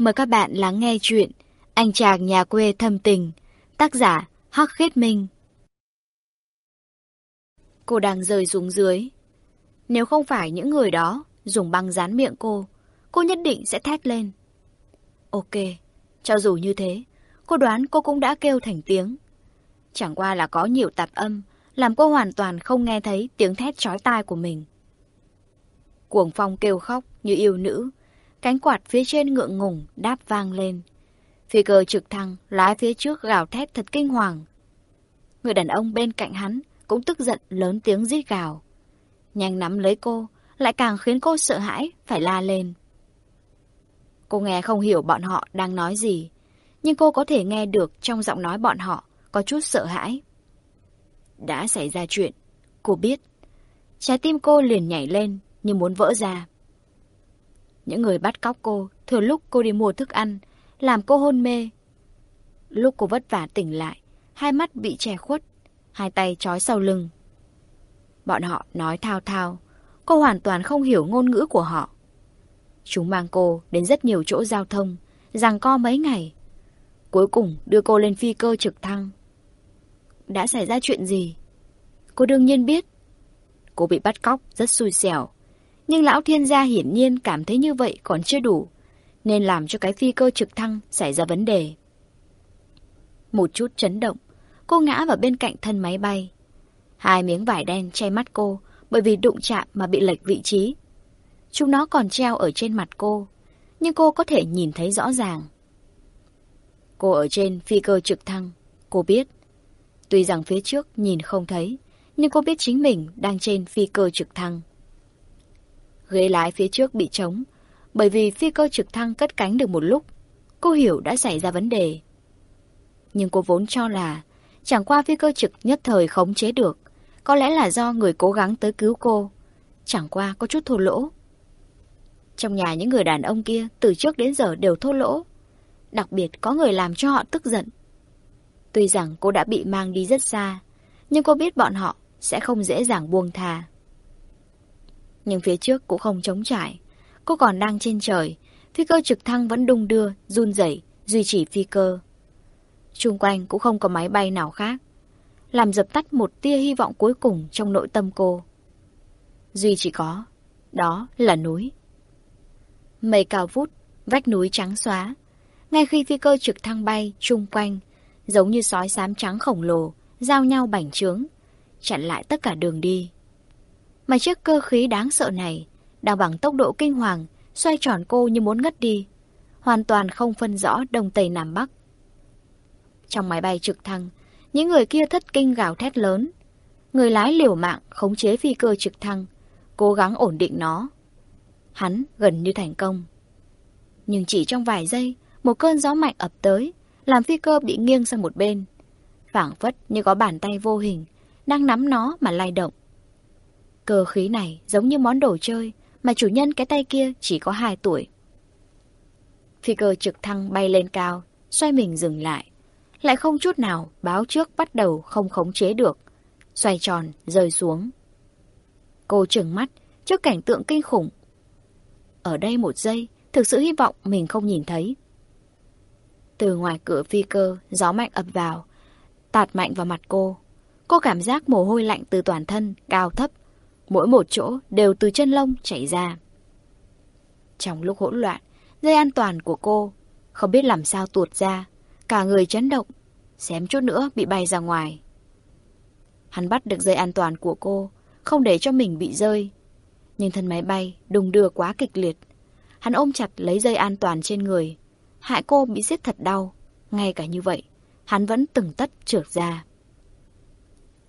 Mời các bạn lắng nghe chuyện Anh chàng nhà quê thâm tình, Tác giả Hắc Khết Minh. Cô đang rơi xuống dưới. Nếu không phải những người đó Dùng băng dán miệng cô Cô nhất định sẽ thét lên. Ok, Cho dù như thế, Cô đoán cô cũng đã kêu thành tiếng. Chẳng qua là có nhiều tạp âm, Làm cô hoàn toàn không nghe thấy tiếng thét chói tai của mình. Cuồng phong kêu khóc như yêu nữ Cánh quạt phía trên ngượng ngùng đáp vang lên. Phi cơ trực thăng lái phía trước gào thét thật kinh hoàng. Người đàn ông bên cạnh hắn cũng tức giận lớn tiếng rít gào. Nhanh nắm lấy cô, lại càng khiến cô sợ hãi, phải la lên. Cô nghe không hiểu bọn họ đang nói gì, nhưng cô có thể nghe được trong giọng nói bọn họ có chút sợ hãi. Đã xảy ra chuyện, cô biết. Trái tim cô liền nhảy lên như muốn vỡ ra. Những người bắt cóc cô, thừa lúc cô đi mua thức ăn, làm cô hôn mê. Lúc cô vất vả tỉnh lại, hai mắt bị che khuất, hai tay trói sau lưng. Bọn họ nói thao thao, cô hoàn toàn không hiểu ngôn ngữ của họ. Chúng mang cô đến rất nhiều chỗ giao thông, rằng co mấy ngày. Cuối cùng đưa cô lên phi cơ trực thăng. Đã xảy ra chuyện gì? Cô đương nhiên biết. Cô bị bắt cóc rất xui xẻo. Nhưng lão thiên gia hiển nhiên cảm thấy như vậy còn chưa đủ, nên làm cho cái phi cơ trực thăng xảy ra vấn đề. Một chút chấn động, cô ngã vào bên cạnh thân máy bay. Hai miếng vải đen che mắt cô bởi vì đụng chạm mà bị lệch vị trí. Chúng nó còn treo ở trên mặt cô, nhưng cô có thể nhìn thấy rõ ràng. Cô ở trên phi cơ trực thăng, cô biết. Tuy rằng phía trước nhìn không thấy, nhưng cô biết chính mình đang trên phi cơ trực thăng. Ghế lái phía trước bị trống, bởi vì phi cơ trực thăng cất cánh được một lúc. Cô hiểu đã xảy ra vấn đề. Nhưng cô vốn cho là chẳng qua phi cơ trực nhất thời khống chế được. Có lẽ là do người cố gắng tới cứu cô. Chẳng qua có chút thô lỗ. Trong nhà những người đàn ông kia từ trước đến giờ đều thô lỗ. Đặc biệt có người làm cho họ tức giận. Tuy rằng cô đã bị mang đi rất xa, nhưng cô biết bọn họ sẽ không dễ dàng buông thà. Nhưng phía trước cũng không chống trải. Cô còn đang trên trời. Phi cơ trực thăng vẫn đung đưa, run rẩy duy trì phi cơ. Trung quanh cũng không có máy bay nào khác. Làm dập tắt một tia hy vọng cuối cùng trong nội tâm cô. Duy chỉ có. Đó là núi. Mây cao vút, vách núi trắng xóa. Ngay khi phi cơ trực thăng bay chung quanh, giống như sói xám trắng khổng lồ, giao nhau bảnh trướng, chặn lại tất cả đường đi. Mà chiếc cơ khí đáng sợ này đang bằng tốc độ kinh hoàng xoay tròn cô như muốn ngất đi. Hoàn toàn không phân rõ đông tây nam bắc. Trong máy bay trực thăng, những người kia thất kinh gào thét lớn. Người lái liều mạng khống chế phi cơ trực thăng, cố gắng ổn định nó. Hắn gần như thành công. Nhưng chỉ trong vài giây, một cơn gió mạnh ập tới, làm phi cơ bị nghiêng sang một bên. phảng phất như có bàn tay vô hình, đang nắm nó mà lay động. Cơ khí này giống như món đồ chơi mà chủ nhân cái tay kia chỉ có 2 tuổi. Phi cơ trực thăng bay lên cao, xoay mình dừng lại. Lại không chút nào báo trước bắt đầu không khống chế được. Xoay tròn, rơi xuống. Cô trừng mắt trước cảnh tượng kinh khủng. Ở đây một giây, thực sự hy vọng mình không nhìn thấy. Từ ngoài cửa phi cơ, gió mạnh ập vào, tạt mạnh vào mặt cô. Cô cảm giác mồ hôi lạnh từ toàn thân, cao thấp, mỗi một chỗ đều từ chân lông chảy ra. Trong lúc hỗn loạn, dây an toàn của cô không biết làm sao tuột ra, cả người chấn động, xém chút nữa bị bay ra ngoài. Hắn bắt được dây an toàn của cô, không để cho mình bị rơi. Nhưng thân máy bay đùng đưa quá kịch liệt. Hắn ôm chặt lấy dây an toàn trên người, hại cô bị giết thật đau. Ngay cả như vậy, hắn vẫn từng tất trượt ra.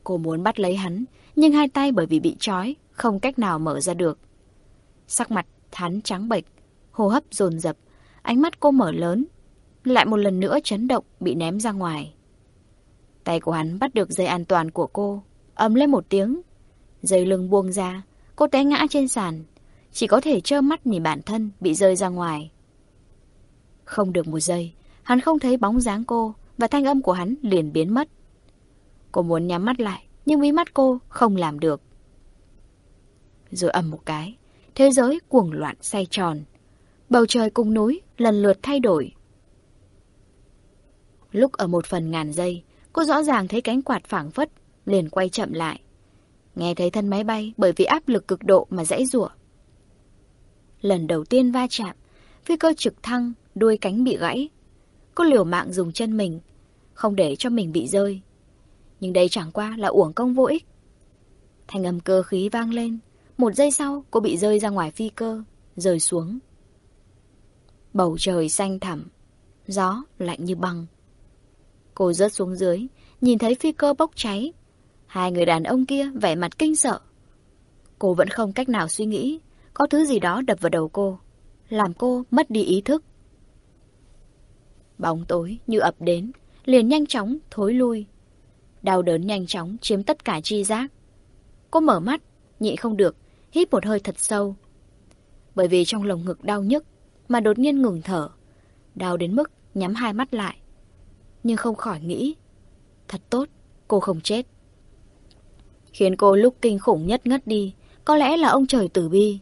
Cô muốn bắt lấy hắn, nhưng hai tay bởi vì bị trói, không cách nào mở ra được. Sắc mặt hắn trắng bệch, hô hấp dồn dập, ánh mắt cô mở lớn, lại một lần nữa chấn động bị ném ra ngoài. Tay của hắn bắt được dây an toàn của cô, ấm lên một tiếng. Dây lưng buông ra, cô té ngã trên sàn, chỉ có thể trơ mắt nhìn bản thân bị rơi ra ngoài. Không được một giây, hắn không thấy bóng dáng cô và thanh âm của hắn liền biến mất. Cô muốn nhắm mắt lại, nhưng mí mắt cô không làm được. Rồi ầm một cái, thế giới cuồng loạn xoay tròn. Bầu trời cùng núi lần lượt thay đổi. Lúc ở một phần ngàn giây, cô rõ ràng thấy cánh quạt phảng phất, liền quay chậm lại. Nghe thấy thân máy bay bởi vì áp lực cực độ mà dãy rủa. Lần đầu tiên va chạm, phi cơ trực thăng, đuôi cánh bị gãy. Cô liều mạng dùng chân mình, không để cho mình bị rơi. Nhưng đây chẳng qua là uổng công vô ích. Thanh âm cơ khí vang lên. Một giây sau, cô bị rơi ra ngoài phi cơ, rơi xuống. Bầu trời xanh thẳm, gió lạnh như băng. Cô rớt xuống dưới, nhìn thấy phi cơ bốc cháy. Hai người đàn ông kia vẻ mặt kinh sợ. Cô vẫn không cách nào suy nghĩ, có thứ gì đó đập vào đầu cô, làm cô mất đi ý thức. Bóng tối như ập đến, liền nhanh chóng thối lui. Đau đớn nhanh chóng chiếm tất cả chi giác. Cô mở mắt, nhịn không được, hít một hơi thật sâu. Bởi vì trong lồng ngực đau nhức, mà đột nhiên ngừng thở. Đau đến mức nhắm hai mắt lại. Nhưng không khỏi nghĩ. Thật tốt, cô không chết. Khiến cô lúc kinh khủng nhất ngất đi, có lẽ là ông trời tử bi.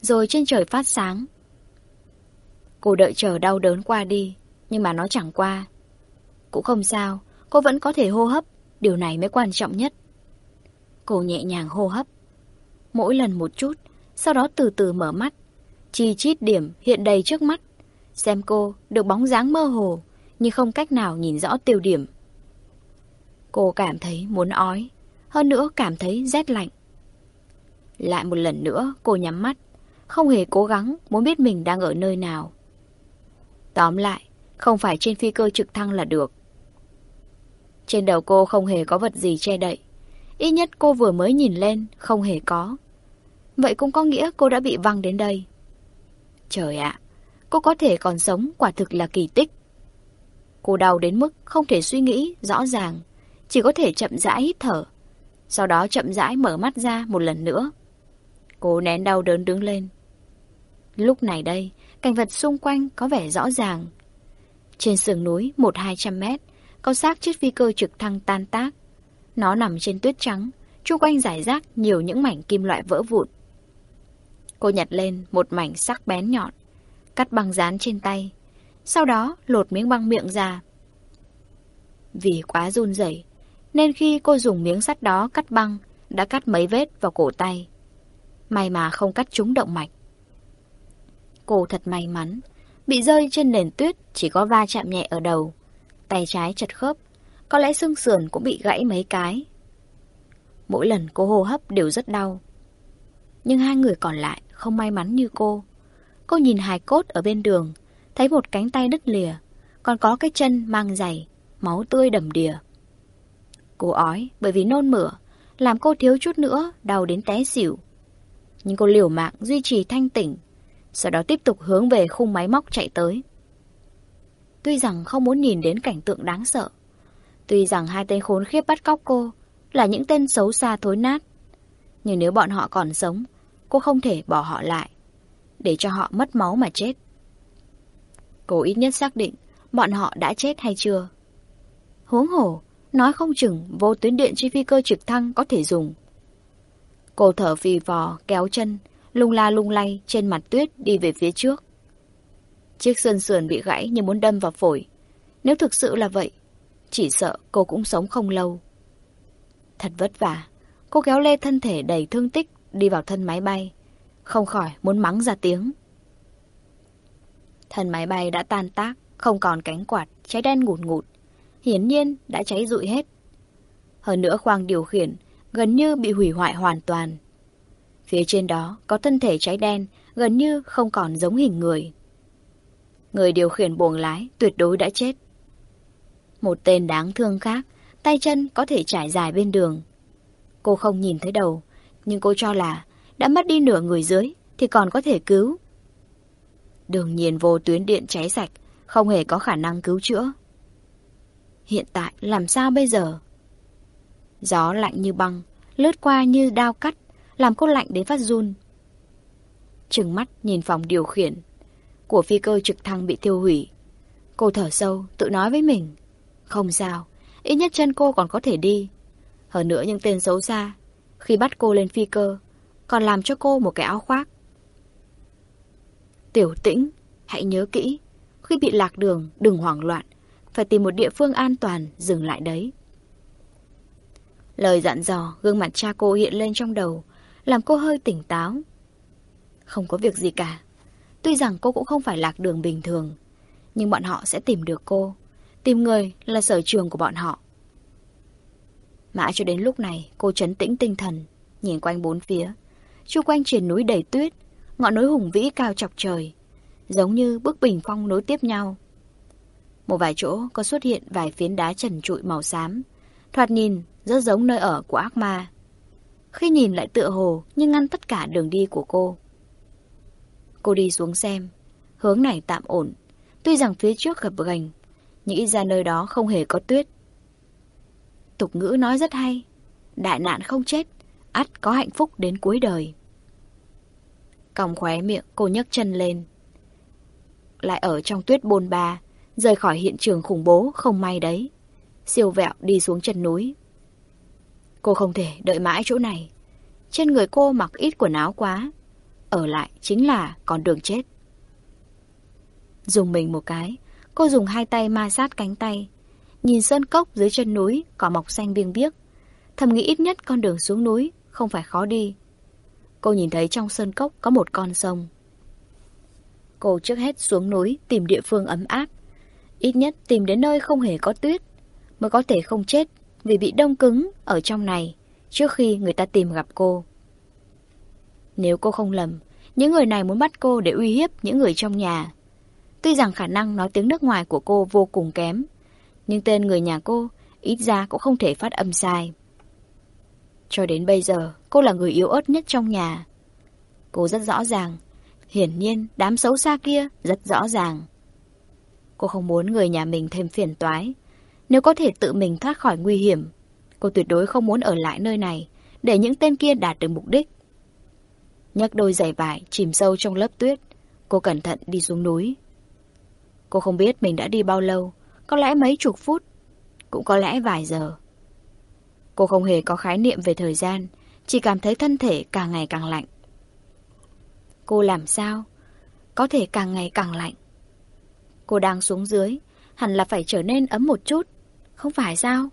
Rồi trên trời phát sáng. Cô đợi chờ đau đớn qua đi, nhưng mà nó chẳng qua. Cũng không sao, cô vẫn có thể hô hấp, điều này mới quan trọng nhất. Cô nhẹ nhàng hô hấp. Mỗi lần một chút, sau đó từ từ mở mắt. Chi chít điểm hiện đầy trước mắt. Xem cô được bóng dáng mơ hồ, nhưng không cách nào nhìn rõ tiêu điểm. Cô cảm thấy muốn ói, hơn nữa cảm thấy rét lạnh. Lại một lần nữa cô nhắm mắt, không hề cố gắng muốn biết mình đang ở nơi nào. Tóm lại, không phải trên phi cơ trực thăng là được. Trên đầu cô không hề có vật gì che đậy. Ít nhất cô vừa mới nhìn lên, không hề có. Vậy cũng có nghĩa cô đã bị văng đến đây. Trời ạ, cô có thể còn sống quả thực là kỳ tích. Cô đau đến mức không thể suy nghĩ rõ ràng, chỉ có thể chậm rãi hít thở. Sau đó chậm rãi mở mắt ra một lần nữa. Cô nén đau đớn đứng lên. Lúc này đây, cảnh vật xung quanh có vẻ rõ ràng. Trên sườn núi một hai trăm mét, có xác chiếc phi cơ trực thăng tan tác. Nó nằm trên tuyết trắng, chung quanh giải rác nhiều những mảnh kim loại vỡ vụn. Cô nhặt lên một mảnh sắc bén nhọn, cắt băng dán trên tay. Sau đó lột miếng băng miệng ra. Vì quá run rẩy nên khi cô dùng miếng sắt đó cắt băng, đã cắt mấy vết vào cổ tay. May mà không cắt trúng động mạch. Cô thật may mắn, bị rơi trên nền tuyết chỉ có va chạm nhẹ ở đầu. Tay trái chật khớp, có lẽ xương sườn cũng bị gãy mấy cái. Mỗi lần cô hô hấp đều rất đau. Nhưng hai người còn lại không may mắn như cô. Cô nhìn hài cốt ở bên đường, thấy một cánh tay đứt lìa, còn có cái chân mang giày, máu tươi đầm đìa. Cô ói bởi vì nôn mửa, làm cô thiếu chút nữa, đau đến té xỉu. Nhưng cô liều mạng duy trì thanh tỉnh, sau đó tiếp tục hướng về khung máy móc chạy tới. Tuy rằng không muốn nhìn đến cảnh tượng đáng sợ, tuy rằng hai tên khốn khiếp bắt cóc cô là những tên xấu xa thối nát, nhưng nếu bọn họ còn sống, cô không thể bỏ họ lại, để cho họ mất máu mà chết. Cô ít nhất xác định bọn họ đã chết hay chưa. Huống hồ, nói không chừng vô tuyến điện trên phi cơ trực thăng có thể dùng. Cô thở phì phò, kéo chân, lung la lung lay trên mặt tuyết đi về phía trước. Chiếc sườn sườn bị gãy như muốn đâm vào phổi. Nếu thực sự là vậy, chỉ sợ cô cũng sống không lâu. Thật vất vả, cô kéo lê thân thể đầy thương tích đi vào thân máy bay. Không khỏi muốn mắng ra tiếng. Thân máy bay đã tan tác, không còn cánh quạt, cháy đen ngụt ngụt. Hiển nhiên đã cháy rụi hết. Hơn nữa khoang điều khiển gần như bị hủy hoại hoàn toàn. Phía trên đó có thân thể cháy đen, gần như không còn giống hình người. Người điều khiển buồng lái tuyệt đối đã chết. Một tên đáng thương khác, tay chân có thể trải dài bên đường. Cô không nhìn thấy đầu, nhưng cô cho là đã mất đi nửa người dưới thì còn có thể cứu. Đương nhiên vô tuyến điện cháy sạch, không hề có khả năng cứu chữa. Hiện tại làm sao bây giờ? Gió lạnh như băng, lướt qua như đao cắt, làm cô lạnh đến phát run. Trừng mắt nhìn phòng điều khiển của phi cơ trực thăng bị tiêu hủy. Cô thở sâu, tự nói với mình. Không sao, ít nhất chân cô còn có thể đi. Hơn nữa những tên xấu xa, khi bắt cô lên phi cơ, còn làm cho cô một cái áo khoác. Tiểu tĩnh, hãy nhớ kỹ. Khi bị lạc đường, đừng hoảng loạn. Phải tìm một địa phương an toàn, dừng lại đấy. Lời dặn dò, gương mặt cha cô hiện lên trong đầu, làm cô hơi tỉnh táo. Không có việc gì cả. Tuy rằng cô cũng không phải lạc đường bình thường, nhưng bọn họ sẽ tìm được cô. Tìm người là sở trường của bọn họ. Mãi cho đến lúc này, cô chấn tĩnh tinh thần, nhìn quanh bốn phía. Chu quanh triển núi đầy tuyết, ngọn núi hùng vĩ cao chọc trời, giống như bức bình phong nối tiếp nhau. Một vài chỗ có xuất hiện vài phiến đá trần trụi màu xám, thoạt nhìn rất giống nơi ở của ác ma. Khi nhìn lại tựa hồ nhưng ngăn tất cả đường đi của cô. Cô đi xuống xem, hướng này tạm ổn, tuy rằng phía trước gập gành nhưng ít ra nơi đó không hề có tuyết. Tục ngữ nói rất hay, đại nạn không chết, ắt có hạnh phúc đến cuối đời. Còng khóe miệng, cô nhấc chân lên. Lại ở trong tuyết bồn ba, rời khỏi hiện trường khủng bố không may đấy. Siêu vẹo đi xuống chân núi. Cô không thể đợi mãi chỗ này. Trên người cô mặc ít quần áo quá. Ở lại chính là con đường chết. Dùng mình một cái, cô dùng hai tay ma sát cánh tay. Nhìn sơn cốc dưới chân núi, cỏ mọc xanh biêng biếc. Thầm nghĩ ít nhất con đường xuống núi, không phải khó đi. Cô nhìn thấy trong sơn cốc có một con sông. Cô trước hết xuống núi tìm địa phương ấm áp. Ít nhất tìm đến nơi không hề có tuyết, mới có thể không chết vì bị đông cứng ở trong này trước khi người ta tìm gặp cô. Nếu cô không lầm, những người này muốn bắt cô để uy hiếp những người trong nhà. Tuy rằng khả năng nói tiếng nước ngoài của cô vô cùng kém, nhưng tên người nhà cô ít ra cũng không thể phát âm sai. Cho đến bây giờ, cô là người yếu ớt nhất trong nhà. Cô rất rõ ràng. Hiển nhiên, đám xấu xa kia rất rõ ràng. Cô không muốn người nhà mình thêm phiền toái. Nếu có thể tự mình thoát khỏi nguy hiểm, cô tuyệt đối không muốn ở lại nơi này để những tên kia đạt được mục đích. Nhấc đôi giày vải chìm sâu trong lớp tuyết, cô cẩn thận đi xuống núi. Cô không biết mình đã đi bao lâu, có lẽ mấy chục phút, cũng có lẽ vài giờ. Cô không hề có khái niệm về thời gian, chỉ cảm thấy thân thể càng ngày càng lạnh. Cô làm sao? Có thể càng ngày càng lạnh. Cô đang xuống dưới, hẳn là phải trở nên ấm một chút, không phải sao?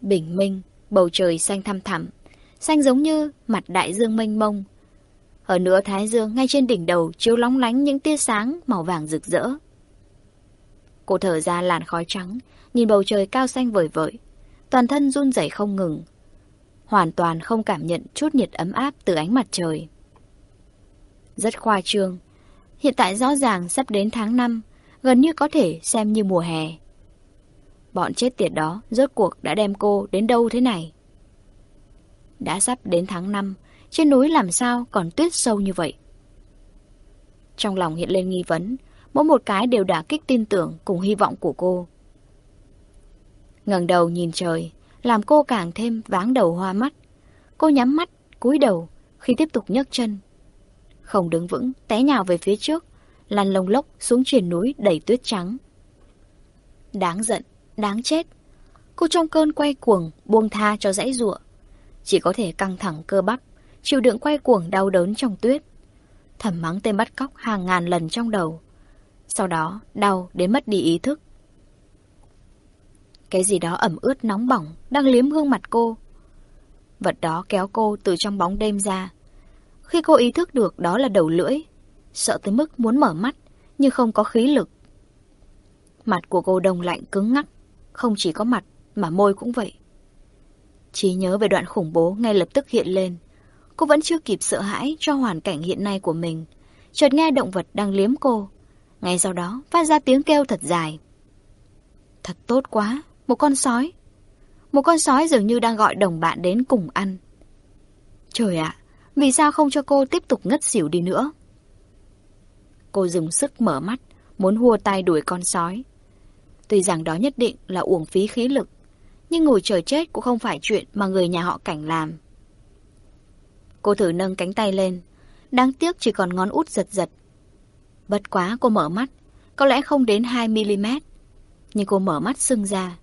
Bình minh, bầu trời xanh thăm thẳm, xanh giống như mặt đại dương mênh mông. Ở nửa thái dương ngay trên đỉnh đầu chiếu lóng lánh những tia sáng màu vàng rực rỡ. Cô thở ra làn khói trắng, nhìn bầu trời cao xanh vời vợi, toàn thân run rẩy không ngừng. Hoàn toàn không cảm nhận chút nhiệt ấm áp từ ánh mặt trời. Rất khoa trương. Hiện tại rõ ràng sắp đến tháng 5, gần như có thể xem như mùa hè. Bọn chết tiệt đó rốt cuộc đã đem cô đến đâu thế này? Đã sắp đến tháng 5, trên núi làm sao còn tuyết sâu như vậy? Trong lòng hiện lên nghi vấn, mỗi một cái đều đả kích tin tưởng cùng hy vọng của cô ngẩng đầu nhìn trời, làm cô càng thêm váng đầu hoa mắt. Cô nhắm mắt, cúi đầu, khi tiếp tục nhấc chân. Không đứng vững, té nhào về phía trước, lăn lông lốc xuống triển núi đầy tuyết trắng. Đáng giận, đáng chết. Cô trong cơn quay cuồng, buông tha cho dãy ruộng. Chỉ có thể căng thẳng cơ bắp, chịu đựng quay cuồng đau đớn trong tuyết. Thầm mắng tên bắt cóc hàng ngàn lần trong đầu. Sau đó, đau đến mất đi ý thức. Cái gì đó ẩm ướt nóng bỏng đang liếm gương mặt cô. Vật đó kéo cô từ trong bóng đêm ra. Khi cô ý thức được đó là đầu lưỡi, sợ tới mức muốn mở mắt, nhưng không có khí lực. Mặt của cô đông lạnh cứng ngắc, không chỉ có mặt mà môi cũng vậy. Trí nhớ về đoạn khủng bố ngay lập tức hiện lên. Cô vẫn chưa kịp sợ hãi cho hoàn cảnh hiện nay của mình. Chợt nghe động vật đang liếm cô. Ngay sau đó phát ra tiếng kêu thật dài. Thật tốt quá. Một con sói. Một con sói dường như đang gọi đồng bạn đến cùng ăn. Trời ạ, vì sao không cho cô tiếp tục ngất xỉu đi nữa? Cô dùng sức mở mắt, muốn hua tay đuổi con sói. Tuy rằng đó nhất định là uổng phí khí lực, nhưng ngồi chờ chết cũng không phải chuyện mà người nhà họ cảnh làm. Cô thử nâng cánh tay lên, đáng tiếc chỉ còn ngón út giật giật. Bất quá cô mở mắt, có lẽ không đến 2mm, nhưng cô mở mắt sưng ra.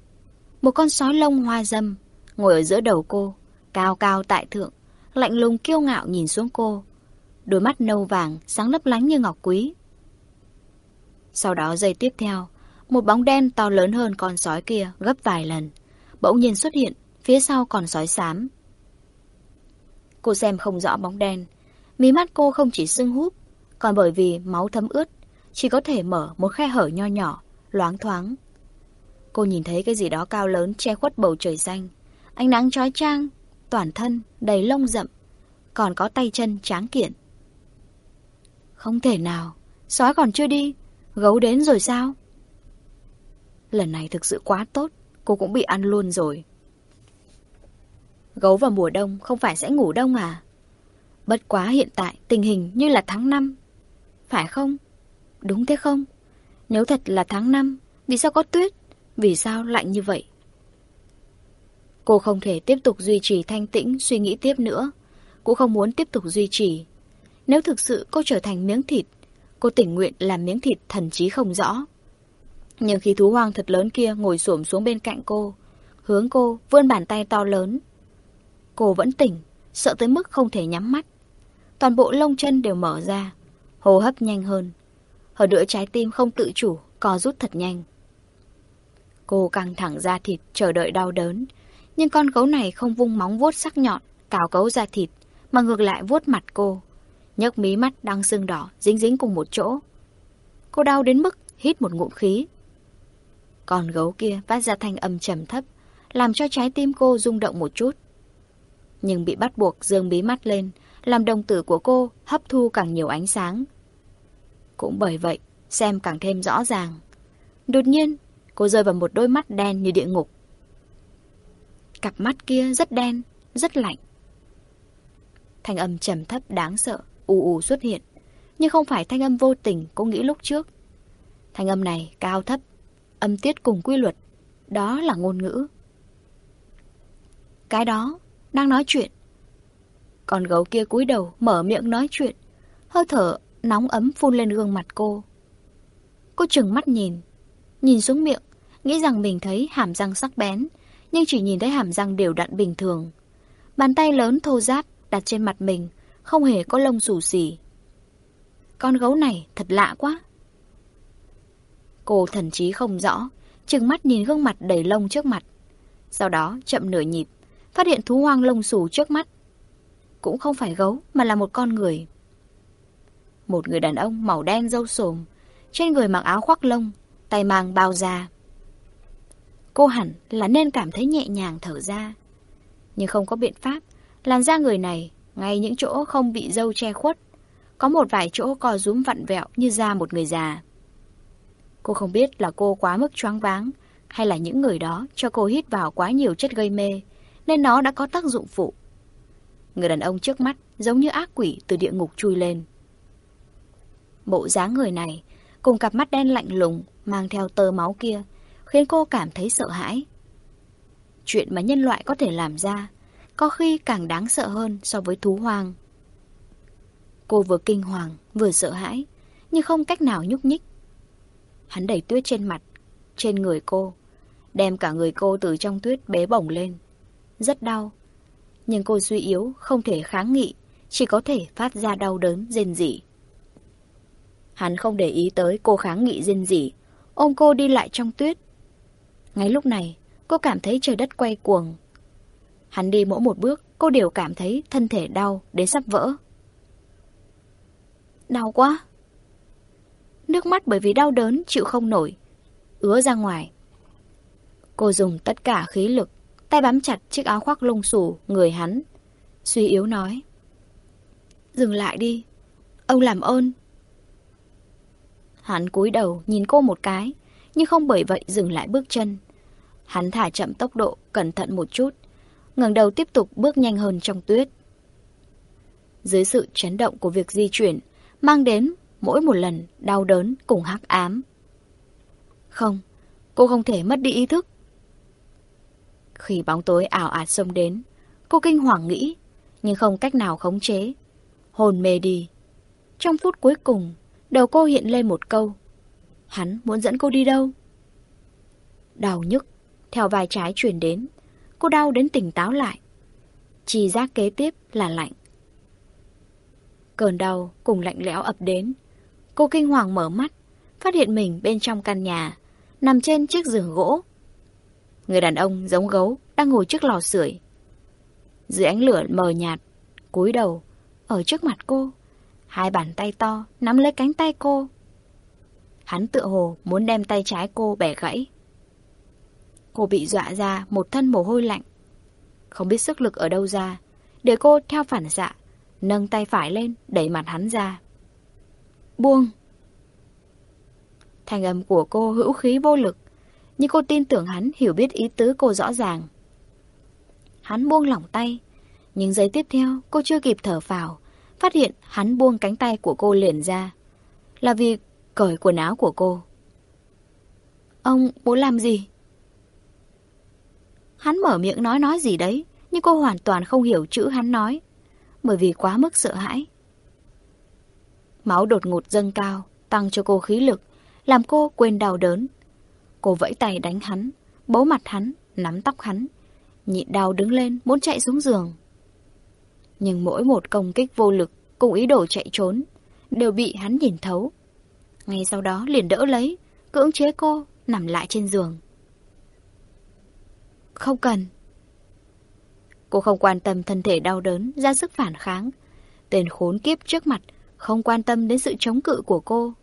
Một con sói lông hoa dâm ngồi ở giữa đầu cô, cao cao tại thượng, lạnh lùng kiêu ngạo nhìn xuống cô. đôi mắt nâu vàng, sáng lấp lánh như ngọc quý. Sau đó giây tiếp theo, một bóng đen to lớn hơn con sói kia gấp vài lần, bỗng nhiên xuất hiện, phía sau còn sói xám. Cô xem không rõ bóng đen, mí mắt cô không chỉ sưng húp, còn bởi vì máu thấm ướt, chỉ có thể mở một khe hở nho nhỏ, loáng thoáng. Cô nhìn thấy cái gì đó cao lớn che khuất bầu trời xanh, ánh nắng trói trang, toàn thân đầy lông rậm, còn có tay chân tráng kiện. Không thể nào, sói còn chưa đi, gấu đến rồi sao? Lần này thực sự quá tốt, cô cũng bị ăn luôn rồi. Gấu vào mùa đông không phải sẽ ngủ đông à? Bất quá hiện tại tình hình như là tháng 5. Phải không? Đúng thế không? Nếu thật là tháng 5, vì sao có tuyết? Vì sao lạnh như vậy? Cô không thể tiếp tục duy trì thanh tĩnh suy nghĩ tiếp nữa. Cũng không muốn tiếp tục duy trì. Nếu thực sự cô trở thành miếng thịt, cô tình nguyện làm miếng thịt thần trí không rõ. Nhưng khi thú hoang thật lớn kia ngồi xổm xuống bên cạnh cô, hướng cô vươn bàn tay to lớn. Cô vẫn tỉnh, sợ tới mức không thể nhắm mắt. Toàn bộ lông chân đều mở ra, hô hấp nhanh hơn. Hơn nữa trái tim không tự chủ, co rút thật nhanh. Cô căng thẳng ra thịt, chờ đợi đau đớn. Nhưng con gấu này không vung móng vuốt sắc nhọn, cào cấu ra thịt, mà ngược lại vuốt mặt cô. nhấc mí mắt đang sưng đỏ, dính dính cùng một chỗ. Cô đau đến mức hít một ngụm khí. Con gấu kia phát ra thanh âm trầm thấp, làm cho trái tim cô rung động một chút. Nhưng bị bắt buộc dương bí mắt lên, làm đồng tử của cô hấp thu càng nhiều ánh sáng. Cũng bởi vậy, xem càng thêm rõ ràng. Đột nhiên, cô rơi vào một đôi mắt đen như địa ngục. Cặp mắt kia rất đen, rất lạnh. Thanh âm trầm thấp đáng sợ, ù ù xuất hiện. Nhưng không phải thanh âm vô tình cô nghĩ lúc trước. Thanh âm này cao thấp, âm tiết cùng quy luật. Đó là ngôn ngữ. Cái đó, đang nói chuyện. Con gấu kia cúi đầu, mở miệng nói chuyện. Hơi thở nóng ấm phun lên gương mặt cô. Cô chừng mắt nhìn, nhìn xuống miệng, nghĩ rằng mình thấy hàm răng sắc bén, nhưng chỉ nhìn thấy hàm răng đều đặn bình thường. Bàn tay lớn thô ráp đặt trên mặt mình, không hề có lông xù xì. Con gấu này thật lạ quá. Cô thần trí không rõ, chừng mắt nhìn gương mặt đầy lông trước mặt. Sau đó chậm nửa nhịp, phát hiện thú hoang lông xù trước mắt. Cũng không phải gấu mà là một con người. Một người đàn ông màu đen râu sồm, trên người mặc áo khoác lông, tay mang bao da. Cô hẳn là nên cảm thấy nhẹ nhàng thở ra. Nhưng không có biện pháp, làn da người này, ngay những chỗ không bị dâu che khuất, có một vài chỗ co rúm vặn vẹo như da một người già. Cô không biết là cô quá mức choáng váng, hay là những người đó cho cô hít vào quá nhiều chất gây mê, nên nó đã có tác dụng phụ. Người đàn ông trước mắt giống như ác quỷ từ địa ngục chui lên. Bộ dáng người này, cùng cặp mắt đen lạnh lùng, mang theo tơ máu kia, khiến cô cảm thấy sợ hãi. Chuyện mà nhân loại có thể làm ra, có khi càng đáng sợ hơn so với thú hoang. Cô vừa kinh hoàng, vừa sợ hãi, nhưng không cách nào nhúc nhích. Hắn đẩy tuyết trên mặt, trên người cô, đem cả người cô từ trong tuyết bế bổng lên. Rất đau, nhưng cô suy yếu, không thể kháng nghị, chỉ có thể phát ra đau đớn, rên rỉ. Hắn không để ý tới cô kháng nghị rên rỉ, ôm cô đi lại trong tuyết. Ngay lúc này, cô cảm thấy trời đất quay cuồng. Hắn đi mỗi một bước, cô đều cảm thấy thân thể đau đến sắp vỡ. Đau quá! Nước mắt bởi vì đau đớn chịu không nổi, ứa ra ngoài. Cô dùng tất cả khí lực, tay bám chặt chiếc áo khoác lông xù người hắn. Suy yếu nói. Dừng lại đi, ông làm ơn. Hắn cúi đầu nhìn cô một cái, nhưng không bởi vậy dừng lại bước chân. Hắn thả chậm tốc độ, cẩn thận một chút, ngẩng đầu tiếp tục bước nhanh hơn trong tuyết. Dưới sự chấn động của việc di chuyển, mang đến mỗi một lần đau đớn cùng hắc ám. Không, cô không thể mất đi ý thức. Khi bóng tối ảo ạt xông đến, cô kinh hoàng nghĩ, nhưng không cách nào khống chế. Hồn mê đi. Trong phút cuối cùng, đầu cô hiện lên một câu. Hắn muốn dẫn cô đi đâu? Đau nhức, theo vai trái chuyển đến. Cô đau đến tỉnh táo lại. Chỉ giác kế tiếp là lạnh. Cơn đau cùng lạnh lẽo ập đến. Cô kinh hoàng mở mắt, phát hiện mình bên trong căn nhà, nằm trên chiếc giường gỗ. Người đàn ông giống gấu đang ngồi trước lò sưởi. Dưới ánh lửa mờ nhạt, cúi đầu, ở trước mặt cô, hai bàn tay to nắm lấy cánh tay cô. Hắn tựa hồ muốn đem tay trái cô bẻ gãy. Cô bị dọa ra một thân mồ hôi lạnh. Không biết sức lực ở đâu ra, để cô theo phản xạ, nâng tay phải lên, đẩy mặt hắn ra. Buông! Thành âm của cô hữu khí vô lực, nhưng cô tin tưởng hắn hiểu biết ý tứ cô rõ ràng. Hắn buông lỏng tay, nhưng giây tiếp theo cô chưa kịp thở phào, phát hiện hắn buông cánh tay của cô liền ra. Là vì cởi quần áo của cô. Ông muốn làm gì? Hắn mở miệng nói nói gì đấy, nhưng cô hoàn toàn không hiểu chữ hắn nói, bởi vì quá mức sợ hãi. Máu đột ngột dâng cao, tăng cho cô khí lực, làm cô quên đau đớn. Cô vẫy tay đánh hắn, bấu mặt hắn, nắm tóc hắn, nhịn đau đứng lên muốn chạy xuống giường. Nhưng mỗi một công kích vô lực cùng ý đồ chạy trốn đều bị hắn nhìn thấu. Ngay sau đó liền đỡ lấy, cưỡng chế cô nằm lại trên giường. Không cần. Cô không quan tâm thân thể đau đớn, ra sức phản kháng. Tên khốn kiếp trước mặt, không quan tâm đến sự chống cự của cô.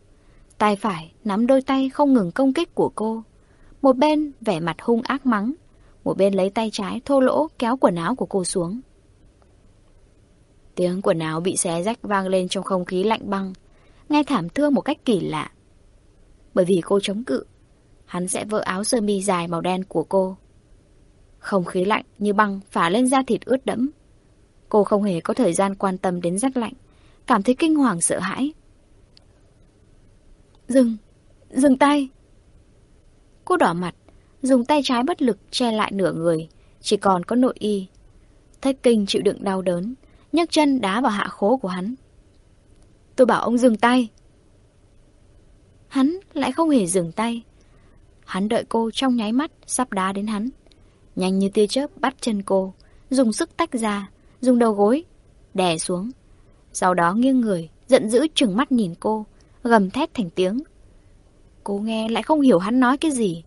Tay phải nắm đôi tay không ngừng công kích của cô. Một bên vẻ mặt hung ác mắng, một bên lấy tay trái thô lỗ kéo quần áo của cô xuống. Tiếng quần áo bị xé rách vang lên trong không khí lạnh băng, nghe thảm thương một cách kỳ lạ. Bởi vì cô chống cự, hắn sẽ vỡ áo sơ mi dài màu đen của cô. Không khí lạnh như băng phả lên da thịt ướt đẫm. Cô không hề có thời gian quan tâm đến rét lạnh, cảm thấy kinh hoàng sợ hãi. Dừng, dừng tay. Cô đỏ mặt, dùng tay trái bất lực che lại nửa người, chỉ còn có nội y. Thách kinh chịu đựng đau đớn, nhấc chân đá vào hạ khố của hắn. Tôi bảo ông dừng tay. Hắn lại không hề dừng tay. Hắn đợi cô trong nháy mắt sắp đá đến hắn. Nhanh như tia chớp bắt chân cô, dùng sức tách ra, dùng đầu gối, đè xuống. Sau đó nghiêng người, giận dữ trừng mắt nhìn cô, gầm thét thành tiếng. Cô nghe lại không hiểu hắn nói cái gì,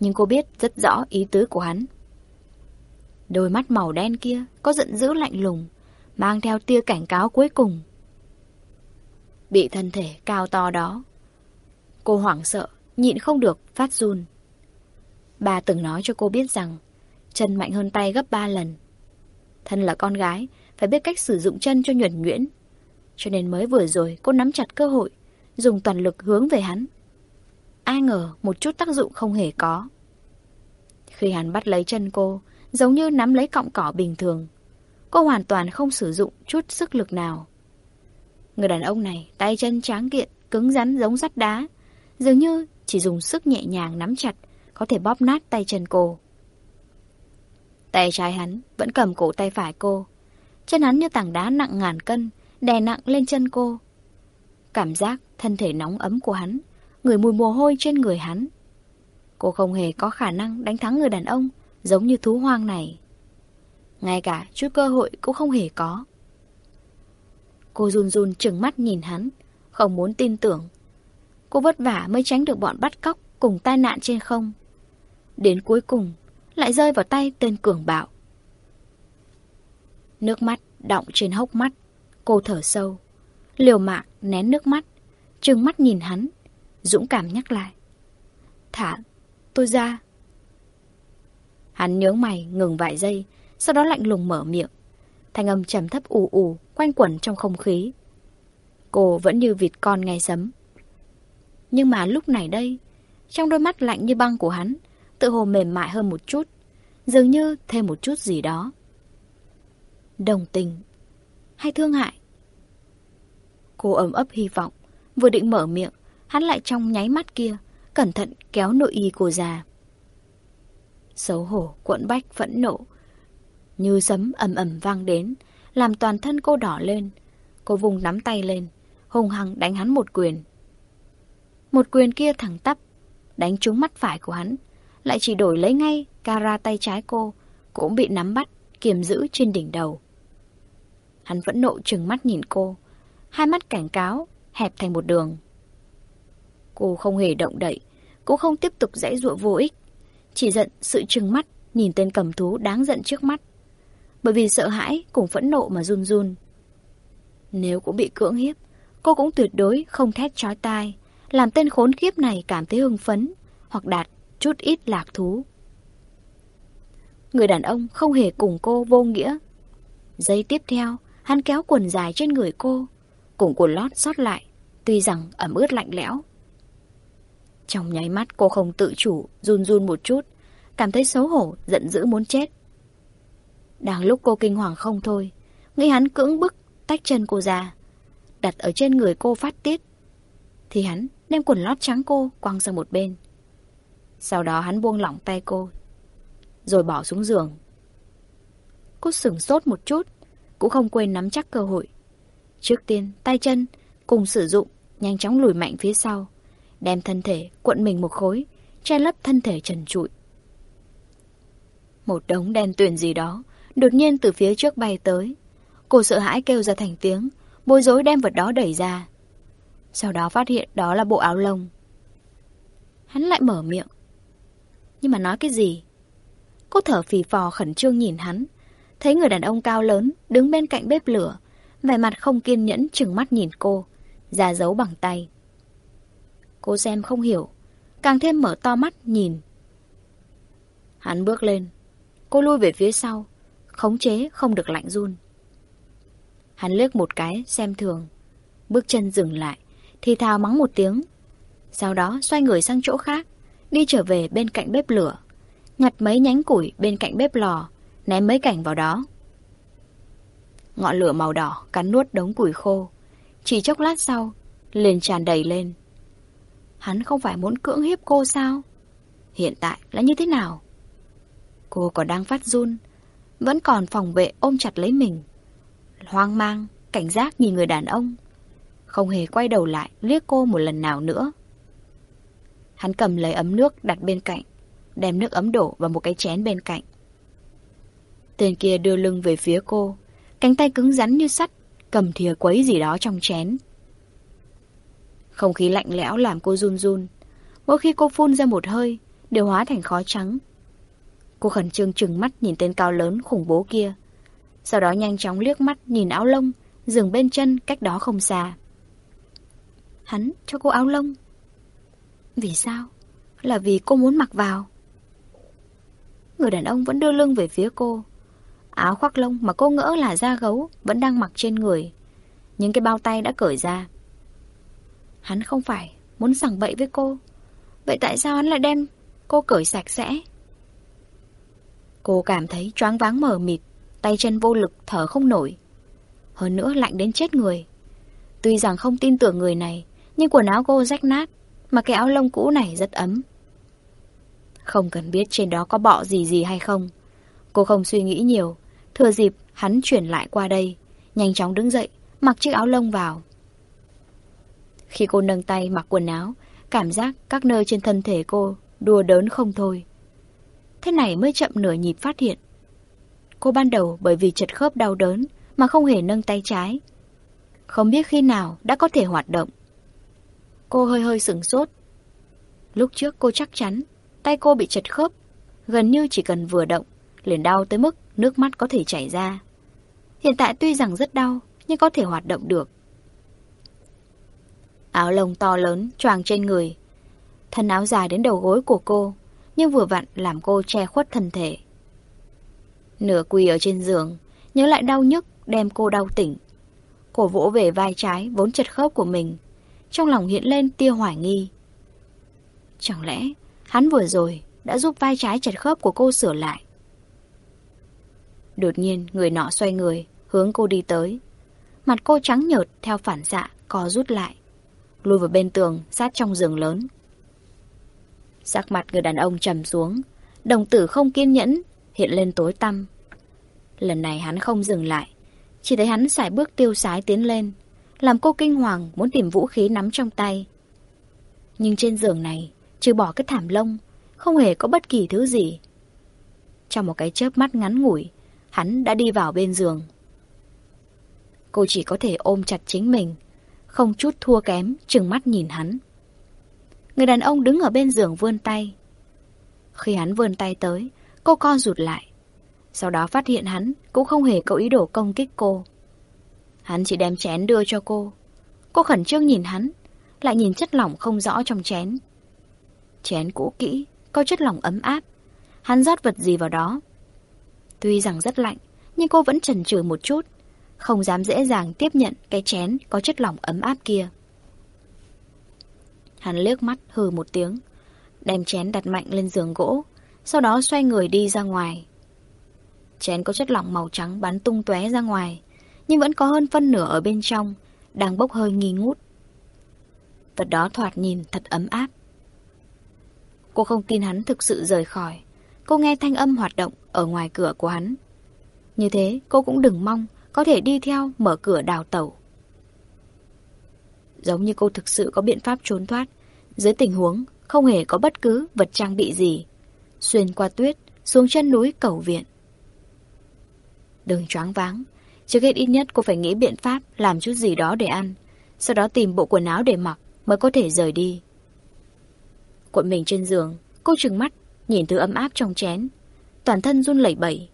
nhưng cô biết rất rõ ý tứ của hắn. Đôi mắt màu đen kia có giận dữ lạnh lùng, mang theo tia cảnh cáo cuối cùng. Bị thân thể cao to đó, cô hoảng sợ, nhịn không được, phát run. Bà từng nói cho cô biết rằng chân mạnh hơn tay gấp ba lần. Thân là con gái, phải biết cách sử dụng chân cho nhuẩn nhuyễn. Cho nên mới vừa rồi cô nắm chặt cơ hội, dùng toàn lực hướng về hắn. Ai ngờ một chút tác dụng không hề có. Khi hắn bắt lấy chân cô, giống như nắm lấy cọng cỏ bình thường. Cô hoàn toàn không sử dụng chút sức lực nào. Người đàn ông này tay chân tráng kiện, cứng rắn giống sắt đá. Dường như chỉ dùng sức nhẹ nhàng nắm chặt, có thể bóp nát tay chân cô. Tay trái hắn vẫn cầm cổ tay phải cô. Chân hắn như tảng đá nặng ngàn cân, đè nặng lên chân cô. Cảm giác thân thể nóng ấm của hắn, người mùi mồ hôi trên người hắn. Cô không hề có khả năng đánh thắng người đàn ông giống như thú hoang này. Ngay cả chút cơ hội cũng không hề có. Cô run run trừng mắt nhìn hắn, không muốn tin tưởng. Cô vất vả mới tránh được bọn bắt cóc cùng tai nạn trên không. Đến cuối cùng, lại rơi vào tay tên cường bạo. Nước mắt đọng trên hốc mắt, cô thở sâu. Liều mạng nén nước mắt, trừng mắt nhìn hắn, dũng cảm nhắc lại. Thả, tôi ra. Hắn nhướng mày ngừng vài giây, sau đó lạnh lùng mở miệng. Thanh âm trầm thấp ù ù, quanh quẩn trong không khí. Cô vẫn như vịt con nghe sấm. Nhưng mà lúc này đây, trong đôi mắt lạnh như băng của hắn, tự hồ mềm mại hơn một chút, dường như thêm một chút gì đó. Đồng tình hay thương hại? Cô ấm ấp hy vọng, vừa định mở miệng, hắn lại trong nháy mắt kia, cẩn thận kéo nội y cô ra. Xấu hổ, cuộn bách, phẫn nộ, như sấm ầm ầm vang đến, làm toàn thân cô đỏ lên. Cô vùng nắm tay lên, hùng hăng đánh hắn một quyền. Một quyền kia thẳng tắp, đánh trúng mắt phải của hắn, lại chỉ đổi lấy ngay cara tay trái cô, cũng bị nắm bắt, kiềm giữ trên đỉnh đầu. Hắn vẫn nộ trừng mắt nhìn cô, hai mắt cảnh cáo, hẹp thành một đường. Cô không hề động đậy, cũng không tiếp tục dãy ruộng vô ích. Chỉ giận sự trừng mắt nhìn tên cầm thú đáng giận trước mắt. Bởi vì sợ hãi cùng phẫn nộ mà run run. Nếu cũng bị cưỡng hiếp, cô cũng tuyệt đối không thét chói tai, làm tên khốn khiếp này cảm thấy hưng phấn, hoặc đạt chút ít lạc thú. Người đàn ông không hề cùng cô vô nghĩa. Giây tiếp theo, hắn kéo quần dài trên người cô, cùng quần lót sót lại, tuy rằng ẩm ướt lạnh lẽo. Trong nháy mắt cô không tự chủ, run run một chút, cảm thấy xấu hổ, giận dữ muốn chết. Đang lúc cô kinh hoàng không thôi, nghĩ hắn cưỡng bức, tách chân cô ra, đặt ở trên người cô phát tiết. Thì hắn đem quần lót trắng cô quăng sang một bên. Sau đó hắn buông lỏng tay cô, rồi bỏ xuống giường. Cô sửng sốt một chút, cũng không quên nắm chắc cơ hội. Trước tiên, tay chân cùng sử dụng, nhanh chóng lùi mạnh phía sau, đem thân thể cuộn mình một khối, che lấp thân thể trần trụi. Một đống đen tuyền gì đó, đột nhiên từ phía trước bay tới. Cô sợ hãi kêu ra thành tiếng, bối rối đem vật đó đẩy ra. Sau đó phát hiện đó là bộ áo lông. Hắn lại mở miệng. Nhưng mà nói cái gì? Cô thở phì phò khẩn trương nhìn hắn. Thấy người đàn ông cao lớn đứng bên cạnh bếp lửa. Vẻ mặt không kiên nhẫn chừng mắt nhìn cô. Ra dấu bằng tay. Cô xem không hiểu. Càng thêm mở to mắt nhìn. Hắn bước lên. Cô lui về phía sau. Khống chế không được lạnh run. Hắn liếc một cái xem thường. Bước chân dừng lại. Thì thào mắng một tiếng. Sau đó xoay người sang chỗ khác. Đi trở về bên cạnh bếp lửa nhặt mấy nhánh củi bên cạnh bếp lò, ném mấy cảnh vào đó. Ngọn lửa màu đỏ cắn nuốt đống củi khô. Chỉ chốc lát sau, liền tràn đầy lên. Hắn không phải muốn cưỡng hiếp cô sao? Hiện tại là như thế nào? Cô còn đang phát run, vẫn còn phòng vệ ôm chặt lấy mình. Hoang mang, cảnh giác nhìn người đàn ông. Không hề quay đầu lại, liếc cô một lần nào nữa. Hắn cầm lấy ấm nước đặt bên cạnh, đem nước ấm đổ vào một cái chén bên cạnh. Tên kia đưa lưng về phía cô, cánh tay cứng rắn như sắt, cầm thìa quấy gì đó trong chén. Không khí lạnh lẽo làm cô run run. Mỗi khi cô phun ra một hơi, đều hóa thành khói trắng. Cô khẩn trương trừng mắt nhìn tên cao lớn khủng bố kia. Sau đó nhanh chóng liếc mắt nhìn áo lông, dừng bên chân cách đó không xa. Hắn cho cô áo lông. Vì sao? Là vì cô muốn mặc vào. Người đàn ông vẫn đưa lưng về phía cô Áo khoác lông mà cô ngỡ là da gấu Vẫn đang mặc trên người. Những cái bao tay đã cởi ra. Hắn không phải muốn sẵn bậy với cô. Vậy tại sao hắn lại đem cô cởi sạch sẽ? Cô cảm thấy choáng váng mờ mịt, Tay chân vô lực thở không nổi. Hơn nữa lạnh đến chết người. Tuy rằng không tin tưởng người này, Nhưng quần áo cô rách nát, Mà cái áo lông cũ này rất ấm. Không cần biết trên đó có bọ gì gì hay không. Cô không suy nghĩ nhiều. Thừa dịp, hắn chuyển lại qua đây. Nhanh chóng đứng dậy, mặc chiếc áo lông vào. Khi cô nâng tay mặc quần áo, cảm giác các nơi trên thân thể cô đùa đớn không thôi. Thế này mới chậm nửa nhịp phát hiện. Cô ban đầu bởi vì chật khớp đau đớn mà không hề nâng tay trái. Không biết khi nào đã có thể hoạt động. Cô hơi hơi sửng sốt. Lúc trước cô chắc chắn Tay cô bị chật khớp, gần như chỉ cần vừa động, liền đau tới mức nước mắt có thể chảy ra. Hiện tại tuy rằng rất đau, nhưng có thể hoạt động được. Áo lông to lớn, choàng trên người. Thân áo dài đến đầu gối của cô, nhưng vừa vặn làm cô che khuất thân thể. Nửa quỳ ở trên giường, nhớ lại đau nhức, đem cô đau tỉnh. Cổ vỗ về vai trái vốn chật khớp của mình. Trong lòng hiện lên tia hoài nghi. Chẳng lẽ Hắn vừa rồi đã giúp vai trái chật khớp của cô sửa lại. Đột nhiên người nọ xoay người, hướng cô đi tới. Mặt cô trắng nhợt theo phản xạ, co rút lại. Lùi vào bên tường, sát trong giường lớn. Sắc mặt người đàn ông trầm xuống, đồng tử không kiên nhẫn, hiện lên tối tăm. Lần này hắn không dừng lại, chỉ thấy hắn xài bước tiêu sái tiến lên, làm cô kinh hoàng muốn tìm vũ khí nắm trong tay. Nhưng trên giường này, trừ bỏ cái thảm lông, không hề có bất kỳ thứ gì. Trong một cái chớp mắt ngắn ngủi, hắn đã đi vào bên giường. Cô chỉ có thể ôm chặt chính mình, không chút thua kém, trừng mắt nhìn hắn. Người đàn ông đứng ở bên giường vươn tay. Khi hắn vươn tay tới, cô co rụt lại. Sau đó phát hiện hắn cũng không hề có ý đồ công kích cô. Hắn chỉ đem chén đưa cho cô. Cô khẩn trương nhìn hắn, lại nhìn chất lỏng không rõ trong chén. Chén cũ kỹ, có chất lỏng ấm áp. Hắn rót vật gì vào đó. Tuy rằng rất lạnh, nhưng cô vẫn chần chừ một chút, không dám dễ dàng tiếp nhận cái chén có chất lỏng ấm áp kia. Hắn liếc mắt hừ một tiếng, đem chén đặt mạnh lên giường gỗ, sau đó xoay người đi ra ngoài. Chén có chất lỏng màu trắng bắn tung tóe ra ngoài, nhưng vẫn có hơn phân nửa ở bên trong, đang bốc hơi nghi ngút. Vật đó thoạt nhìn thật ấm áp. Cô không tin hắn thực sự rời khỏi. Cô nghe thanh âm hoạt động ở ngoài cửa của hắn. Như thế cô cũng đừng mong có thể đi theo mở cửa đào tẩu. Giống như cô thực sự có biện pháp trốn thoát, dưới tình huống không hề có bất cứ vật trang bị gì. Xuyên qua tuyết, xuống chân núi cầu viện. Đừng choáng váng, trước hết ít nhất cô phải nghĩ biện pháp làm chút gì đó để ăn, sau đó tìm bộ quần áo để mặc mới có thể rời đi. Cuộn mình trên giường, cô trừng mắt, nhìn thứ ấm áp trong chén. Toàn thân run lẩy bẩy.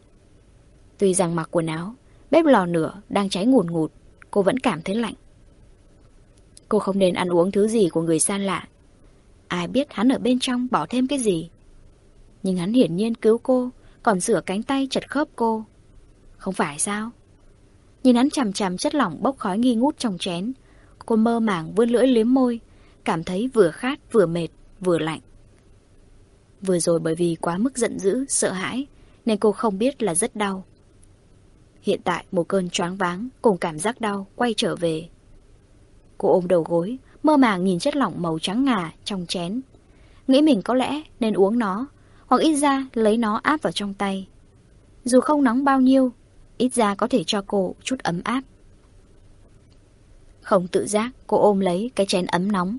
Tuy rằng mặc quần áo, bếp lò nửa đang cháy ngùn ngụt, cô vẫn cảm thấy lạnh. Cô không nên ăn uống thứ gì của người xa lạ. Ai biết hắn ở bên trong bỏ thêm cái gì. Nhưng hắn hiển nhiên cứu cô, còn rửa cánh tay chật khớp cô. Không phải sao? Nhìn hắn chằm chằm chất lỏng bốc khói nghi ngút trong chén. Cô mơ màng vươn lưỡi liếm môi, cảm thấy vừa khát vừa mệt, vừa lạnh. Vừa rồi bởi vì quá mức giận dữ, sợ hãi, nên cô không biết là rất đau. Hiện tại một cơn choáng váng cùng cảm giác đau quay trở về. Cô ôm đầu gối, mơ màng nhìn chất lỏng màu trắng ngà trong chén. Nghĩ mình có lẽ nên uống nó, hoặc ít ra lấy nó áp vào trong tay. Dù không nóng bao nhiêu, ít ra có thể cho cô chút ấm áp. Không tự giác, cô ôm lấy cái chén ấm nóng.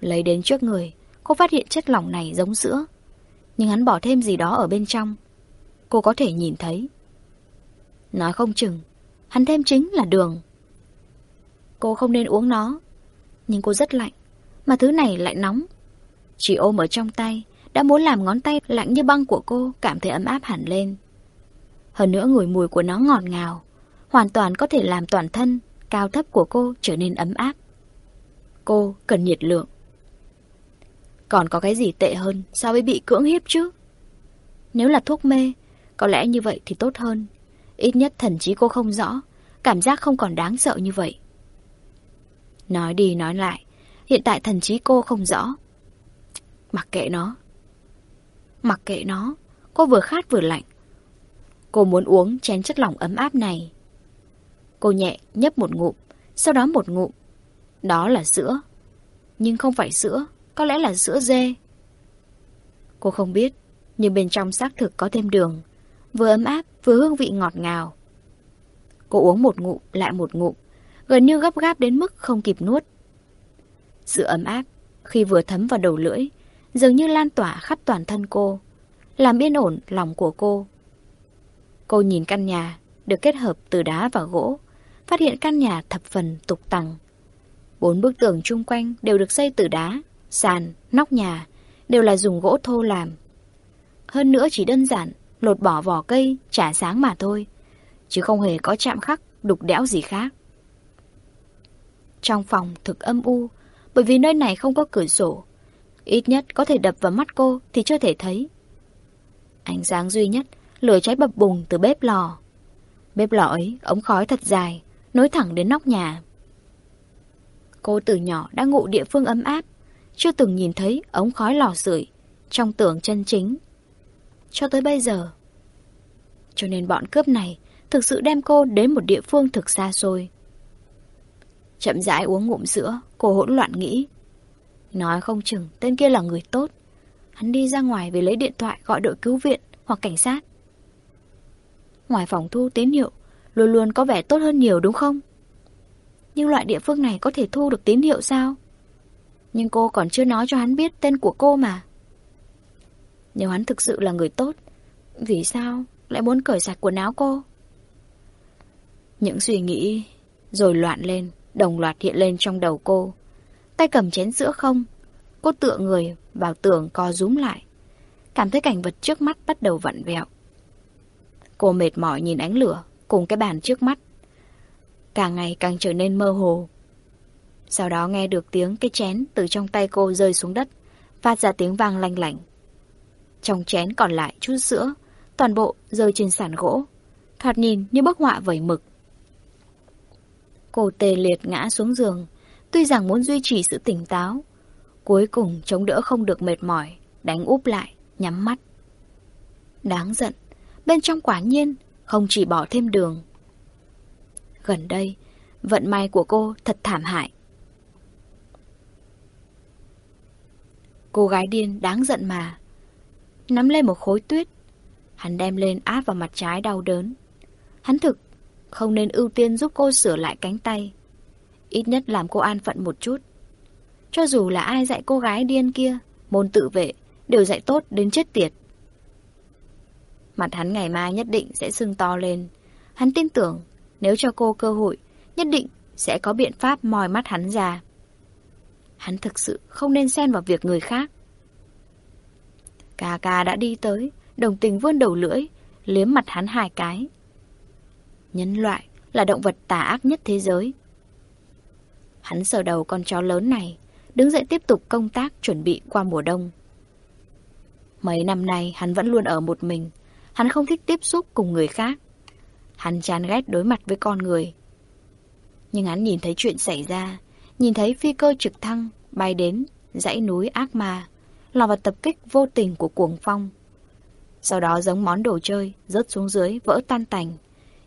Lấy đến trước người, cô phát hiện chất lỏng này giống sữa. Nhưng hắn bỏ thêm gì đó ở bên trong. Cô có thể nhìn thấy. Nói không chừng, hắn thêm chính là đường. Cô không nên uống nó. Nhưng cô rất lạnh, mà thứ này lại nóng. Chỉ ôm ở trong tay, đã muốn làm ngón tay lạnh như băng của cô cảm thấy ấm áp hẳn lên. Hơn nữa mùi mùi của nó ngọt ngào, hoàn toàn có thể làm toàn thân, cao thấp của cô trở nên ấm áp. Cô cần nhiệt lượng. Còn có cái gì tệ hơn so với bị cưỡng hiếp chứ? Nếu là thuốc mê, có lẽ như vậy thì tốt hơn. Ít nhất thần trí cô không rõ, cảm giác không còn đáng sợ như vậy. Nói đi nói lại, hiện tại thần trí cô không rõ. Mặc kệ nó. Mặc kệ nó, cô vừa khát vừa lạnh. Cô muốn uống chén chất lỏng ấm áp này. Cô nhẹ nhấp một ngụm, sau đó một ngụm. Đó là sữa. Nhưng không phải sữa, có lẽ là sữa dê. Cô không biết, nhưng bên trong xác thực có thêm đường. Vừa ấm áp, vừa hương vị ngọt ngào. Cô uống một ngụm, lại một ngụm, gần như gấp gáp đến mức không kịp nuốt. Sự ấm áp, khi vừa thấm vào đầu lưỡi, dường như lan tỏa khắp toàn thân cô, làm yên ổn lòng của cô. Cô nhìn căn nhà, được kết hợp từ đá và gỗ, phát hiện căn nhà thập phần tục tằng. Bốn bức tường chung quanh đều được xây từ đá, sàn, nóc nhà, đều là dùng gỗ thô làm. Hơn nữa chỉ đơn giản, lột bỏ vỏ cây, trả sáng mà thôi, chứ không hề có chạm khắc, đục đẽo gì khác. Trong phòng thực âm u, bởi vì nơi này không có cửa sổ. Ít nhất có thể đập vào mắt cô thì chưa thể thấy. Ánh sáng duy nhất, lửa cháy bập bùng từ bếp lò. Bếp lò ấy, ống khói thật dài, nối thẳng đến nóc nhà. Cô từ nhỏ đã ngụ địa phương ấm áp, chưa từng nhìn thấy ống khói lò sưởi trong tưởng chân chính. Cho tới bây giờ. Cho nên bọn cướp này thực sự đem cô đến một địa phương thực xa xôi. Chậm rãi uống ngụm sữa, cô hỗn loạn nghĩ. Nói không chừng tên kia là người tốt. Hắn đi ra ngoài về lấy điện thoại gọi đội cứu viện hoặc cảnh sát. Ngoài phòng thu tín hiệu, luôn luôn có vẻ tốt hơn nhiều đúng không? Nhưng loại địa phương này có thể thu được tín hiệu sao? Nhưng cô còn chưa nói cho hắn biết tên của cô mà. Nếu hắn thực sự là người tốt, vì sao lại muốn cởi sạch quần áo cô? Những suy nghĩ rồi loạn lên. đồng loạt hiện lên trong đầu cô. Tay cầm chén sữa không, cô tựa người vào tường co rúm lại. Cảm thấy cảnh vật trước mắt bắt đầu vặn vẹo. Cô mệt mỏi nhìn ánh lửa cùng cái bàn trước mắt. Càng ngày càng trở nên mơ hồ. Sau đó nghe được tiếng cái chén từ trong tay cô rơi xuống đất, phát ra tiếng vang lanh lảnh. Trong chén còn lại chút sữa, toàn bộ rơi trên sàn gỗ, thoạt nhìn như bức họa vẩy mực. Cô tê liệt ngã xuống giường, tuy rằng muốn duy trì sự tỉnh táo, cuối cùng chống đỡ không được mệt mỏi, đánh úp lại, nhắm mắt. Đáng giận, bên trong quả nhiên không chỉ bỏ thêm đường. Gần đây, vận may của cô thật thảm hại. Cô gái điên đáng giận mà. Nắm lên một khối tuyết, hắn đem lên áp vào mặt trái đau đớn. Hắn thực không nên ưu tiên giúp cô sửa lại cánh tay. Ít nhất làm cô an phận một chút. Cho dù là ai dạy cô gái điên kia, môn tự vệ, đều dạy tốt đến chết tiệt. Mặt hắn ngày mai nhất định sẽ sưng to lên. Hắn tin tưởng, nếu cho cô cơ hội, nhất định sẽ có biện pháp mòi mắt hắn ra. Hắn thực sự không nên xen vào việc người khác. Cà cà đã đi tới, đồng tình vươn đầu lưỡi, liếm mặt hắn hai cái. Nhân loại là động vật tà ác nhất thế giới. Hắn sờ đầu con chó lớn này, đứng dậy tiếp tục công tác chuẩn bị qua mùa đông. Mấy năm nay hắn vẫn luôn ở một mình, hắn không thích tiếp xúc cùng người khác. Hắn chán ghét đối mặt với con người. Nhưng hắn nhìn thấy chuyện xảy ra, nhìn thấy phi cơ trực thăng bay đến dãy núi ác ma, lọt vào tập kích vô tình của cuồng phong. Sau đó giống món đồ chơi, rớt xuống dưới, vỡ tan tành.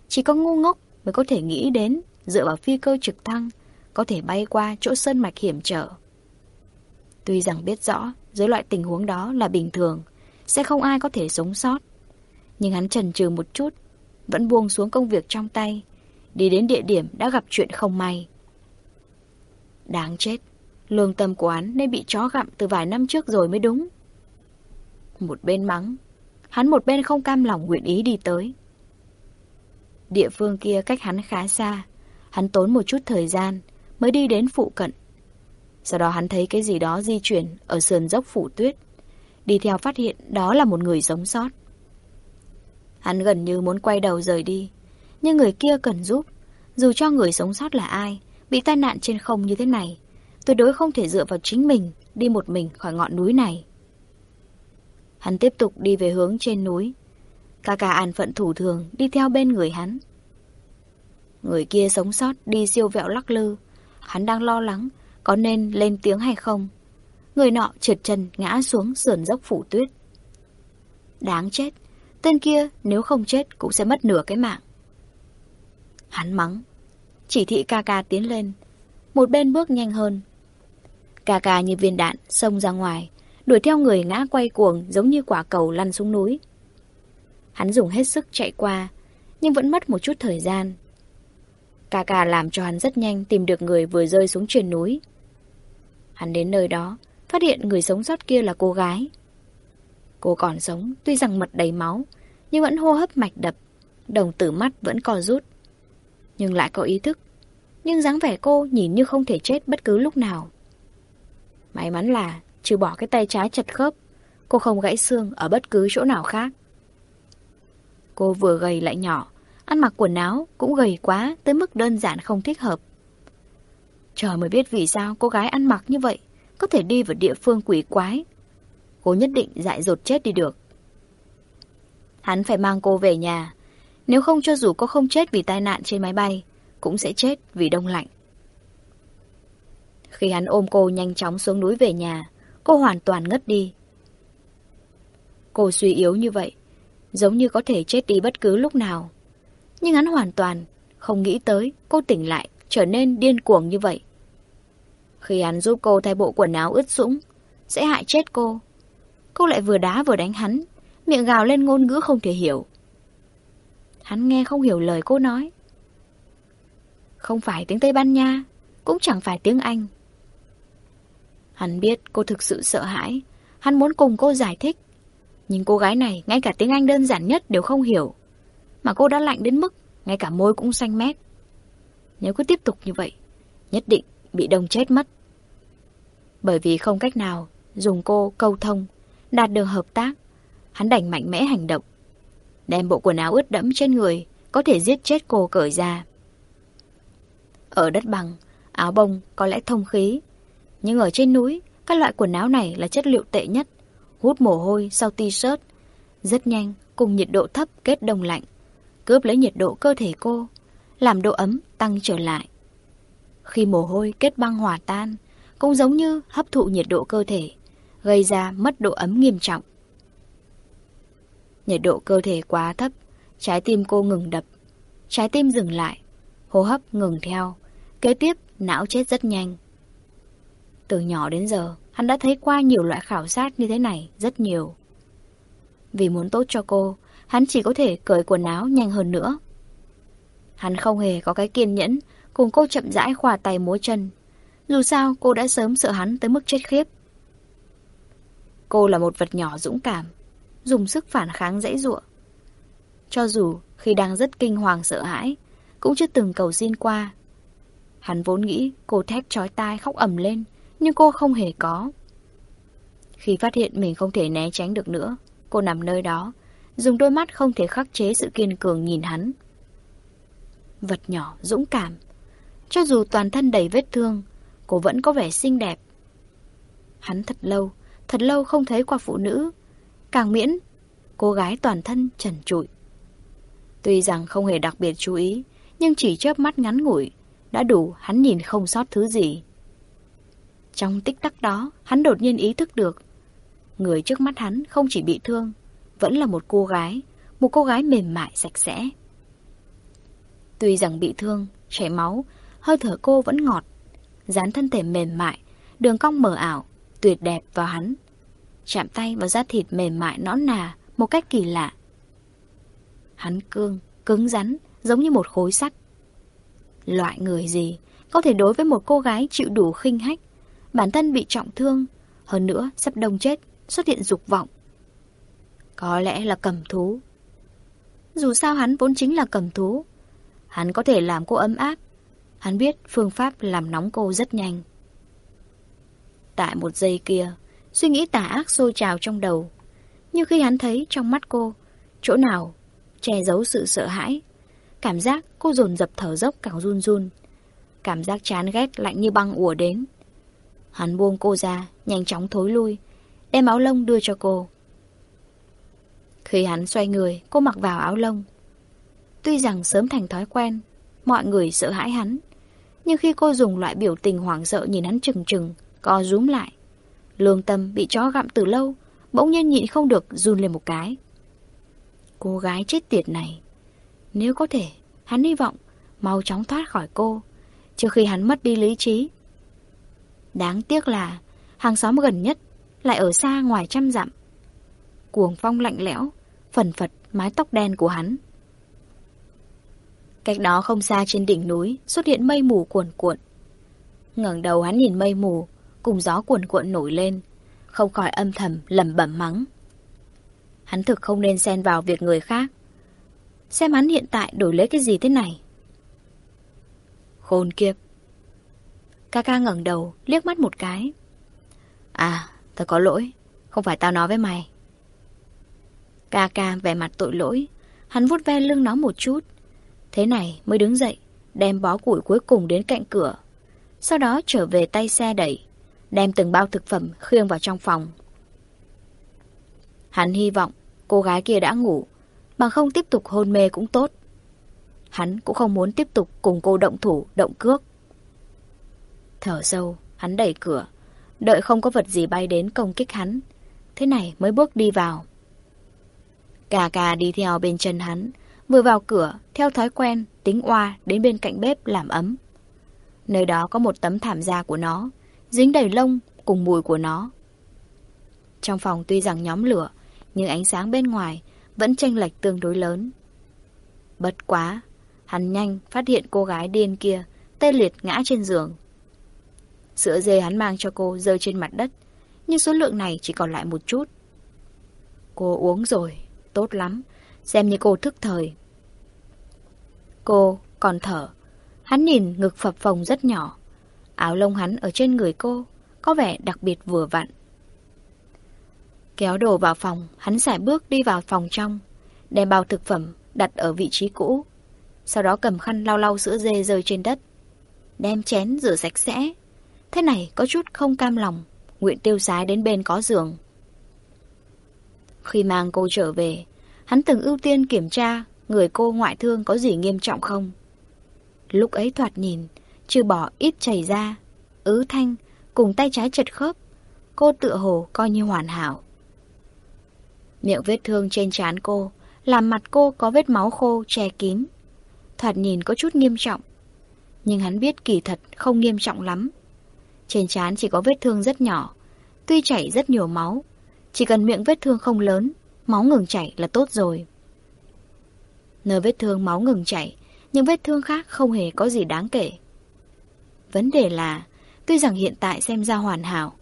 Chỉ có ngu ngốc mới có thể nghĩ đến, dựa vào phi cơ trực thăng, có thể bay qua chỗ sơn mạch hiểm trở. Tuy rằng biết rõ, dưới loại tình huống đó là bình thường, sẽ không ai có thể sống sót. Nhưng hắn chần chừ một chút, vẫn buông xuống công việc trong tay, đi đến địa điểm đã gặp chuyện không may. Đáng chết, lương tâm của hắn nên bị chó gặm từ vài năm trước rồi mới đúng. Một bên mắng, hắn một bên không cam lòng nguyện ý đi tới. Địa phương kia cách hắn khá xa, hắn tốn một chút thời gian mới đi đến phụ cận. Sau đó hắn thấy cái gì đó di chuyển ở sườn dốc phủ tuyết. Đi theo phát hiện đó là một người sống sót. Hắn gần như muốn quay đầu rời đi, nhưng người kia cần giúp. Dù cho người sống sót là ai, bị tai nạn trên không như thế này, tuyệt đối không thể dựa vào chính mình đi một mình khỏi ngọn núi này. Hắn tiếp tục đi về hướng trên núi. Cả cả an phận thủ thường đi theo bên người hắn. Người kia sống sót đi siêu vẹo lắc lư. Hắn đang lo lắng có nên lên tiếng hay không. Người nọ trượt chân ngã xuống sườn dốc phủ tuyết. Đáng chết. Tên kia nếu không chết cũng sẽ mất nửa cái mạng. Hắn mắng. Chỉ thị ca ca tiến lên. Một bên bước nhanh hơn. Ca ca như viên đạn xông ra ngoài. Đuổi theo người ngã quay cuồng giống như quả cầu lăn xuống núi. Hắn dùng hết sức chạy qua, nhưng vẫn mất một chút thời gian. Ca ca làm cho hắn rất nhanh tìm được người vừa rơi xuống truyền núi. Hắn đến nơi đó, phát hiện người sống sót kia là cô gái. Cô còn sống, tuy rằng mật đầy máu, nhưng vẫn hô hấp mạch đập, đồng tử mắt vẫn co rút. Nhưng lại có ý thức. Nhưng dáng vẻ cô nhìn như không thể chết bất cứ lúc nào. May mắn là, trừ bỏ cái tay trái chật khớp, cô không gãy xương ở bất cứ chỗ nào khác. Cô vừa gầy lại nhỏ, ăn mặc quần áo cũng gầy quá tới mức đơn giản không thích hợp. Trời mới biết vì sao cô gái ăn mặc như vậy có thể đi vào địa phương quỷ quái. Cô nhất định dại dột chết đi được. Hắn phải mang cô về nhà. Nếu không cho dù có không chết vì tai nạn trên máy bay, cũng sẽ chết vì đông lạnh. Khi hắn ôm cô nhanh chóng xuống núi về nhà, cô hoàn toàn ngất đi. Cô suy yếu như vậy, giống như có thể chết đi bất cứ lúc nào. Nhưng hắn hoàn toàn không nghĩ tới cô tỉnh lại trở nên điên cuồng như vậy. Khi hắn giúp cô thay bộ quần áo ướt sũng, sẽ hại chết cô. Cô lại vừa đá vừa đánh hắn, miệng gào lên ngôn ngữ không thể hiểu. Hắn nghe không hiểu lời cô nói. Không phải tiếng Tây Ban Nha, cũng chẳng phải tiếng Anh. Hắn biết cô thực sự sợ hãi, hắn muốn cùng cô giải thích. Nhưng cô gái này ngay cả tiếng Anh đơn giản nhất đều không hiểu. Mà cô đã lạnh đến mức ngay cả môi cũng xanh mét. Nếu cứ tiếp tục như vậy, nhất định bị đông chết mất. Bởi vì không cách nào dùng cô câu thông, đạt được hợp tác, hắn đành mạnh mẽ hành động. Đem bộ quần áo ướt đẫm trên người, có thể giết chết cô cởi ra. Ở đất bằng, áo bông có lẽ thông khí, nhưng ở trên núi, các loại quần áo này là chất liệu tệ nhất, hút mồ hôi sau t-shirt, rất nhanh cùng nhiệt độ thấp kết đông lạnh, cướp lấy nhiệt độ cơ thể cô, làm độ ấm tăng trở lại. Khi mồ hôi kết băng hòa tan, cũng giống như hấp thụ nhiệt độ cơ thể, gây ra mất độ ấm nghiêm trọng. Nhiệt độ cơ thể quá thấp, trái tim cô ngừng đập. Trái tim dừng lại, hô hấp ngừng theo. Kế tiếp, não chết rất nhanh. Từ nhỏ đến giờ, hắn đã thấy qua nhiều loại khảo sát như thế này, rất nhiều. Vì muốn tốt cho cô, hắn chỉ có thể cởi quần áo nhanh hơn nữa. Hắn không hề có cái kiên nhẫn cùng cô chậm rãi khỏa tay múa chân. Dù sao, cô đã sớm sợ hắn tới mức chết khiếp. Cô là một vật nhỏ dũng cảm, dùng sức phản kháng dãy dụa. Cho dù khi đang rất kinh hoàng sợ hãi, cũng chưa từng cầu xin qua. Hắn vốn nghĩ cô thét chói tai khóc ầm lên, nhưng cô không hề có. Khi phát hiện mình không thể né tránh được nữa, cô nằm nơi đó, dùng đôi mắt không thể khắc chế sự kiên cường nhìn hắn. Vật nhỏ, dũng cảm. Cho dù toàn thân đầy vết thương, cô vẫn có vẻ xinh đẹp. Hắn thật lâu, thật lâu không thấy qua phụ nữ. Càng miễn, cô gái toàn thân trần trụi. Tuy rằng không hề đặc biệt chú ý, nhưng chỉ chớp mắt ngắn ngủi, đã đủ hắn nhìn không sót thứ gì. Trong tích tắc đó, hắn đột nhiên ý thức được. Người trước mắt hắn không chỉ bị thương, vẫn là một cô gái, một cô gái mềm mại sạch sẽ. Tuy rằng bị thương, chảy máu, hơi thở cô vẫn ngọt, dán thân thể mềm mại, đường cong mờ ảo, tuyệt đẹp vào hắn. Chạm tay vào da thịt mềm mại nõn nà, một cách kỳ lạ. Hắn cương, cứng rắn, giống như một khối sắt. Loại người gì có thể đối với một cô gái chịu đủ khinh hách, bản thân bị trọng thương, hơn nữa sắp đông chết, xuất hiện dục vọng. Có lẽ là cầm thú. Dù sao hắn vốn chính là cầm thú. Hắn có thể làm cô ấm áp. Hắn biết phương pháp làm nóng cô rất nhanh. Tại một giây kia, suy nghĩ tà ác sôi trào trong đầu. Nhưng khi hắn thấy trong mắt cô, chỗ nào che giấu sự sợ hãi. Cảm giác cô dồn dập thở dốc càng run run. Cảm giác chán ghét lạnh như băng ùa đến. Hắn buông cô ra, nhanh chóng thối lui, đem áo lông đưa cho cô. Khi hắn xoay người, cô mặc vào áo lông. Tuy rằng sớm thành thói quen, mọi người sợ hãi hắn. Nhưng khi cô dùng loại biểu tình hoảng sợ nhìn hắn chừng chừng, co rúm lại. Lương tâm bị chó gặm từ lâu, bỗng nhiên nhịn không được run lên một cái. Cô gái chết tiệt này. Nếu có thể, hắn hy vọng mau chóng thoát khỏi cô, trước khi hắn mất đi lý trí. Đáng tiếc là hàng xóm gần nhất lại ở xa ngoài trăm dặm. Cuồng phong lạnh lẽo, phần phật mái tóc đen của hắn. Cách đó không xa trên đỉnh núi xuất hiện mây mù cuồn cuộn. ngẩng đầu hắn nhìn mây mù, cùng gió cuồn cuộn nổi lên, không khỏi âm thầm lẩm bẩm mắng. Hắn thực không nên xen vào việc người khác. Xem hắn hiện tại đổi lấy cái gì thế này. Khôn kiếp. Ca ca ngẩng đầu, liếc mắt một cái. À, tao có lỗi, không phải tao nói với mày. Ca ca vẻ mặt tội lỗi, hắn vuốt ve lưng nó một chút. Thế này mới đứng dậy, đem bó củi cuối cùng đến cạnh cửa. Sau đó trở về tay xe đẩy, đem từng bao thực phẩm khiêng vào trong phòng. Hắn hy vọng cô gái kia đã ngủ, bằng không tiếp tục hôn mê cũng tốt. Hắn cũng không muốn tiếp tục cùng cô động thủ, động cước. Thở sâu, hắn đẩy cửa, đợi không có vật gì bay đến công kích hắn. Thế này mới bước đi vào. Cà cà đi theo bên chân hắn, vừa vào cửa, theo thói quen, tính oa đến bên cạnh bếp làm ấm. Nơi đó có một tấm thảm da của nó, dính đầy lông cùng mùi của nó. Trong phòng tuy rằng nhóm lửa, nhưng ánh sáng bên ngoài vẫn chênh lệch tương đối lớn. Bất quá, hắn nhanh phát hiện cô gái điên kia tê liệt ngã trên giường. Sữa dê hắn mang cho cô rơi trên mặt đất, nhưng số lượng này chỉ còn lại một chút. Cô uống rồi, tốt lắm, xem như cô thức thời. Cô còn thở, hắn nhìn ngực phập phồng rất nhỏ, Áo lông hắn ở trên người cô, có vẻ đặc biệt vừa vặn. Kéo đồ vào phòng, hắn xài bước đi vào phòng trong, đem bao thực phẩm đặt ở vị trí cũ. Sau đó cầm khăn lau lau sữa dê rơi trên đất. Đem chén rửa sạch sẽ. Thế này có chút không cam lòng, nguyện tiêu sái đến bên có giường. Khi mang cô trở về, hắn từng ưu tiên kiểm tra người cô ngoại thương có gì nghiêm trọng không. Lúc ấy thoạt nhìn, trừ bỏ ít chảy ra, ứ thanh, cùng tay trái chật khớp, cô tựa hồ coi như hoàn hảo. Miệng vết thương trên trán cô, làm mặt cô có vết máu khô che kín. Thoạt nhìn có chút nghiêm trọng, nhưng hắn biết kỳ thật không nghiêm trọng lắm. Trên trán chỉ có vết thương rất nhỏ, tuy chảy rất nhiều máu, chỉ cần miệng vết thương không lớn, máu ngừng chảy là tốt rồi. Nơi vết thương máu ngừng chảy, những vết thương khác không hề có gì đáng kể. Vấn đề là, tuy rằng hiện tại xem ra hoàn hảo,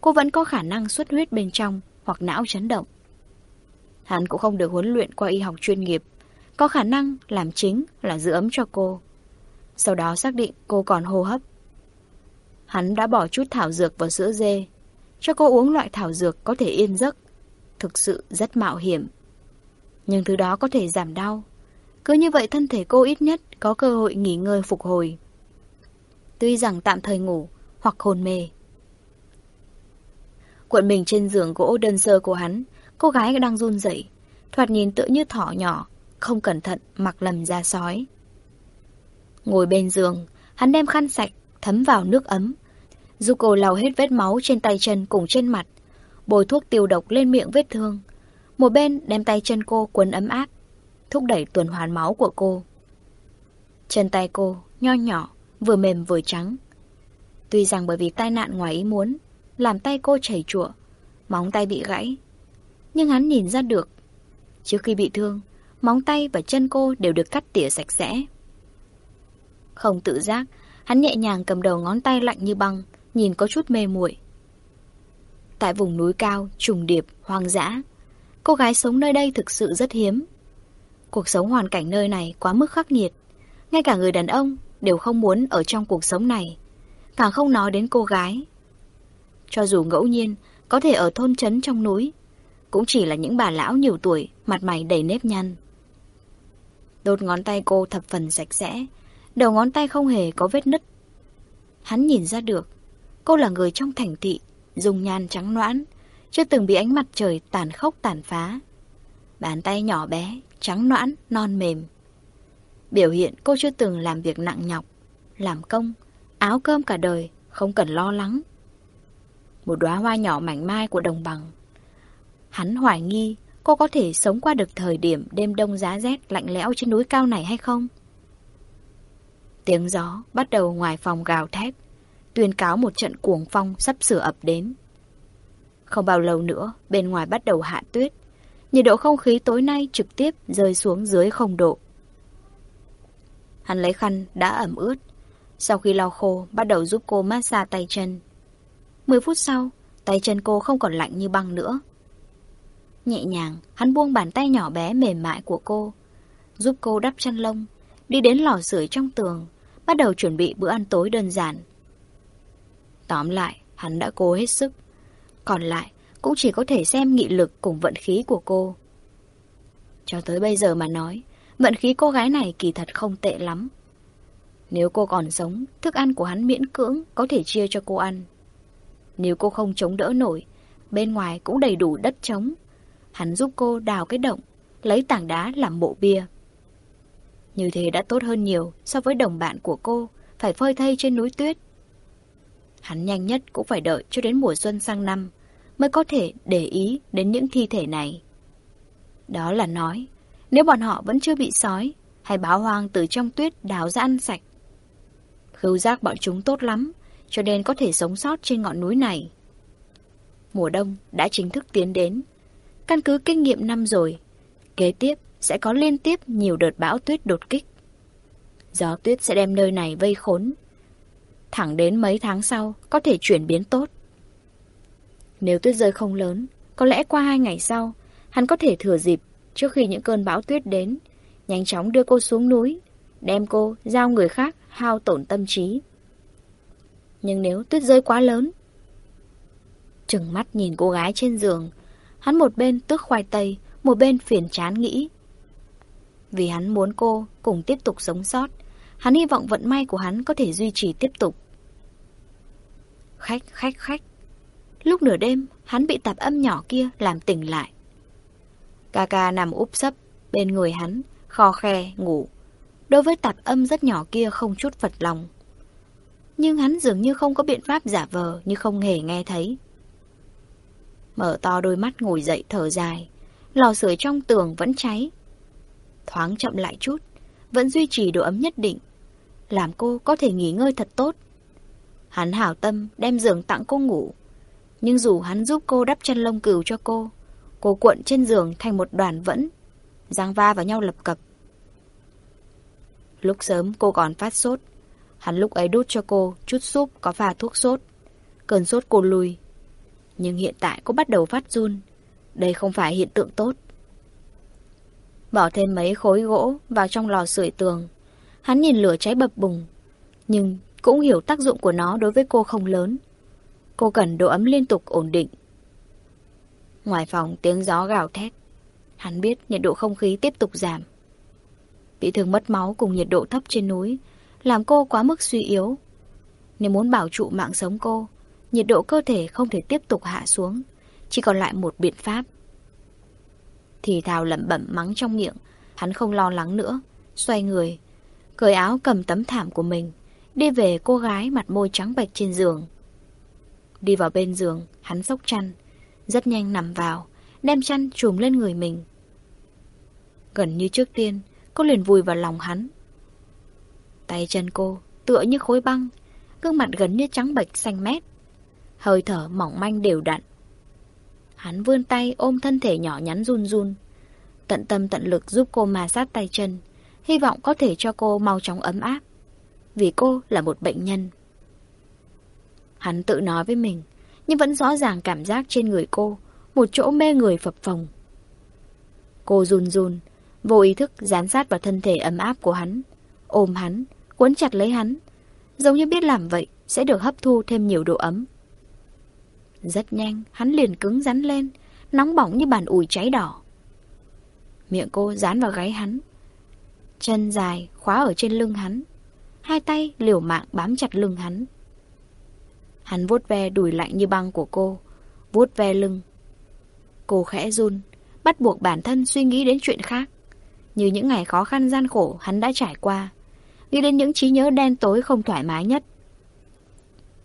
cô vẫn có khả năng xuất huyết bên trong hoặc não chấn động. Hắn cũng không được huấn luyện qua y học chuyên nghiệp, có khả năng làm chính là giữ ấm cho cô. Sau đó xác định cô còn hô hấp. Hắn đã bỏ chút thảo dược vào sữa dê, cho cô uống loại thảo dược có thể yên giấc. Thực sự rất mạo hiểm. Nhưng thứ đó có thể giảm đau. Cứ như vậy thân thể cô ít nhất có cơ hội nghỉ ngơi phục hồi. Tuy rằng tạm thời ngủ hoặc hồn mê. Cuộn mình trên giường gỗ đơn sơ của hắn, cô gái đang run rẩy, thoạt nhìn tựa như thỏ nhỏ, không cẩn thận mặc lầm da sói. Ngồi bên giường, hắn đem khăn sạch, thấm vào nước ấm, giúp cô lau hết vết máu trên tay chân cùng trên mặt, bôi thuốc tiêu độc lên miệng vết thương. Một bên đem tay chân cô quấn ấm áp, thúc đẩy tuần hoàn máu của cô. Chân tay cô, nho nhỏ, vừa mềm vừa trắng. Tuy rằng bởi vì tai nạn ngoài ý muốn, làm tay cô chảy chụa, móng tay bị gãy. Nhưng hắn nhìn ra được, trước khi bị thương, móng tay và chân cô đều được cắt tỉa sạch sẽ. Không tự giác, hắn nhẹ nhàng cầm đầu ngón tay lạnh như băng, nhìn có chút mê muội. Tại vùng núi cao, trùng điệp, hoang dã, cô gái sống nơi đây thực sự rất hiếm. Cuộc sống hoàn cảnh nơi này quá mức khắc nghiệt, ngay cả người đàn ông đều không muốn ở trong cuộc sống này, càng không nói đến cô gái. Cho dù ngẫu nhiên có thể ở thôn trấn trong núi, cũng chỉ là những bà lão nhiều tuổi, mặt mày đầy nếp nhăn. Đốt ngón tay cô thập phần sạch sẽ, đầu ngón tay không hề có vết nứt. Hắn nhìn ra được, cô là người trong thành thị, dùng nhan trắng noãn, chưa từng bị ánh mặt trời tàn khốc tàn phá. Bàn tay nhỏ bé, trắng noãn, non mềm. Biểu hiện cô chưa từng làm việc nặng nhọc, làm công, áo cơm cả đời, không cần lo lắng. Một đóa hoa nhỏ mảnh mai của đồng bằng. Hắn hoài nghi cô có thể sống qua được thời điểm đêm đông giá rét lạnh lẽo trên núi cao này hay không? Tiếng gió bắt đầu ngoài phòng gào thét, tuyên cáo một trận cuồng phong sắp sửa ập đến. Không bao lâu nữa, bên ngoài bắt đầu hạ tuyết. Nhiệt độ không khí tối nay trực tiếp rơi xuống dưới không độ. Hắn lấy khăn đã ẩm ướt. Sau khi lau khô, bắt đầu giúp cô massage tay chân. Mười phút sau, tay chân cô không còn lạnh như băng nữa. Nhẹ nhàng, hắn buông bàn tay nhỏ bé mềm mại của cô, giúp cô đắp chăn lông, đi đến lò sưởi trong tường, bắt đầu chuẩn bị bữa ăn tối đơn giản. Tóm lại, hắn đã cố hết sức. Còn lại, cũng chỉ có thể xem nghị lực cùng vận khí của cô. Cho tới bây giờ mà nói, vận khí cô gái này kỳ thật không tệ lắm. Nếu cô còn sống, thức ăn của hắn miễn cưỡng có thể chia cho cô ăn. Nếu cô không chống đỡ nổi, bên ngoài cũng đầy đủ đất trống. Hắn giúp cô đào cái động, lấy tảng đá làm mộ bia. Như thế đã tốt hơn nhiều so với đồng bạn của cô, phải phơi thây trên núi tuyết. Hắn nhanh nhất cũng phải đợi cho đến mùa xuân sang năm, mới có thể để ý đến những thi thể này. Đó là nói, nếu bọn họ vẫn chưa bị sói, hay báo hoang từ trong tuyết đào ra ăn sạch. Khứu giác bọn chúng tốt lắm, cho nên có thể sống sót trên ngọn núi này. Mùa đông đã chính thức tiến đến. Căn cứ kinh nghiệm năm rồi, kế tiếp sẽ có liên tiếp nhiều đợt bão tuyết đột kích. Gió tuyết sẽ đem nơi này vây khốn. Thẳng đến mấy tháng sau có thể chuyển biến tốt. Nếu tuyết rơi không lớn, có lẽ qua hai ngày sau, hắn có thể thừa dịp trước khi những cơn bão tuyết đến, nhanh chóng đưa cô xuống núi, đem cô giao người khác hao tổn tâm trí. Nhưng nếu tuyết rơi quá lớn Trừng mắt nhìn cô gái trên giường Hắn một bên tước khoai tây Một bên phiền chán nghĩ. Vì hắn muốn cô cùng tiếp tục sống sót Hắn hy vọng vận may của hắn có thể duy trì tiếp tục. Khách, khách, khách. Lúc nửa đêm Hắn bị tạp âm nhỏ kia làm tỉnh lại. Kaka nằm úp sấp Bên người hắn Kho khe, ngủ. Đối với tạp âm rất nhỏ kia không chút phật lòng. Nhưng hắn dường như không có biện pháp giả vờ Như không hề nghe thấy. Mở to đôi mắt ngồi dậy thở dài. Lò sưởi trong tường vẫn cháy. Thoáng chậm lại chút Vẫn duy trì độ ấm nhất định. Làm cô có thể nghỉ ngơi thật tốt. Hắn hảo tâm đem giường tặng cô ngủ. Nhưng dù hắn giúp cô đắp chân lông cừu cho cô Cô cuộn trên giường thành một đoàn vẫn. Giang va vào nhau lập cập. Lúc sớm cô còn phát sốt. Hắn lúc ấy đút cho cô chút súp có pha thuốc sốt. Cơn sốt cô lùi. Nhưng hiện tại cô bắt đầu phát run. Đây không phải hiện tượng tốt. Bỏ thêm mấy khối gỗ vào trong lò sưởi tường. Hắn nhìn lửa cháy bập bùng. Nhưng cũng hiểu tác dụng của nó đối với cô không lớn. Cô cần độ ấm liên tục ổn định. Ngoài phòng, tiếng gió gào thét. Hắn biết nhiệt độ không khí tiếp tục giảm. Bị thương mất máu cùng nhiệt độ thấp trên núi, Làm cô quá mức suy yếu. Nếu muốn bảo trụ mạng sống cô, Nhiệt độ cơ thể không thể tiếp tục hạ xuống, Chỉ còn lại một biện pháp. Thì thào lẩm bẩm mắng trong miệng, Hắn không lo lắng nữa, Xoay người, Cởi áo cầm tấm thảm của mình, Đi về cô gái mặt môi trắng bệch trên giường. Đi vào bên giường, Hắn sốc chăn rất nhanh nằm vào, Đem chăn trùm lên người mình. Gần như trước tiên, Cô liền vùi vào lòng hắn. Tay chân cô tựa như khối băng, Gương mặt gần như trắng bệch xanh mét, Hơi thở mỏng manh đều đặn. Hắn vươn tay ôm thân thể nhỏ nhắn run run, Tận tâm tận lực giúp cô mà sát tay chân, Hy vọng có thể cho cô mau chóng ấm áp, Vì cô là một bệnh nhân. Hắn tự nói với mình nhưng vẫn rõ ràng cảm giác trên người cô, Một chỗ mê người phập phồng. Cô run run, Vô ý thức dán sát vào thân thể ấm áp của hắn, Ôm hắn, Cuốn chặt lấy hắn. Giống như biết làm vậy Sẽ được hấp thu thêm nhiều độ ấm. Rất nhanh, Hắn liền cứng rắn lên, Nóng bỏng như bàn ủi cháy đỏ. Miệng cô dán vào gáy hắn, Chân dài khóa ở trên lưng hắn, Hai tay liều mạng bám chặt lưng hắn. Hắn vuốt ve đùi lạnh như băng của cô vuốt ve lưng Cô khẽ run Bắt buộc bản thân suy nghĩ đến chuyện khác như những ngày khó khăn gian khổ hắn đã trải qua, nghĩ đến những trí nhớ đen tối không thoải mái nhất.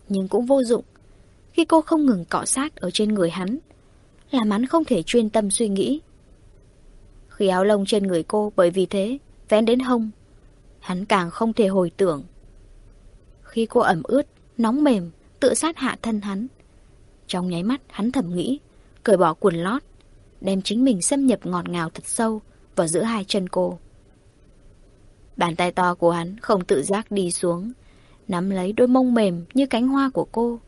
Nhưng cũng vô dụng, khi cô không ngừng cọ sát ở trên người hắn, làm hắn không thể chuyên tâm suy nghĩ. Khi áo lông trên người cô bởi vì thế, vén đến hông, hắn càng không thể hồi tưởng. Khi cô ẩm ướt, nóng mềm, tự sát hạ thân hắn, trong nháy mắt hắn thầm nghĩ, cởi bỏ quần lót, đem chính mình xâm nhập ngọt ngào thật sâu vào giữa hai chân cô. Bàn tay to của hắn không tự giác đi xuống, nắm lấy đôi mông mềm như cánh hoa của cô,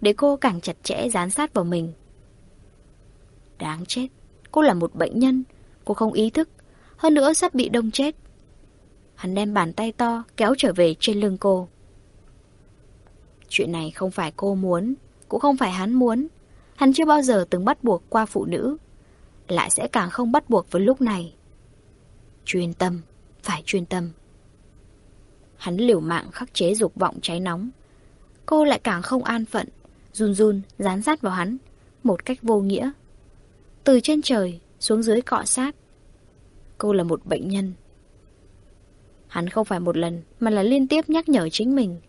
để cô càng chặt chẽ dán sát vào mình. Đáng chết, cô là một bệnh nhân, cô không ý thức, hơn nữa sắp bị đông chết. Hắn đem bàn tay to kéo trở về trên lưng cô. Chuyện này không phải cô muốn, cũng không phải hắn muốn. Hắn chưa bao giờ từng bắt buộc qua phụ nữ, lại sẽ càng không bắt buộc với lúc này. Chuyên tâm, phải chuyên tâm. Hắn liều mạng khắc chế dục vọng cháy nóng. Cô lại càng không an phận, run run, dán sát vào hắn, một cách vô nghĩa. Từ trên trời, xuống dưới cọ sát. Cô là một bệnh nhân. Hắn không phải một lần, mà là liên tiếp nhắc nhở chính mình.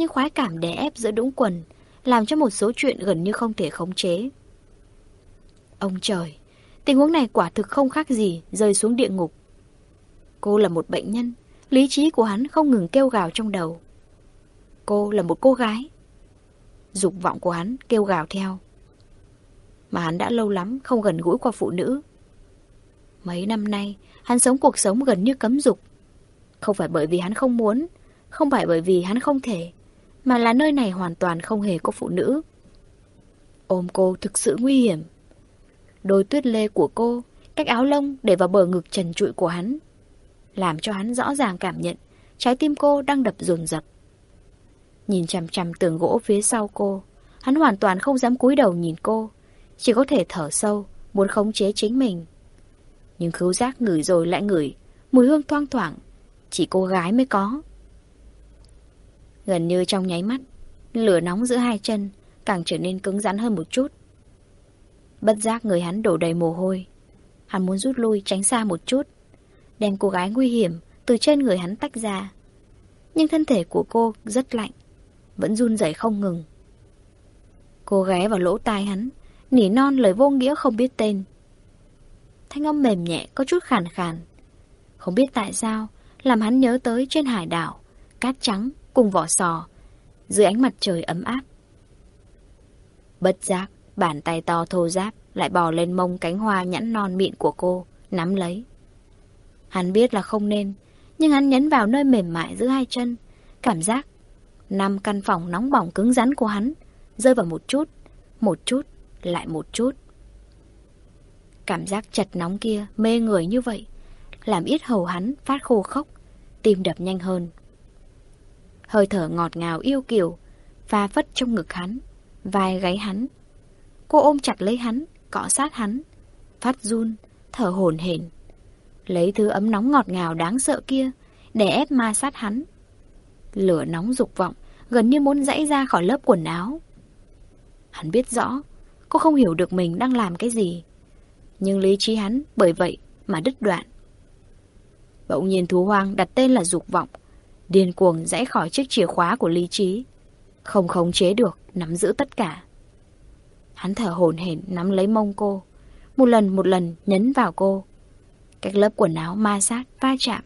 Nhưng khoái cảm đè ép giữa đũng quần, làm cho một số chuyện gần như không thể khống chế. Ông trời, tình huống này quả thực không khác gì rơi xuống địa ngục. Cô là một bệnh nhân, lý trí của hắn không ngừng kêu gào trong đầu. Cô là một cô gái. Dục vọng của hắn kêu gào theo. Mà hắn đã lâu lắm không gần gũi qua phụ nữ. Mấy năm nay, hắn sống cuộc sống gần như cấm dục. Không phải bởi vì hắn không muốn, không phải bởi vì hắn không thể, mà là nơi này hoàn toàn không hề có phụ nữ. Ôm cô thực sự nguy hiểm. Đôi tuyết lê của cô, cách áo lông để vào bờ ngực trần trụi của hắn làm cho hắn rõ ràng cảm nhận trái tim cô đang đập dồn dập. Nhìn chằm chằm tường gỗ phía sau cô, hắn hoàn toàn không dám cúi đầu nhìn cô, chỉ có thể thở sâu, muốn khống chế chính mình. Nhưng khứu giác ngửi rồi lại ngửi, mùi hương thoang thoảng, chỉ cô gái mới có. Gần như trong nháy mắt, lửa nóng giữa hai chân càng trở nên cứng rắn hơn một chút. Bất giác người hắn đổ đầy mồ hôi. Hắn muốn rút lui tránh xa một chút, đem cô gái nguy hiểm từ trên người hắn tách ra. Nhưng thân thể của cô rất lạnh, vẫn run rẩy không ngừng. Cô ghé vào lỗ tai hắn, nỉ non lời vô nghĩa không biết tên. Thanh âm mềm nhẹ có chút khàn khàn. Không biết tại sao, làm hắn nhớ tới trên hải đảo, cát trắng cùng vỏ sò, dưới ánh mặt trời ấm áp. Bất giác, bàn tay to thô giáp lại bò lên mông cánh hoa nhẵn non mịn của cô, nắm lấy. Hắn biết là không nên, nhưng hắn nhấn vào nơi mềm mại giữa hai chân, cảm giác năm căn phòng nóng bỏng cứng rắn của hắn rơi vào một chút, một chút, lại một chút. Cảm giác chật nóng kia mê người như vậy, làm ít hầu hắn phát khô khốc, tim đập nhanh hơn. Hơi thở ngọt ngào yêu kiều, pha phất trong ngực hắn, vai gáy hắn. Cô ôm chặt lấy hắn, cọ sát hắn, phát run, thở hổn hển. Lấy thứ ấm nóng ngọt ngào đáng sợ kia, để ép ma sát hắn. Lửa nóng dục vọng, gần như muốn dãy ra khỏi lớp quần áo. Hắn biết rõ, cô không hiểu được mình đang làm cái gì. Nhưng lý trí hắn bởi vậy mà đứt đoạn. Bỗng nhiên thú hoang đặt tên là dục vọng, điên cuồng rẽ khỏi chiếc chìa khóa của lý trí. Không khống chế được, nắm giữ tất cả. Hắn thở hổn hển nắm lấy mông cô, một lần một lần nhấn vào cô. Cách lớp quần áo ma sát, va chạm,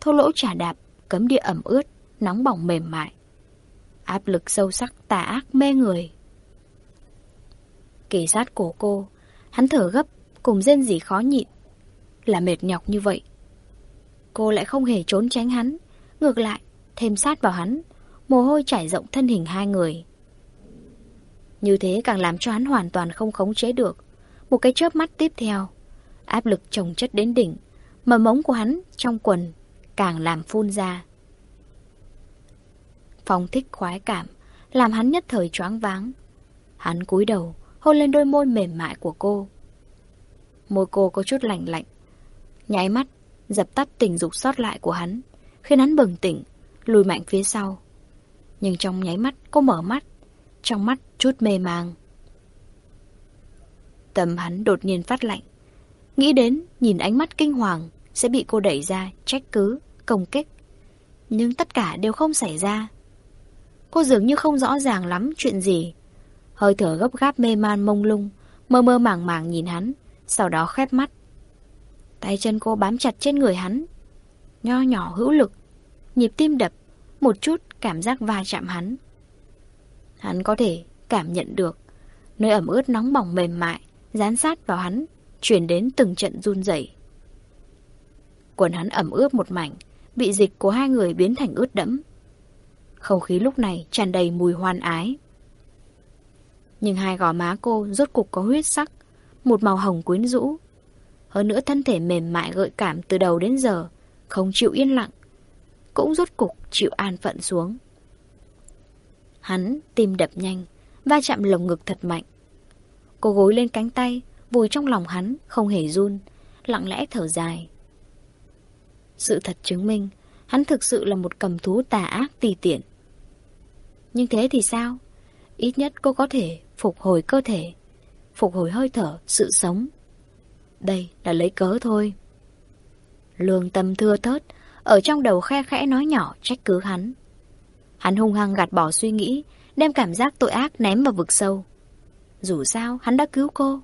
thô lỗ trả đạp, cấm địa ẩm ướt, nóng bỏng mềm mại. Áp lực sâu sắc tà ác mê người. Kề sát cổ cô, hắn thở gấp, cùng rên gì khó nhịn. Là mệt nhọc như vậy. Cô lại không hề trốn tránh hắn, ngược lại, thêm sát vào hắn, mồ hôi chảy rộng thân hình hai người. Như thế càng làm cho hắn hoàn toàn không khống chế được. Một cái chớp mắt tiếp theo, áp lực chồng chất đến đỉnh, mà mống của hắn trong quần càng làm phun ra. Phong thích khoái cảm, làm hắn nhất thời choáng váng. Hắn cúi đầu, hôn lên đôi môi mềm mại của cô. Môi cô có chút lạnh lạnh. Nháy mắt, dập tắt tình dục sót lại của hắn, khiến hắn bừng tỉnh, lùi mạnh phía sau. Nhưng trong nháy mắt, cô mở mắt, trong mắt chút mê mang. Tâm hắn đột nhiên phát lạnh. Nghĩ đến, nhìn ánh mắt kinh hoàng, sẽ bị cô đẩy ra, trách cứ, công kích. Nhưng tất cả đều không xảy ra. Cô dường như không rõ ràng lắm chuyện gì. Hơi thở gấp gáp mê man mông lung, mơ mơ màng màng nhìn hắn, sau đó khép mắt. Tay chân cô bám chặt trên người hắn. Nho nhỏ hữu lực, nhịp tim đập, một chút cảm giác va chạm hắn. Hắn có thể cảm nhận được nơi ẩm ướt nóng bỏng mềm mại dán sát vào hắn, chuyển đến từng trận run rẩy. Quần hắn ẩm ướt một mảnh, bị dịch của hai người biến thành ướt đẫm. Không khí lúc này tràn đầy mùi hoan ái. Nhưng hai gò má cô rốt cục có huyết sắc, một màu hồng quyến rũ. Hơn nữa thân thể mềm mại gợi cảm từ đầu đến giờ, không chịu yên lặng, cũng rốt cục chịu an phận xuống. Hắn tim đập nhanh, va chạm lồng ngực thật mạnh. Cô gối lên cánh tay, vùi trong lòng hắn, không hề run, lặng lẽ thở dài. Sự thật chứng minh, hắn thực sự là một cầm thú tà ác tì tiện. Nhưng thế thì sao? Ít nhất cô có thể phục hồi cơ thể, phục hồi hơi thở, sự sống. Đây là lấy cớ thôi. Lương tâm thưa thớt, ở trong đầu khe khẽ nói nhỏ trách cứ hắn. Hắn hung hăng gạt bỏ suy nghĩ, đem cảm giác tội ác ném vào vực sâu. Dù sao, hắn đã cứu cô.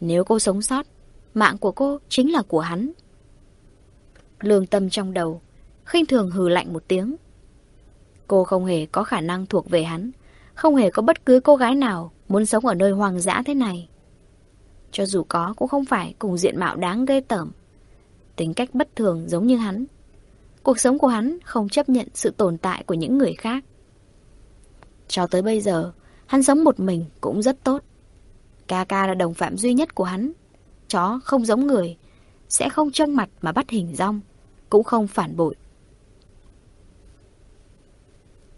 Nếu cô sống sót, mạng của cô chính là của hắn. Lương tâm trong đầu, khinh thường hừ lạnh một tiếng. Cô không hề có khả năng thuộc về hắn, không hề có bất cứ cô gái nào muốn sống ở nơi hoang dã thế này. Cho dù có cũng không phải cùng diện mạo đáng ghê tởm. Tính cách bất thường giống như hắn. Cuộc sống của hắn không chấp nhận sự tồn tại của những người khác. Cho tới bây giờ, hắn sống một mình cũng rất tốt. Kaka là đồng phạm duy nhất của hắn. Chó không giống người, sẽ không trông mặt mà bắt hình rong, cũng không phản bội.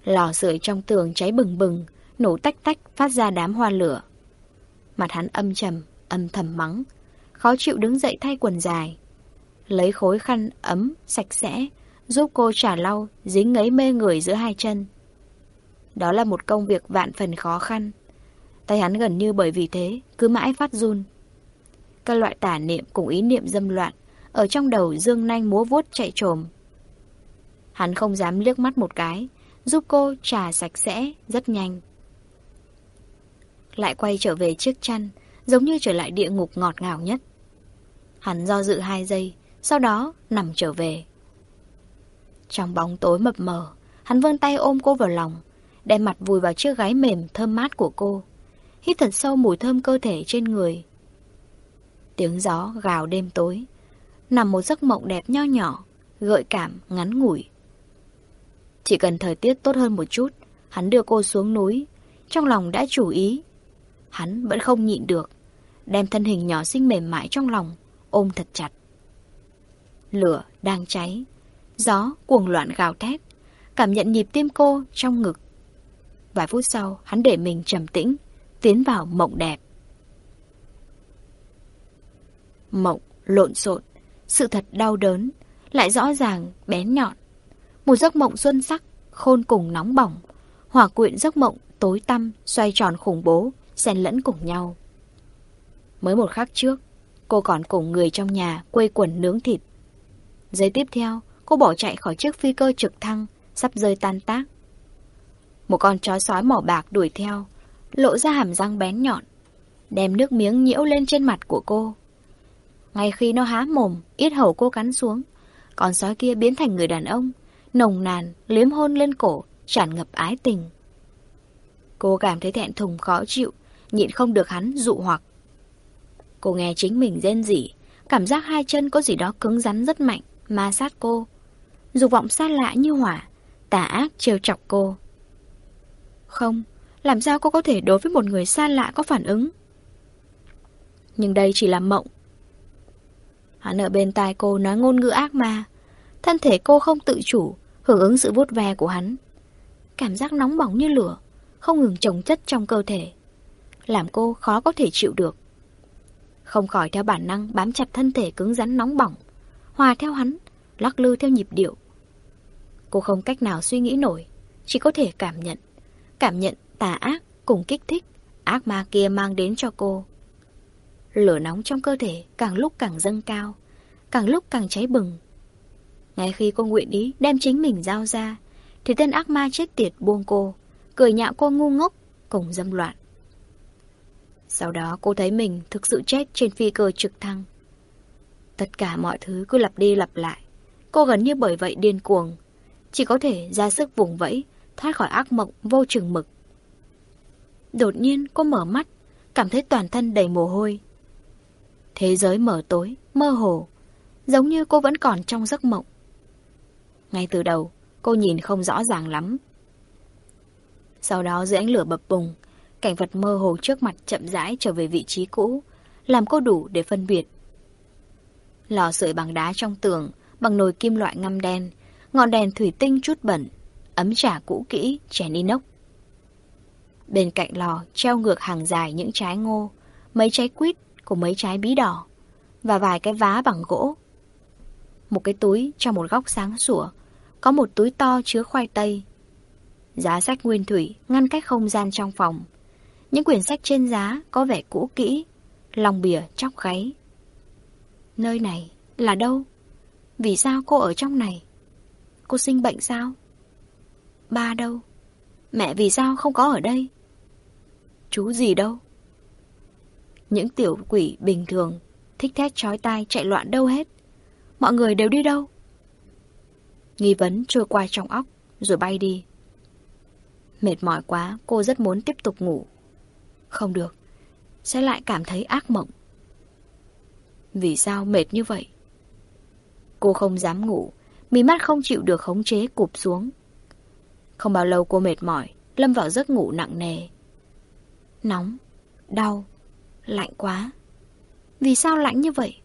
Lò sưởi trong tường cháy bừng bừng, nổ tách tách phát ra đám hoa lửa. Mặt hắn âm trầm, âm thầm mắng, khó chịu đứng dậy thay quần dài. Lấy khối khăn ấm, sạch sẽ, giúp cô trả lau, dính ngấy mê người giữa hai chân. Đó là một công việc vạn phần khó khăn. Tay hắn gần như bởi vì thế, cứ mãi phát run. Các loại tả niệm cùng ý niệm dâm loạn, ở trong đầu dương nanh múa vuốt chạy trồm. Hắn không dám liếc mắt một cái, giúp cô trà sạch sẽ, rất nhanh. Lại quay trở về chiếc chăn, giống như trở lại địa ngục ngọt ngào nhất. Hắn do dự hai giây, sau đó nằm trở về. Trong bóng tối mập mờ, hắn vươn tay ôm cô vào lòng, đem mặt vùi vào chiếc gáy mềm thơm mát của cô. Hít thật sâu mùi thơm cơ thể trên người. Tiếng gió gào đêm tối, nằm một giấc mộng đẹp nho nhỏ, gợi cảm, ngắn ngủi. Chỉ cần thời tiết tốt hơn một chút, hắn đưa cô xuống núi, trong lòng đã chủ ý. Hắn vẫn không nhịn được, đem thân hình nhỏ xinh mềm mại trong lòng, ôm thật chặt. Lửa đang cháy, gió cuồng loạn gào thét, cảm nhận nhịp tim cô trong ngực. Vài phút sau, hắn để mình trầm tĩnh, tiến vào mộng đẹp. Mộng lộn xộn, sự thật đau đớn, lại rõ ràng, bén nhọn. Một giấc mộng xuân sắc, khôn cùng nóng bỏng, hỏa quyện giấc mộng tối tăm, xoay tròn khủng bố, xen lẫn cùng nhau. Mới một khắc trước, cô còn cùng người trong nhà quây quần nướng thịt. Giây tiếp theo, cô bỏ chạy khỏi chiếc phi cơ trực thăng, sắp rơi tan tác. Một con chó sói mỏ bạc đuổi theo, lộ ra hàm răng bén nhọn, đem nước miếng nhiễu lên trên mặt của cô. Ngay khi nó há mồm, ít hầu cô cắn xuống, con sói kia biến thành người đàn ông, nồng nàn, liếm hôn lên cổ, tràn ngập ái tình. Cô cảm thấy thẹn thùng khó chịu, nhịn không được hắn dụ hoặc. Cô nghe chính mình rên rỉ, cảm giác hai chân có gì đó cứng rắn rất mạnh, ma sát cô. Dục vọng xa lạ như hỏa, tà ác trêu chọc cô. Không, làm sao cô có thể đối với một người xa lạ có phản ứng? Nhưng đây chỉ là mộng. Hắn ở bên tai cô nói ngôn ngữ ác ma. Thân thể cô không tự chủ, hưởng ứng sự vuốt ve của hắn. Cảm giác nóng bỏng như lửa, không ngừng trồng chất trong cơ thể. Làm cô khó có thể chịu được. Không khỏi theo bản năng bám chặt thân thể cứng rắn nóng bỏng, hòa theo hắn, lắc lư theo nhịp điệu. Cô không cách nào suy nghĩ nổi, chỉ có thể cảm nhận. Cảm nhận tà ác cùng kích thích, ác ma kia mang đến cho cô. Lửa nóng trong cơ thể càng lúc càng dâng cao, càng lúc càng cháy bừng. Ngay khi cô nguyện ý đem chính mình giao ra, thì tên ác ma chết tiệt buông cô, cười nhạo cô ngu ngốc, cùng dâm loạn. Sau đó cô thấy mình thực sự chết trên phi cơ trực thăng. Tất cả mọi thứ cứ lặp đi lặp lại. Cô gần như bởi vậy điên cuồng. Chỉ có thể ra sức vùng vẫy, thoát khỏi ác mộng vô chừng mực. Đột nhiên cô mở mắt, cảm thấy toàn thân đầy mồ hôi. Thế giới mở tối, mơ hồ, giống như cô vẫn còn trong giấc mộng. Ngay từ đầu, cô nhìn không rõ ràng lắm. Sau đó dưới ánh lửa bập bùng, cảnh vật mơ hồ trước mặt chậm rãi trở về vị trí cũ, làm cô đủ để phân biệt. Lò sưởi bằng đá trong tường, bằng nồi kim loại ngăm đen, ngọn đèn thủy tinh chút bẩn, ấm trà cũ kỹ, chén inox. Bên cạnh lò treo ngược hàng dài những trái ngô, mấy trái quýt cùng mấy trái bí đỏ và vài cái vá bằng gỗ. Một cái túi trong một góc sáng sủa, có một túi to chứa khoai tây. Giá sách nguyên thủy ngăn cách không gian trong phòng. Những quyển sách trên giá có vẻ cũ kỹ, lòng bìa chóc gáy. Nơi này là đâu? Vì sao cô ở trong này? Cô sinh bệnh sao? Ba đâu? Mẹ vì sao không có ở đây? Chú gì đâu? Những tiểu quỷ bình thường, thích thét chói tai chạy loạn đâu hết. Mọi người đều đi đâu? Nghi vấn trôi qua trong óc, rồi bay đi. Mệt mỏi quá, cô rất muốn tiếp tục ngủ. Không được, sẽ lại cảm thấy ác mộng. Vì sao mệt như vậy? Cô không dám ngủ, mí mắt không chịu được khống chế cụp xuống. Không bao lâu cô mệt mỏi, lâm vào giấc ngủ nặng nề. Nóng, đau, lạnh quá. Vì sao lạnh như vậy?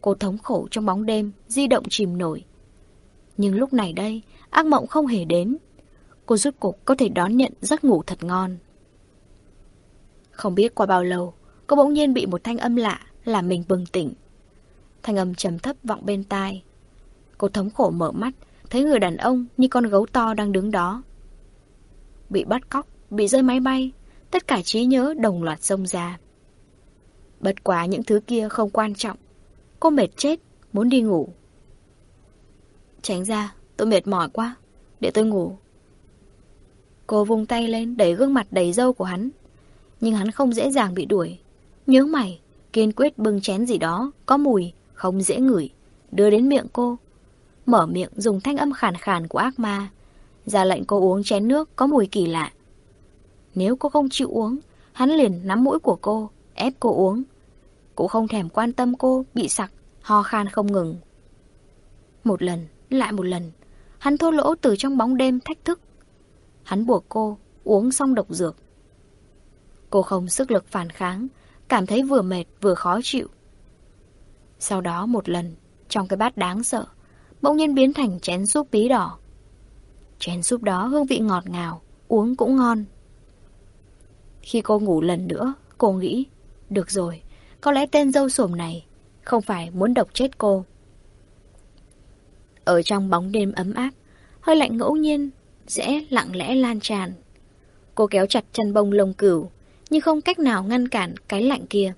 Cô thống khổ trong bóng đêm, di động chìm nổi. Nhưng lúc này đây, ác mộng không hề đến. cô rút cục có thể đón nhận giấc ngủ thật ngon. Không biết qua bao lâu, cô bỗng nhiên bị một thanh âm lạ làm mình bừng tỉnh. Thanh âm trầm thấp vọng bên tai. Cô thống khổ mở mắt, thấy người đàn ông như con gấu to đang đứng đó. Bị bắt cóc, bị rơi máy bay, tất cả trí nhớ đồng loạt xông ra. Bất quá những thứ kia không quan trọng. Cô mệt chết, muốn đi ngủ. Tránh ra, tôi mệt mỏi quá, để tôi ngủ. Cô vung tay lên đẩy gương mặt đầy dâu của hắn. Nhưng hắn không dễ dàng bị đuổi. Nhớ mày, kiên quyết bưng chén gì đó, có mùi, không dễ ngửi, đưa đến miệng cô. Mở miệng dùng thanh âm khàn khàn của ác ma, ra lệnh cô uống chén nước có mùi kỳ lạ. Nếu cô không chịu uống, hắn liền nắm mũi của cô, ép cô uống. cô không thèm quan tâm cô bị sặc, ho khan không ngừng. Một lần, lại một lần, hắn thô lỗ từ trong bóng đêm thách thức. Hắn buộc cô uống xong độc dược. Cô không sức lực phản kháng, cảm thấy vừa mệt vừa khó chịu. Sau đó một lần, trong cái bát đáng sợ, bỗng nhiên biến thành chén súp bí đỏ. Chén súp đó hương vị ngọt ngào, uống cũng ngon. Khi cô ngủ lần nữa, cô nghĩ, được rồi, có lẽ tên dâu sổm này không phải muốn độc chết cô. Ở trong bóng đêm ấm áp, hơi lạnh ngẫu nhiên sẽ lặng lẽ lan tràn. Cô kéo chặt chân bông lông cửu, nhưng không cách nào ngăn cản cái lạnh kia.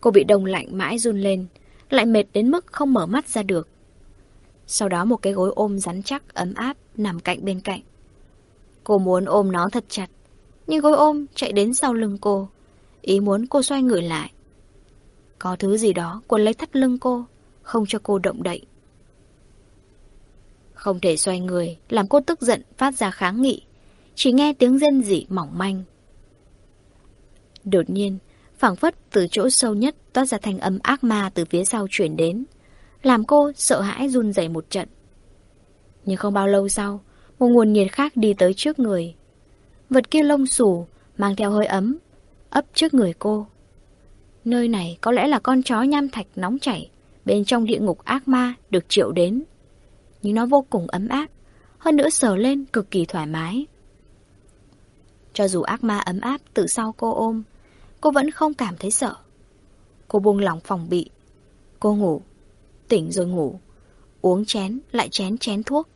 Cô bị đông lạnh mãi run lên, lại mệt đến mức không mở mắt ra được. Sau đó một cái gối ôm rắn chắc, ấm áp, nằm cạnh bên cạnh. Cô muốn ôm nó thật chặt, nhưng gối ôm chạy đến sau lưng cô, ý muốn cô xoay người lại. Có thứ gì đó quấn lấy thắt lưng cô, không cho cô động đậy. Không thể xoay người, làm cô tức giận phát ra kháng nghị. Chỉ nghe tiếng rên rỉ mỏng manh. Đột nhiên, phảng phất từ chỗ sâu nhất toát ra thanh âm ác ma từ phía sau chuyển đến, làm cô sợ hãi run rẩy một trận. Nhưng không bao lâu sau, một nguồn nhiệt khác đi tới trước người. Vật kia lông xù, mang theo hơi ấm, ấp trước người cô. Nơi này có lẽ là con chó nham thạch nóng chảy, bên trong địa ngục ác ma được triệu đến. Nhưng nó vô cùng ấm áp, hơn nữa sờ lên cực kỳ thoải mái. Cho dù ác ma ấm áp từ sau cô ôm, cô vẫn không cảm thấy sợ. Cô buông lỏng phòng bị. Cô ngủ, tỉnh rồi ngủ, uống chén lại chén chén thuốc,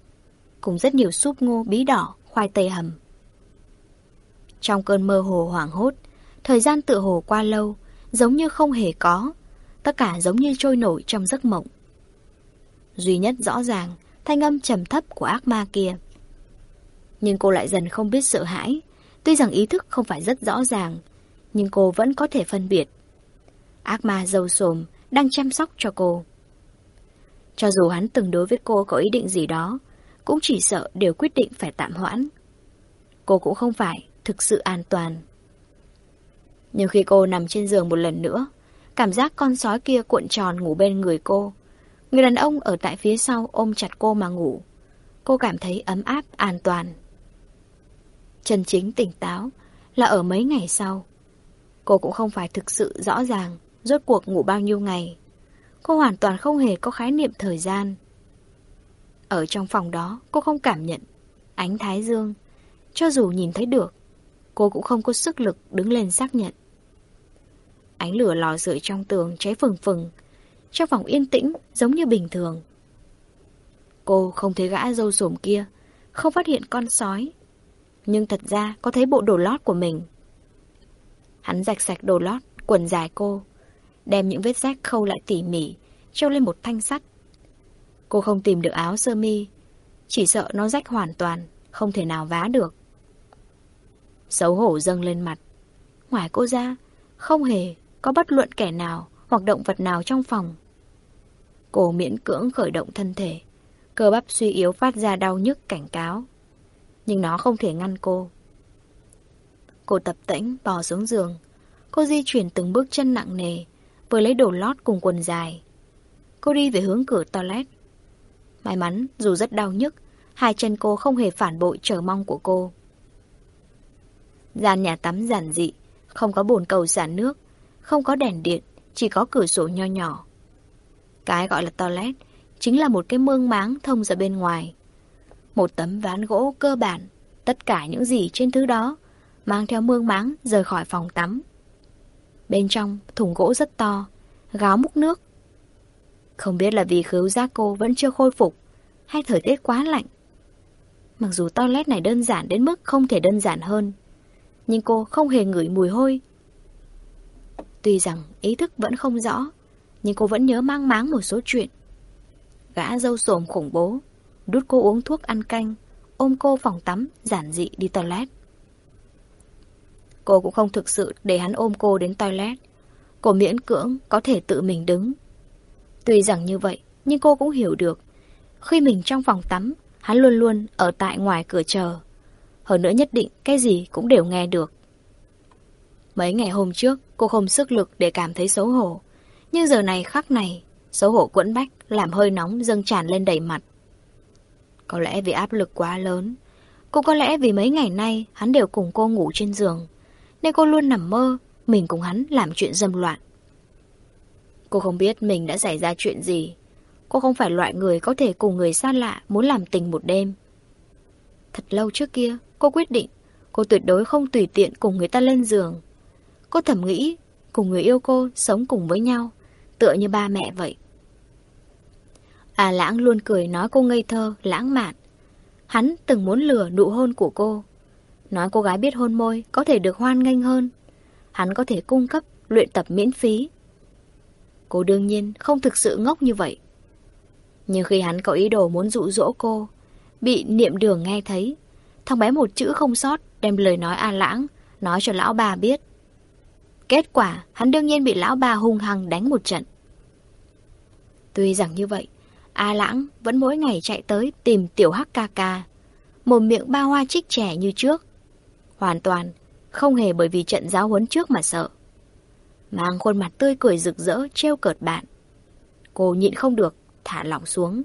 cùng rất nhiều súp ngô bí đỏ, khoai tây hầm. Trong cơn mơ hồ hoảng hốt, thời gian tựa hồ qua lâu, giống như không hề có, tất cả giống như trôi nổi trong giấc mộng. Duy nhất rõ ràng, thanh âm trầm thấp của ác ma kia. Nhưng cô lại dần không biết sợ hãi, tuy rằng ý thức không phải rất rõ ràng, nhưng cô vẫn có thể phân biệt. Ác ma dâu sồm đang chăm sóc cho cô. Cho dù hắn từng đối với cô có ý định gì đó, cũng chỉ sợ đều quyết định phải tạm hoãn. Cô cũng không phải thực sự an toàn. Nhưng khi cô nằm trên giường một lần nữa, cảm giác con sói kia cuộn tròn ngủ bên người cô. Người đàn ông ở tại phía sau ôm chặt cô mà ngủ. Cô cảm thấy ấm áp, an toàn. Chân chính tỉnh táo là ở mấy ngày sau. Cô cũng không phải thực sự rõ ràng rốt cuộc ngủ bao nhiêu ngày. Cô hoàn toàn không hề có khái niệm thời gian. Ở trong phòng đó, cô không cảm nhận ánh thái dương. Cho dù nhìn thấy được, cô cũng không có sức lực đứng lên xác nhận. Ánh lửa lò sưởi trong tường cháy phừng phừng, trong phòng yên tĩnh giống như bình thường. Cô không thấy gã dâu sồm kia, không phát hiện con sói. Nhưng thật ra có thấy bộ đồ lót của mình. Hắn rạch sạch đồ lót, quần dài cô, đem những vết rách khâu lại tỉ mỉ, treo lên một thanh sắt. Cô không tìm được áo sơ mi, chỉ sợ nó rách hoàn toàn, không thể nào vá được. Xấu hổ dâng lên mặt. Ngoài cô ra, không hề có bất luận kẻ nào hoặc động vật nào trong phòng. Cô miễn cưỡng khởi động thân thể, cơ bắp suy yếu phát ra đau nhức cảnh cáo. Nhưng nó không thể ngăn cô. Cô tập tĩnh bò xuống giường. Cô di chuyển từng bước chân nặng nề, vừa lấy đồ lót cùng quần dài. Cô đi về hướng cửa toilet. May mắn, dù rất đau nhức, hai chân cô không hề phản bội chờ mong của cô. Gian nhà tắm giản dị, không có bồn cầu xả nước, không có đèn điện, chỉ có cửa sổ nho nhỏ. Cái gọi là toilet chính là một cái mương máng thông ra bên ngoài. Một tấm ván gỗ cơ bản, tất cả những gì trên thứ đó, mang theo mương máng rời khỏi phòng tắm. Bên trong, thùng gỗ rất to, gáo múc nước. Không biết là vì khứu giác cô vẫn chưa khôi phục, hay thời tiết quá lạnh. Mặc dù toilet này đơn giản đến mức không thể đơn giản hơn, nhưng cô không hề ngửi mùi hôi. Tuy rằng ý thức vẫn không rõ, nhưng cô vẫn nhớ mang máng một số chuyện. Gã dâu sồm khủng bố, đút cô uống thuốc ăn canh, ôm cô phòng tắm, giản dị đi toilet. Cô cũng không thực sự để hắn ôm cô đến toilet. Cô miễn cưỡng có thể tự mình đứng. Tuy rằng như vậy, nhưng cô cũng hiểu được. Khi mình trong phòng tắm, hắn luôn luôn ở tại ngoài cửa chờ. Hơn nữa nhất định cái gì cũng đều nghe được. Mấy ngày hôm trước, cô không sức lực để cảm thấy xấu hổ. Nhưng giờ này khắc này, xấu hổ quẫn bách làm hơi nóng dâng tràn lên đầy mặt. Có lẽ vì áp lực quá lớn, cũng có lẽ vì mấy ngày nay hắn đều cùng cô ngủ trên giường, nên cô luôn nằm mơ mình cùng hắn làm chuyện dâm loạn. Cô không biết mình đã xảy ra chuyện gì. Cô không phải loại người có thể cùng người xa lạ muốn làm tình một đêm. Thật lâu trước kia, cô quyết định cô tuyệt đối không tùy tiện cùng người ta lên giường. Cô thầm nghĩ cùng người yêu cô sống cùng với nhau, tựa như ba mẹ vậy. À lãng luôn cười nói cô ngây thơ, lãng mạn. Hắn từng muốn lừa nụ hôn của cô. Nói cô gái biết hôn môi có thể được hoan nghênh hơn. Hắn có thể cung cấp luyện tập miễn phí. Cô đương nhiên không thực sự ngốc như vậy. Nhưng khi hắn có ý đồ muốn dụ dỗ cô, bị niệm đường nghe thấy, thằng bé một chữ không sót đem lời nói A Lãng nói cho lão bà biết. Kết quả, hắn đương nhiên bị lão bà hung hăng đánh một trận. Tuy rằng như vậy, A Lãng vẫn mỗi ngày chạy tới tìm tiểu hắc ca ca, một miệng ba hoa trích trẻ như trước. Hoàn toàn không hề bởi vì trận giáo huấn trước mà sợ. Mang khuôn mặt tươi cười rực rỡ trêu cợt bạn. Cô nhịn không được, thả lỏng xuống.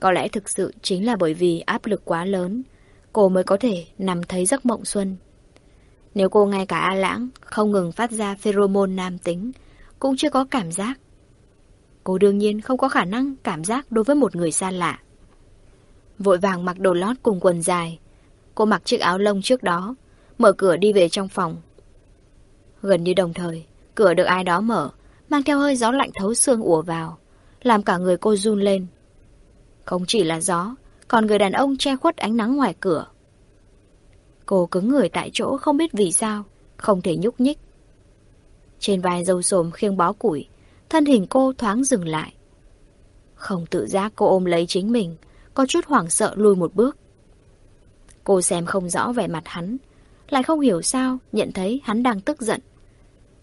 Có lẽ thực sự chính là bởi vì áp lực quá lớn, cô mới có thể nằm thấy giấc mộng xuân. Nếu cô ngay cả A Lãng không ngừng phát ra pheromone nam tính, cũng chưa có cảm giác. Cô đương nhiên không có khả năng cảm giác đối với một người xa lạ. Vội vàng mặc đồ lót cùng quần dài. Cô mặc chiếc áo lông trước đó, mở cửa đi về trong phòng. Gần như đồng thời, cửa được ai đó mở, mang theo hơi gió lạnh thấu xương ùa vào, làm cả người cô run lên. Không chỉ là gió, còn người đàn ông che khuất ánh nắng ngoài cửa. Cô cứng người tại chỗ không biết vì sao, không thể nhúc nhích. Trên vai dâu sồm khiêng bó củi, thân hình cô thoáng dừng lại. Không tự giác cô ôm lấy chính mình, có chút hoảng sợ lùi một bước. Cô xem không rõ vẻ mặt hắn, lại không hiểu sao nhận thấy hắn đang tức giận.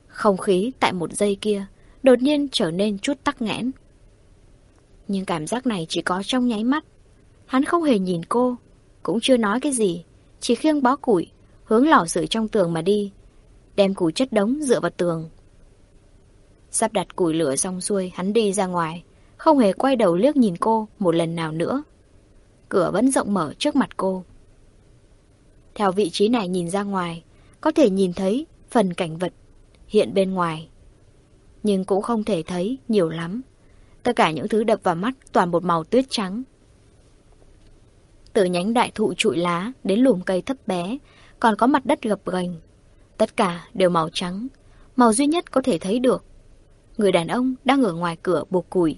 Không khí tại một giây kia đột nhiên trở nên chút tắc nghẽn. Nhưng cảm giác này chỉ có trong nháy mắt. Hắn không hề nhìn cô, cũng chưa nói cái gì, chỉ khiêng bó củi, hướng lò sưởi trong tường mà đi, đem củi chất đống dựa vào tường. Sắp đặt củi lửa xong xuôi, hắn đi ra ngoài, không hề quay đầu liếc nhìn cô một lần nào nữa. Cửa vẫn rộng mở trước mặt cô. Theo vị trí này nhìn ra ngoài, có thể nhìn thấy phần cảnh vật hiện bên ngoài. Nhưng cũng không thể thấy nhiều lắm. Tất cả những thứ đập vào mắt toàn một màu tuyết trắng. Từ nhánh đại thụ trụi lá đến lùm cây thấp bé, còn có mặt đất gập ghềnh. Tất cả đều màu trắng, màu duy nhất có thể thấy được. Người đàn ông đang ở ngoài cửa buộc củi.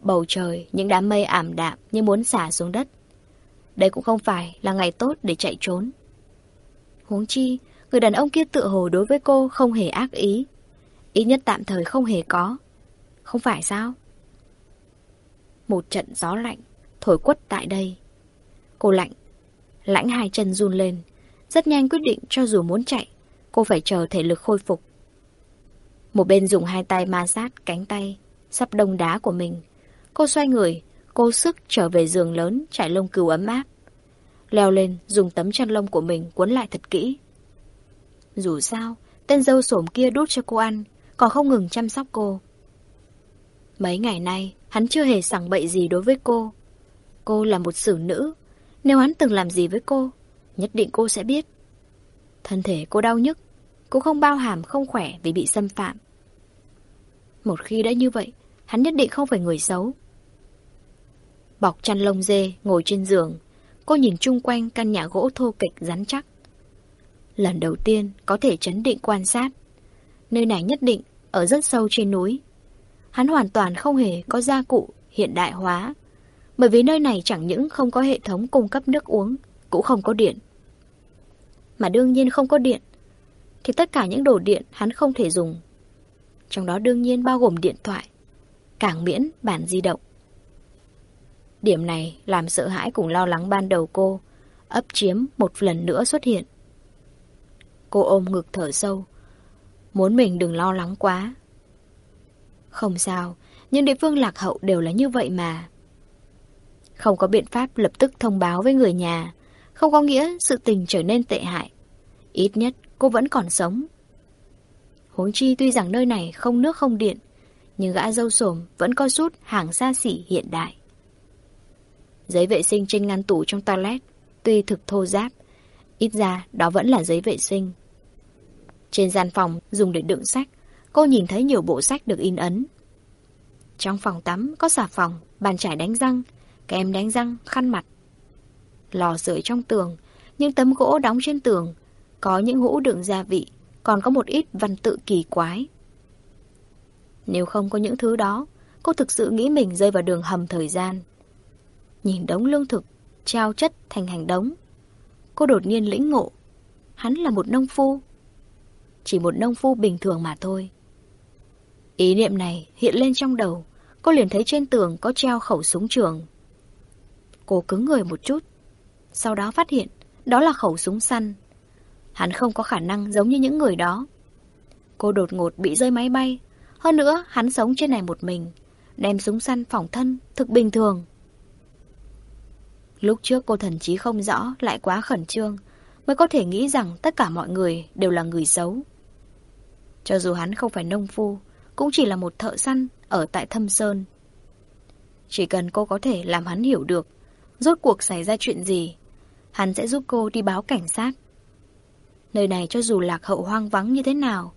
Bầu trời, những đám mây ảm đạm như muốn xả xuống đất. Đây cũng không phải là ngày tốt để chạy trốn. Huống chi, người đàn ông kia tự hồ đối với cô không hề ác ý. Ít nhất tạm thời không hề có. Không phải sao? Một trận gió lạnh, thổi quất tại đây. Cô lạnh, lãnh hai chân run lên. Rất nhanh quyết định cho dù muốn chạy, cô phải chờ thể lực khôi phục. Một bên dùng hai tay ma sát cánh tay, sắp đông đá của mình. Cô xoay người, cố sức trở về giường lớn trải lông cừu ấm áp. Leo lên, dùng tấm chăn lông của mình cuốn lại thật kỹ. Dù sao, tên dâu sổm kia đút cho cô ăn, còn không ngừng chăm sóc cô. Mấy ngày nay, hắn chưa hề sẵn bậy gì đối với cô. Cô là một xử nữ. Nếu hắn từng làm gì với cô, nhất định cô sẽ biết. Thân thể cô đau nhức, cô không bao hàm không khỏe vì bị xâm phạm. Một khi đã như vậy, hắn nhất định không phải người xấu. Bọc chăn lông dê, ngồi trên giường, cô nhìn chung quanh căn nhà gỗ thô kịch rắn chắc. Lần đầu tiên có thể chấn định quan sát. Nơi này nhất định ở rất sâu trên núi. Hắn hoàn toàn không hề có gia cụ hiện đại hóa. Bởi vì nơi này chẳng những không có hệ thống cung cấp nước uống, cũng không có điện. Mà đương nhiên không có điện, thì tất cả những đồ điện hắn không thể dùng. Trong đó đương nhiên bao gồm điện thoại, càng miễn bản di động. Điểm này làm sợ hãi cùng lo lắng ban đầu cô, ấp chiếm một lần nữa xuất hiện. Cô ôm ngực thở sâu, muốn mình đừng lo lắng quá. Không sao, những địa phương lạc hậu đều là như vậy mà. Không có biện pháp lập tức thông báo với người nhà, không có nghĩa sự tình trở nên tệ hại. Ít nhất cô vẫn còn sống. Huống chi tuy rằng nơi này không nước không điện, nhưng gã dâu sồm vẫn có chút hàng xa xỉ hiện đại. Giấy vệ sinh trên ngăn tủ trong toilet, tuy thực thô giáp, ít ra đó vẫn là giấy vệ sinh. Trên gian phòng dùng để đựng sách, cô nhìn thấy nhiều bộ sách được in ấn. Trong phòng tắm có xà phòng, bàn chải đánh răng, kem đánh răng, khăn mặt. Lò sưởi trong tường, những tấm gỗ đóng trên tường, có những hũ đựng gia vị, còn có một ít văn tự kỳ quái. Nếu không có những thứ đó, cô thực sự nghĩ mình rơi vào đường hầm thời gian. Nhìn đống lương thực, trao chất thành hành đống. Cô đột nhiên lĩnh ngộ. Hắn là một nông phu. Chỉ một nông phu bình thường mà thôi. Ý niệm này hiện lên trong đầu, cô liền thấy trên tường có treo khẩu súng trường. Cô cứng người một chút, sau đó phát hiện đó là khẩu súng săn. Hắn không có khả năng giống như những người đó. Cô đột ngột bị rơi máy bay, hơn nữa hắn sống trên này một mình, đem súng săn phòng thân, thực bình thường. Lúc trước cô thần chí không rõ, lại quá khẩn trương, mới có thể nghĩ rằng tất cả mọi người đều là người xấu. Cho dù hắn không phải nông phu, cũng chỉ là một thợ săn ở tại Thâm Sơn. Chỉ cần cô có thể làm hắn hiểu được rốt cuộc xảy ra chuyện gì, hắn sẽ giúp cô đi báo cảnh sát. Nơi này cho dù lạc hậu hoang vắng như thế nào,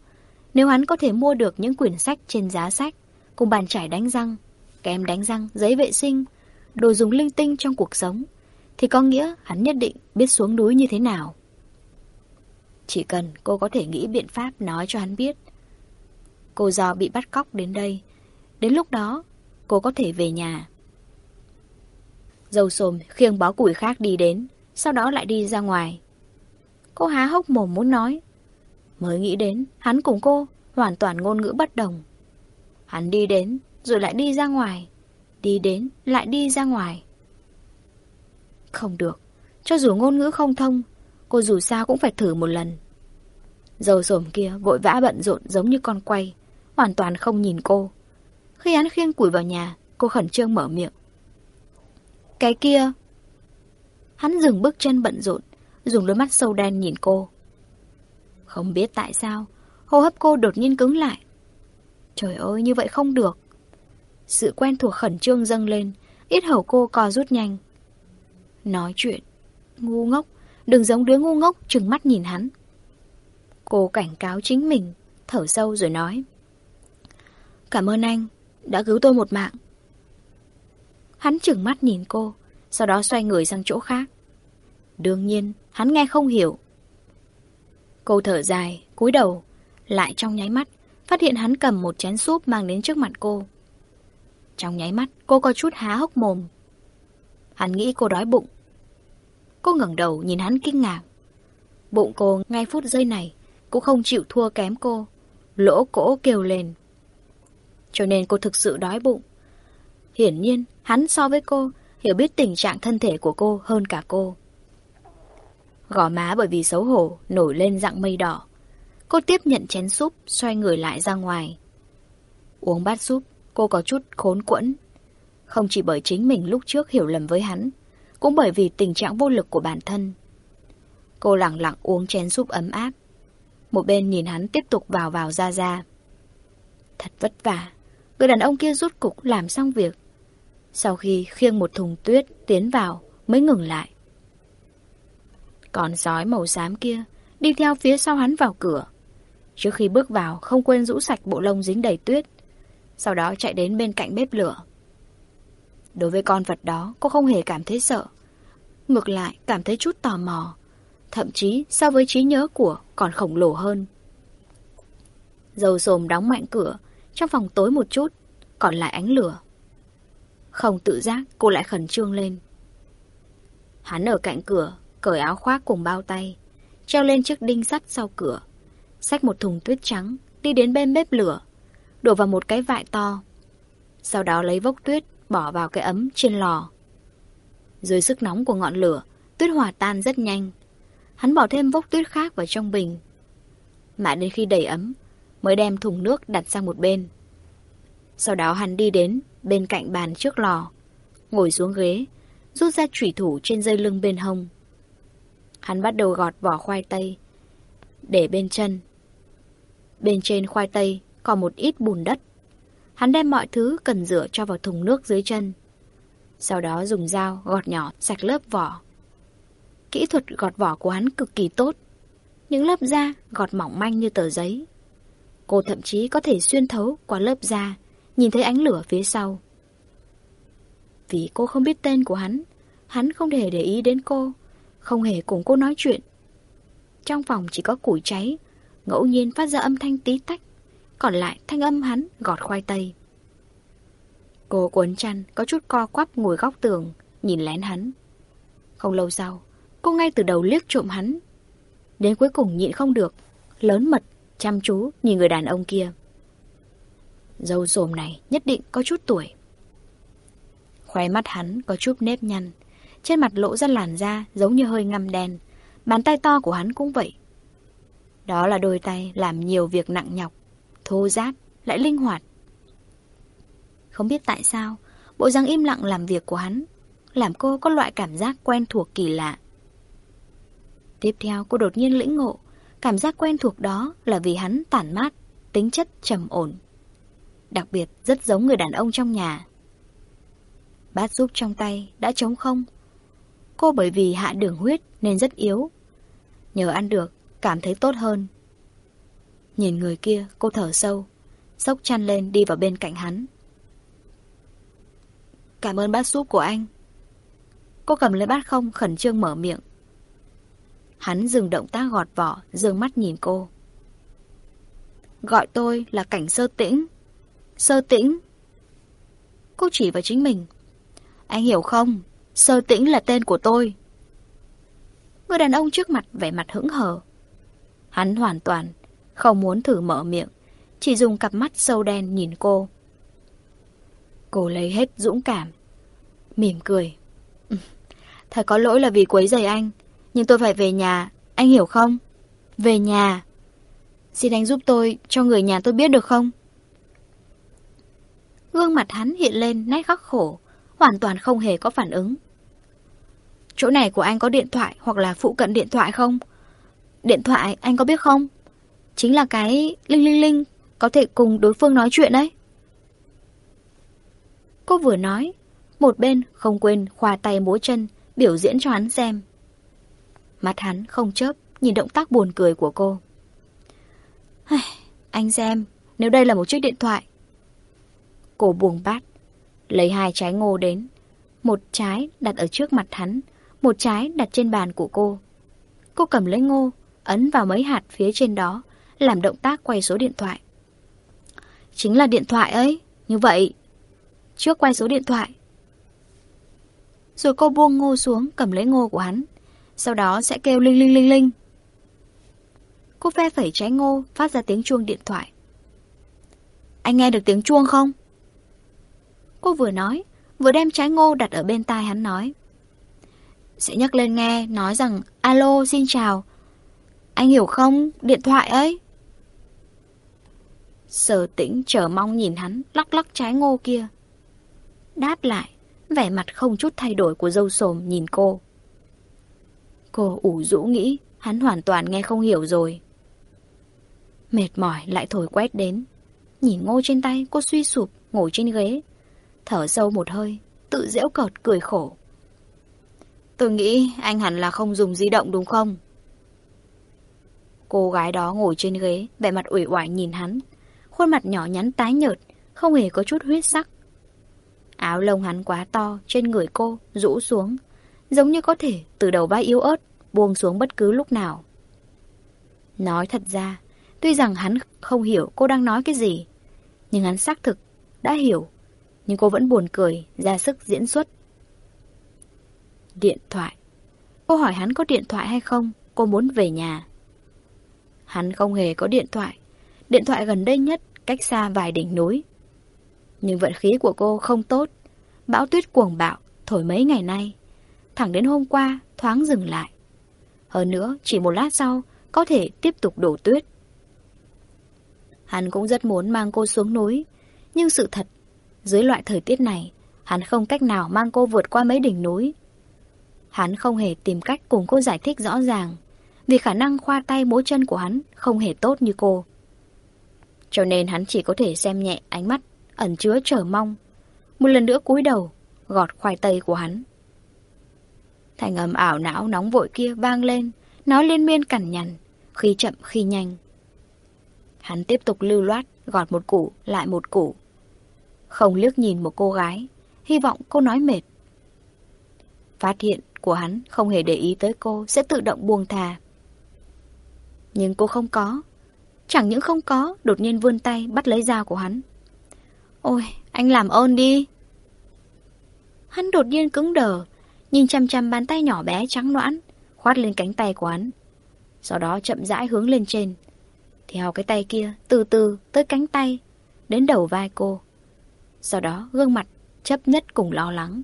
nếu hắn có thể mua được những quyển sách trên giá sách, cùng bàn chải đánh răng, kem đánh răng, giấy vệ sinh, đồ dùng linh tinh trong cuộc sống, thì có nghĩa hắn nhất định biết xuống núi như thế nào. Chỉ cần cô có thể nghĩ biện pháp nói cho hắn biết. Cô do bị bắt cóc đến đây. Đến lúc đó, cô có thể về nhà. Dâu sồm khiêng bó củi khác đi đến, sau đó lại đi ra ngoài. Cô há hốc mồm muốn nói. Mới nghĩ đến, hắn cùng cô hoàn toàn ngôn ngữ bất đồng. Hắn đi đến, rồi lại đi ra ngoài. Đi đến, lại đi ra ngoài. Không được, cho dù ngôn ngữ không thông, cô dù sao cũng phải thử một lần. Dầu sổm kia vội vã bận rộn giống như con quay, hoàn toàn không nhìn cô. Khi hắn khiêng củi vào nhà, cô khẩn trương mở miệng. Cái kia... Hắn dừng bước chân bận rộn, dùng đôi mắt sâu đen nhìn cô. Không biết tại sao, hô hấp cô đột nhiên cứng lại. Trời ơi, như vậy không được. Sự quen thuộc khẩn trương dâng lên, ít hầu cô co rút nhanh. Nói chuyện, ngu ngốc, đừng giống đứa ngu ngốc trừng mắt nhìn hắn. Cô cảnh cáo chính mình, thở sâu rồi nói. Cảm ơn anh, đã cứu tôi một mạng. Hắn trừng mắt nhìn cô, sau đó xoay người sang chỗ khác. Đương nhiên, hắn nghe không hiểu. Cô thở dài, cúi đầu, lại trong nháy mắt, phát hiện hắn cầm một chén súp mang đến trước mặt cô. Trong nháy mắt, cô có chút há hốc mồm. Hắn nghĩ cô đói bụng. Cô ngẩng đầu nhìn hắn kinh ngạc. Bụng cô ngay phút giây này cũng không chịu thua kém cô. Lỗ cỗ kêu lên. Cho nên cô thực sự đói bụng. Hiển nhiên, hắn so với cô, hiểu biết tình trạng thân thể của cô hơn cả cô. Gò má bởi vì xấu hổ, nổi lên dạng mây đỏ. Cô tiếp nhận chén súp, xoay người lại ra ngoài. Uống bát súp, cô có chút khốn quẫn. Không chỉ bởi chính mình lúc trước hiểu lầm với hắn, cũng bởi vì tình trạng vô lực của bản thân. Cô lặng lặng uống chén súp ấm áp. Một bên nhìn hắn tiếp tục vào vào ra ra. Thật vất vả, người đàn ông kia rút cục làm xong việc. Sau khi khiêng một thùng tuyết tiến vào mới ngừng lại. Còn sói màu xám kia đi theo phía sau hắn vào cửa. Trước khi bước vào không quên rũ sạch bộ lông dính đầy tuyết. Sau đó chạy đến bên cạnh bếp lửa. Đối với con vật đó cô không hề cảm thấy sợ. ngược lại cảm thấy chút tò mò. Thậm chí so với trí nhớ của còn khổng lồ hơn. Dầu sồm đóng mạnh cửa, trong phòng tối một chút, còn lại ánh lửa. Không tự giác, cô lại khẩn trương lên. Hắn ở cạnh cửa, cởi áo khoác cùng bao tay, treo lên chiếc đinh sắt sau cửa, xách một thùng tuyết trắng, đi đến bên bếp lửa, đổ vào một cái vại to. Sau đó lấy vốc tuyết, bỏ vào cái ấm trên lò. Dưới sức nóng của ngọn lửa, tuyết hòa tan rất nhanh. Hắn bỏ thêm vốc tuyết khác vào trong bình. Mãi đến khi đầy ấm, mới đem thùng nước đặt sang một bên. Sau đó hắn đi đến bên cạnh bàn trước lò, ngồi xuống ghế, rút ra chủy thủ trên dây lưng bên hông. Hắn bắt đầu gọt vỏ khoai tây, để bên chân. Bên trên khoai tây còn một ít bùn đất. Hắn đem mọi thứ cần rửa cho vào thùng nước dưới chân. Sau đó dùng dao gọt nhỏ sạch lớp vỏ. Kỹ thuật gọt vỏ của hắn cực kỳ tốt. Những lớp da gọt mỏng manh như tờ giấy. Cô thậm chí có thể xuyên thấu qua lớp da, nhìn thấy ánh lửa phía sau. Vì cô không biết tên của hắn, hắn không hề để ý đến cô, không hề cùng cô nói chuyện. Trong phòng chỉ có củi cháy, ngẫu nhiên phát ra âm thanh tí tách, còn lại thanh âm hắn gọt khoai tây. Cô cuốn chăn, có chút co quắp ngồi góc tường, nhìn lén hắn. Không lâu sau, cô ngay từ đầu liếc trộm hắn. Đến cuối cùng nhịn không được, lớn mật, chăm chú nhìn người đàn ông kia. Dâu rồm này nhất định có chút tuổi. Khóe mắt hắn có chút nếp nhăn, trên mặt lỗ ra làn da giống như hơi ngăm đen, bàn tay to của hắn cũng vậy. Đó là đôi tay làm nhiều việc nặng nhọc, thô giáp, lại linh hoạt. Không biết tại sao, bộ răng im lặng làm việc của hắn, làm cô có loại cảm giác quen thuộc kỳ lạ. Tiếp theo cô đột nhiên lĩnh ngộ, cảm giác quen thuộc đó là vì hắn tản mát, tính chất trầm ổn. Đặc biệt rất giống người đàn ông trong nhà. Bát giúp trong tay đã trống không. Cô bởi vì hạ đường huyết nên rất yếu. Nhờ ăn được, cảm thấy tốt hơn. Nhìn người kia, cô thở sâu, sốc chăn lên đi vào bên cạnh hắn. Cảm ơn bát súp của anh. Cô cầm lấy bát không khẩn trương mở miệng. Hắn dừng động tác gọt vỏ, dương mắt nhìn cô. Gọi tôi là cảnh sơ tĩnh. Sơ tĩnh. Cô chỉ vào chính mình. Anh hiểu không? Sơ tĩnh là tên của tôi. Người đàn ông trước mặt vẻ mặt hững hờ. Hắn hoàn toàn không muốn thử mở miệng, chỉ dùng cặp mắt sâu đen nhìn cô. Cô lấy hết dũng cảm, mỉm cười. Thật có lỗi là vì quấy rầy anh, nhưng tôi phải về nhà, anh hiểu không? Về nhà. Xin anh giúp tôi cho người nhà tôi biết được không? Gương mặt hắn hiện lên nét khắc khổ, hoàn toàn không hề có phản ứng. Chỗ này của anh có điện thoại hoặc là phụ cận điện thoại không? Điện thoại anh có biết không? Chính là cái linh linh linh có thể cùng đối phương nói chuyện đấy. Cô vừa nói, một bên không quên khoa tay múa chân, biểu diễn cho hắn xem. Mắt hắn không chớp, nhìn động tác buồn cười của cô. Anh xem, nếu đây là một chiếc điện thoại. Cô buông bát, lấy hai trái ngô đến. Một trái đặt ở trước mặt hắn, một trái đặt trên bàn của cô. Cô cầm lấy ngô, ấn vào mấy hạt phía trên đó, làm động tác quay số điện thoại. Chính là điện thoại ấy, như vậy. Trước quay số điện thoại. Rồi cô buông ngô xuống, cầm lấy ngô của hắn. Sau đó sẽ kêu linh linh linh linh. Cô phe phẩy trái ngô, phát ra tiếng chuông điện thoại. Anh nghe được tiếng chuông không? Cô vừa nói, vừa đem trái ngô đặt ở bên tai hắn nói. Sẽ nhắc lên nghe, nói rằng Alo, xin chào. Anh hiểu không? Điện thoại ấy. Sở tĩnh chờ mong nhìn hắn lắc lắc trái ngô kia. Đáp lại, vẻ mặt không chút thay đổi của dâu sồm nhìn cô. Cô ủ rũ nghĩ hắn hoàn toàn nghe không hiểu rồi. Mệt mỏi lại thổi quét đến. Nhìn ngô trên tay cô suy sụp ngồi trên ghế. Thở sâu một hơi, tự dễu cợt cười khổ. Tôi nghĩ anh hẳn là không dùng di động đúng không? Cô gái đó ngồi trên ghế, vẻ mặt ủy oải nhìn hắn. Khuôn mặt nhỏ nhắn tái nhợt, không hề có chút huyết sắc. Áo lông hắn quá to, trên người cô, rũ xuống. giống như có thể từ đầu vai yếu ớt buông xuống bất cứ lúc nào. Nói thật ra, tuy rằng hắn không hiểu cô đang nói cái gì, nhưng hắn xác thực đã hiểu, nhưng cô vẫn buồn cười, ra sức diễn xuất. Điện thoại. Cô hỏi hắn có điện thoại hay không, cô muốn về nhà. Hắn không hề có điện thoại, điện thoại gần đây nhất cách xa vài đỉnh núi. Nhưng vận khí của cô không tốt, bão tuyết cuồng bạo thổi mấy ngày nay. Thẳng đến hôm qua thoáng dừng lại. Hơn nữa, chỉ một lát sau, có thể tiếp tục đổ tuyết. Hắn cũng rất muốn mang cô xuống núi, nhưng sự thật, dưới loại thời tiết này, hắn không cách nào mang cô vượt qua mấy đỉnh núi. Hắn không hề tìm cách cùng cô giải thích rõ ràng, vì khả năng khoa tay múa chân của hắn không hề tốt như cô. Cho nên hắn chỉ có thể xem nhẹ ánh mắt, ẩn chứa chờ mong. Một lần nữa cúi đầu, gọt khoai tây của hắn. Thành âm ảo não nóng vội kia vang lên, nói liên miên cằn nhằn, khi chậm khi nhanh. Hắn tiếp tục lưu loát, gọt một củ, lại một củ. Không liếc nhìn một cô gái, hy vọng cô nói mệt. Phát hiện của hắn không hề để ý tới cô sẽ tự động buông thà. Nhưng cô không có. Chẳng những không có, đột nhiên vươn tay bắt lấy dao của hắn. Ôi, anh làm ơn đi. Hắn đột nhiên cứng đờ, nhìn chăm chăm bàn tay nhỏ bé trắng noãn, khoát lên cánh tay của hắn. Sau đó chậm rãi hướng lên trên. Theo cái tay kia, từ từ tới cánh tay, đến đầu vai cô. Sau đó gương mặt chấp nhất cùng lo lắng.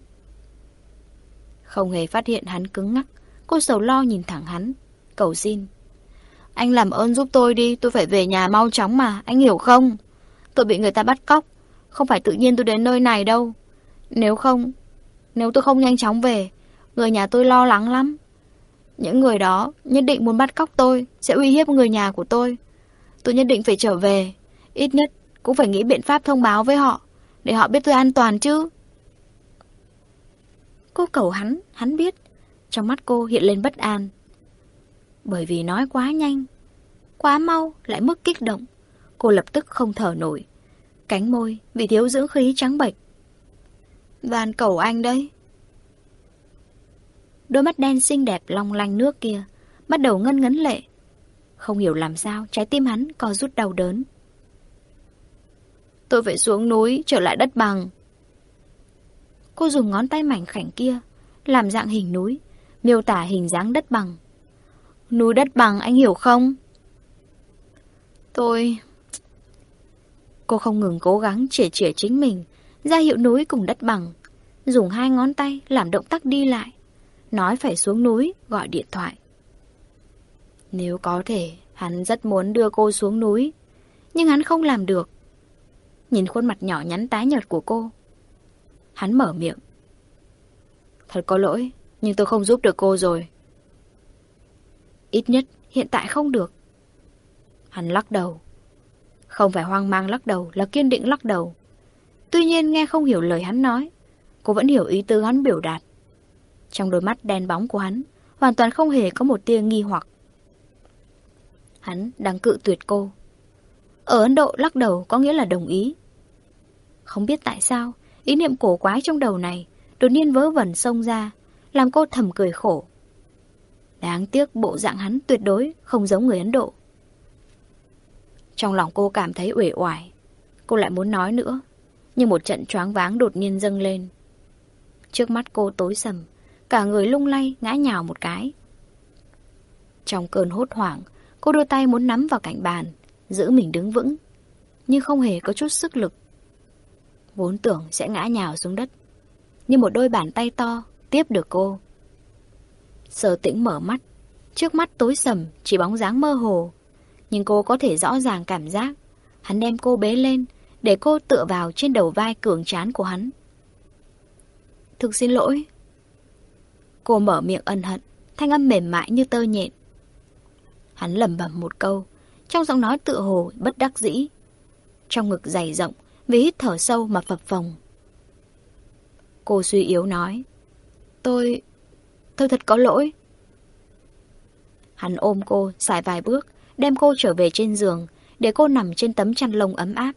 Không hề phát hiện hắn cứng ngắc, cô sầu lo nhìn thẳng hắn, cầu xin. Anh làm ơn giúp tôi đi, tôi phải về nhà mau chóng mà, anh hiểu không? Tôi bị người ta bắt cóc, không phải tự nhiên tôi đến nơi này đâu. Nếu không, nếu tôi không nhanh chóng về, người nhà tôi lo lắng lắm. Những người đó nhất định muốn bắt cóc tôi, sẽ uy hiếp người nhà của tôi. Tôi nhất định phải trở về, ít nhất cũng phải nghĩ biện pháp thông báo với họ, để họ biết tôi an toàn chứ. Cô cầu hắn, hắn biết. Trong mắt cô hiện lên bất an. Bởi vì nói quá nhanh, quá mau lại mức kích động. Cô lập tức không thở nổi. Cánh môi vì thiếu dưỡng khí trắng bệch. Van cầu anh đấy. Đôi mắt đen xinh đẹp long lanh nước kia bắt đầu ngân ngấn lệ. Không hiểu làm sao trái tim hắn co rút đau đớn. Tôi phải xuống núi trở lại đất bằng. Cô dùng ngón tay mảnh khảnh kia làm dạng hình núi, miêu tả hình dáng đất bằng. Núi đất bằng anh hiểu không? Tôi... Cô không ngừng cố gắng chỉa chỉa chính mình, ra hiệu núi cùng đất bằng, dùng hai ngón tay làm động tác đi lại, nói phải xuống núi gọi điện thoại. Nếu có thể, hắn rất muốn đưa cô xuống núi, nhưng hắn không làm được. Nhìn khuôn mặt nhỏ nhắn tái nhợt của cô, hắn mở miệng. Thật có lỗi, nhưng tôi không giúp được cô rồi. Ít nhất hiện tại không được. Hắn lắc đầu. Không phải hoang mang lắc đầu, là kiên định lắc đầu. Tuy nhiên nghe không hiểu lời hắn nói, cô vẫn hiểu ý tứ hắn biểu đạt. Trong đôi mắt đen bóng của hắn, hoàn toàn không hề có một tia nghi hoặc. Hắn đang cự tuyệt cô. Ở Ấn Độ lắc đầu có nghĩa là đồng ý. Không biết tại sao, ý niệm cổ quái trong đầu này đột nhiên vớ vẩn xông ra, làm cô thầm cười khổ. Đáng tiếc bộ dạng hắn tuyệt đối không giống người Ấn Độ. Trong lòng cô cảm thấy uể oải. Cô lại muốn nói nữa, nhưng một trận choáng váng đột nhiên dâng lên. Trước mắt cô tối sầm, cả người lung lay ngã nhào một cái. Trong cơn hốt hoảng, cô đưa tay muốn nắm vào cạnh bàn, giữ mình đứng vững, nhưng không hề có chút sức lực. Vốn tưởng sẽ ngã nhào xuống đất, nhưng một đôi bàn tay to tiếp được cô. Sở tĩnh mở mắt, trước mắt tối sầm, chỉ bóng dáng mơ hồ. Nhưng cô có thể rõ ràng cảm giác, hắn đem cô bế lên, để cô tựa vào trên đầu vai cường trán của hắn. Thực xin lỗi. Cô mở miệng ân hận, thanh âm mềm mại như tơ nhện. Hắn lẩm bẩm một câu, trong giọng nói tựa hồ bất đắc dĩ. Trong ngực dày rộng, vì hít thở sâu mà phập phồng. Cô suy yếu nói. Tôi tôi thật có lỗi. Hắn ôm cô, xài vài bước, đem cô trở về trên giường, để cô nằm trên tấm chăn lông ấm áp.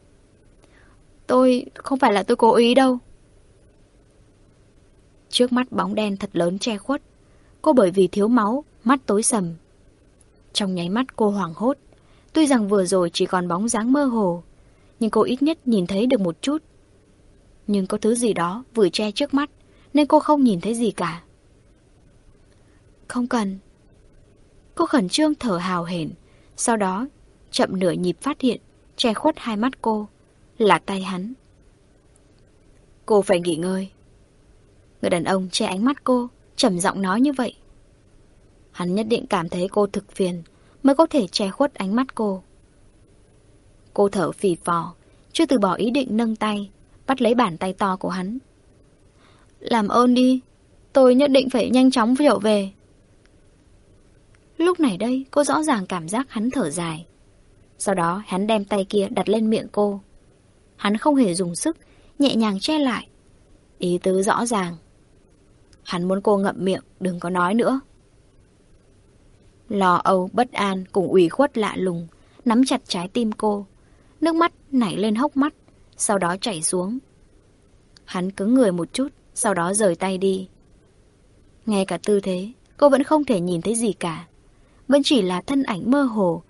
Tôi... không phải là tôi cố ý đâu. Trước mắt bóng đen thật lớn che khuất. Cô bởi vì thiếu máu, mắt tối sầm. Trong nháy mắt cô hoảng hốt. Tuy rằng vừa rồi chỉ còn bóng dáng mơ hồ, nhưng cô ít nhất nhìn thấy được một chút. Nhưng có thứ gì đó vừa che trước mắt, nên cô không nhìn thấy gì cả. Không cần. Cô khẩn trương thở hào hển, sau đó chậm nửa nhịp phát hiện, che khuất hai mắt cô, là tay hắn. Cô phải nghỉ ngơi. Người đàn ông che ánh mắt cô, trầm giọng nói như vậy. Hắn nhất định cảm thấy cô thực phiền, mới có thể che khuất ánh mắt cô. Cô thở phì phò, chưa từ bỏ ý định nâng tay, bắt lấy bàn tay to của hắn. Làm ơn đi, tôi nhất định phải nhanh chóng trở về. Lúc này đây, cô rõ ràng cảm giác hắn thở dài. Sau đó, hắn đem tay kia đặt lên miệng cô. Hắn không hề dùng sức, nhẹ nhàng che lại. Ý tứ rõ ràng. Hắn muốn cô ngậm miệng, đừng có nói nữa. Lo âu, bất an, cùng ủy khuất lạ lùng, nắm chặt trái tim cô. Nước mắt nảy lên hốc mắt, sau đó chảy xuống. Hắn cứng người một chút, sau đó rời tay đi. Ngay cả tư thế, cô vẫn không thể nhìn thấy gì cả. Vẫn chỉ là thân ảnh mơ hồ.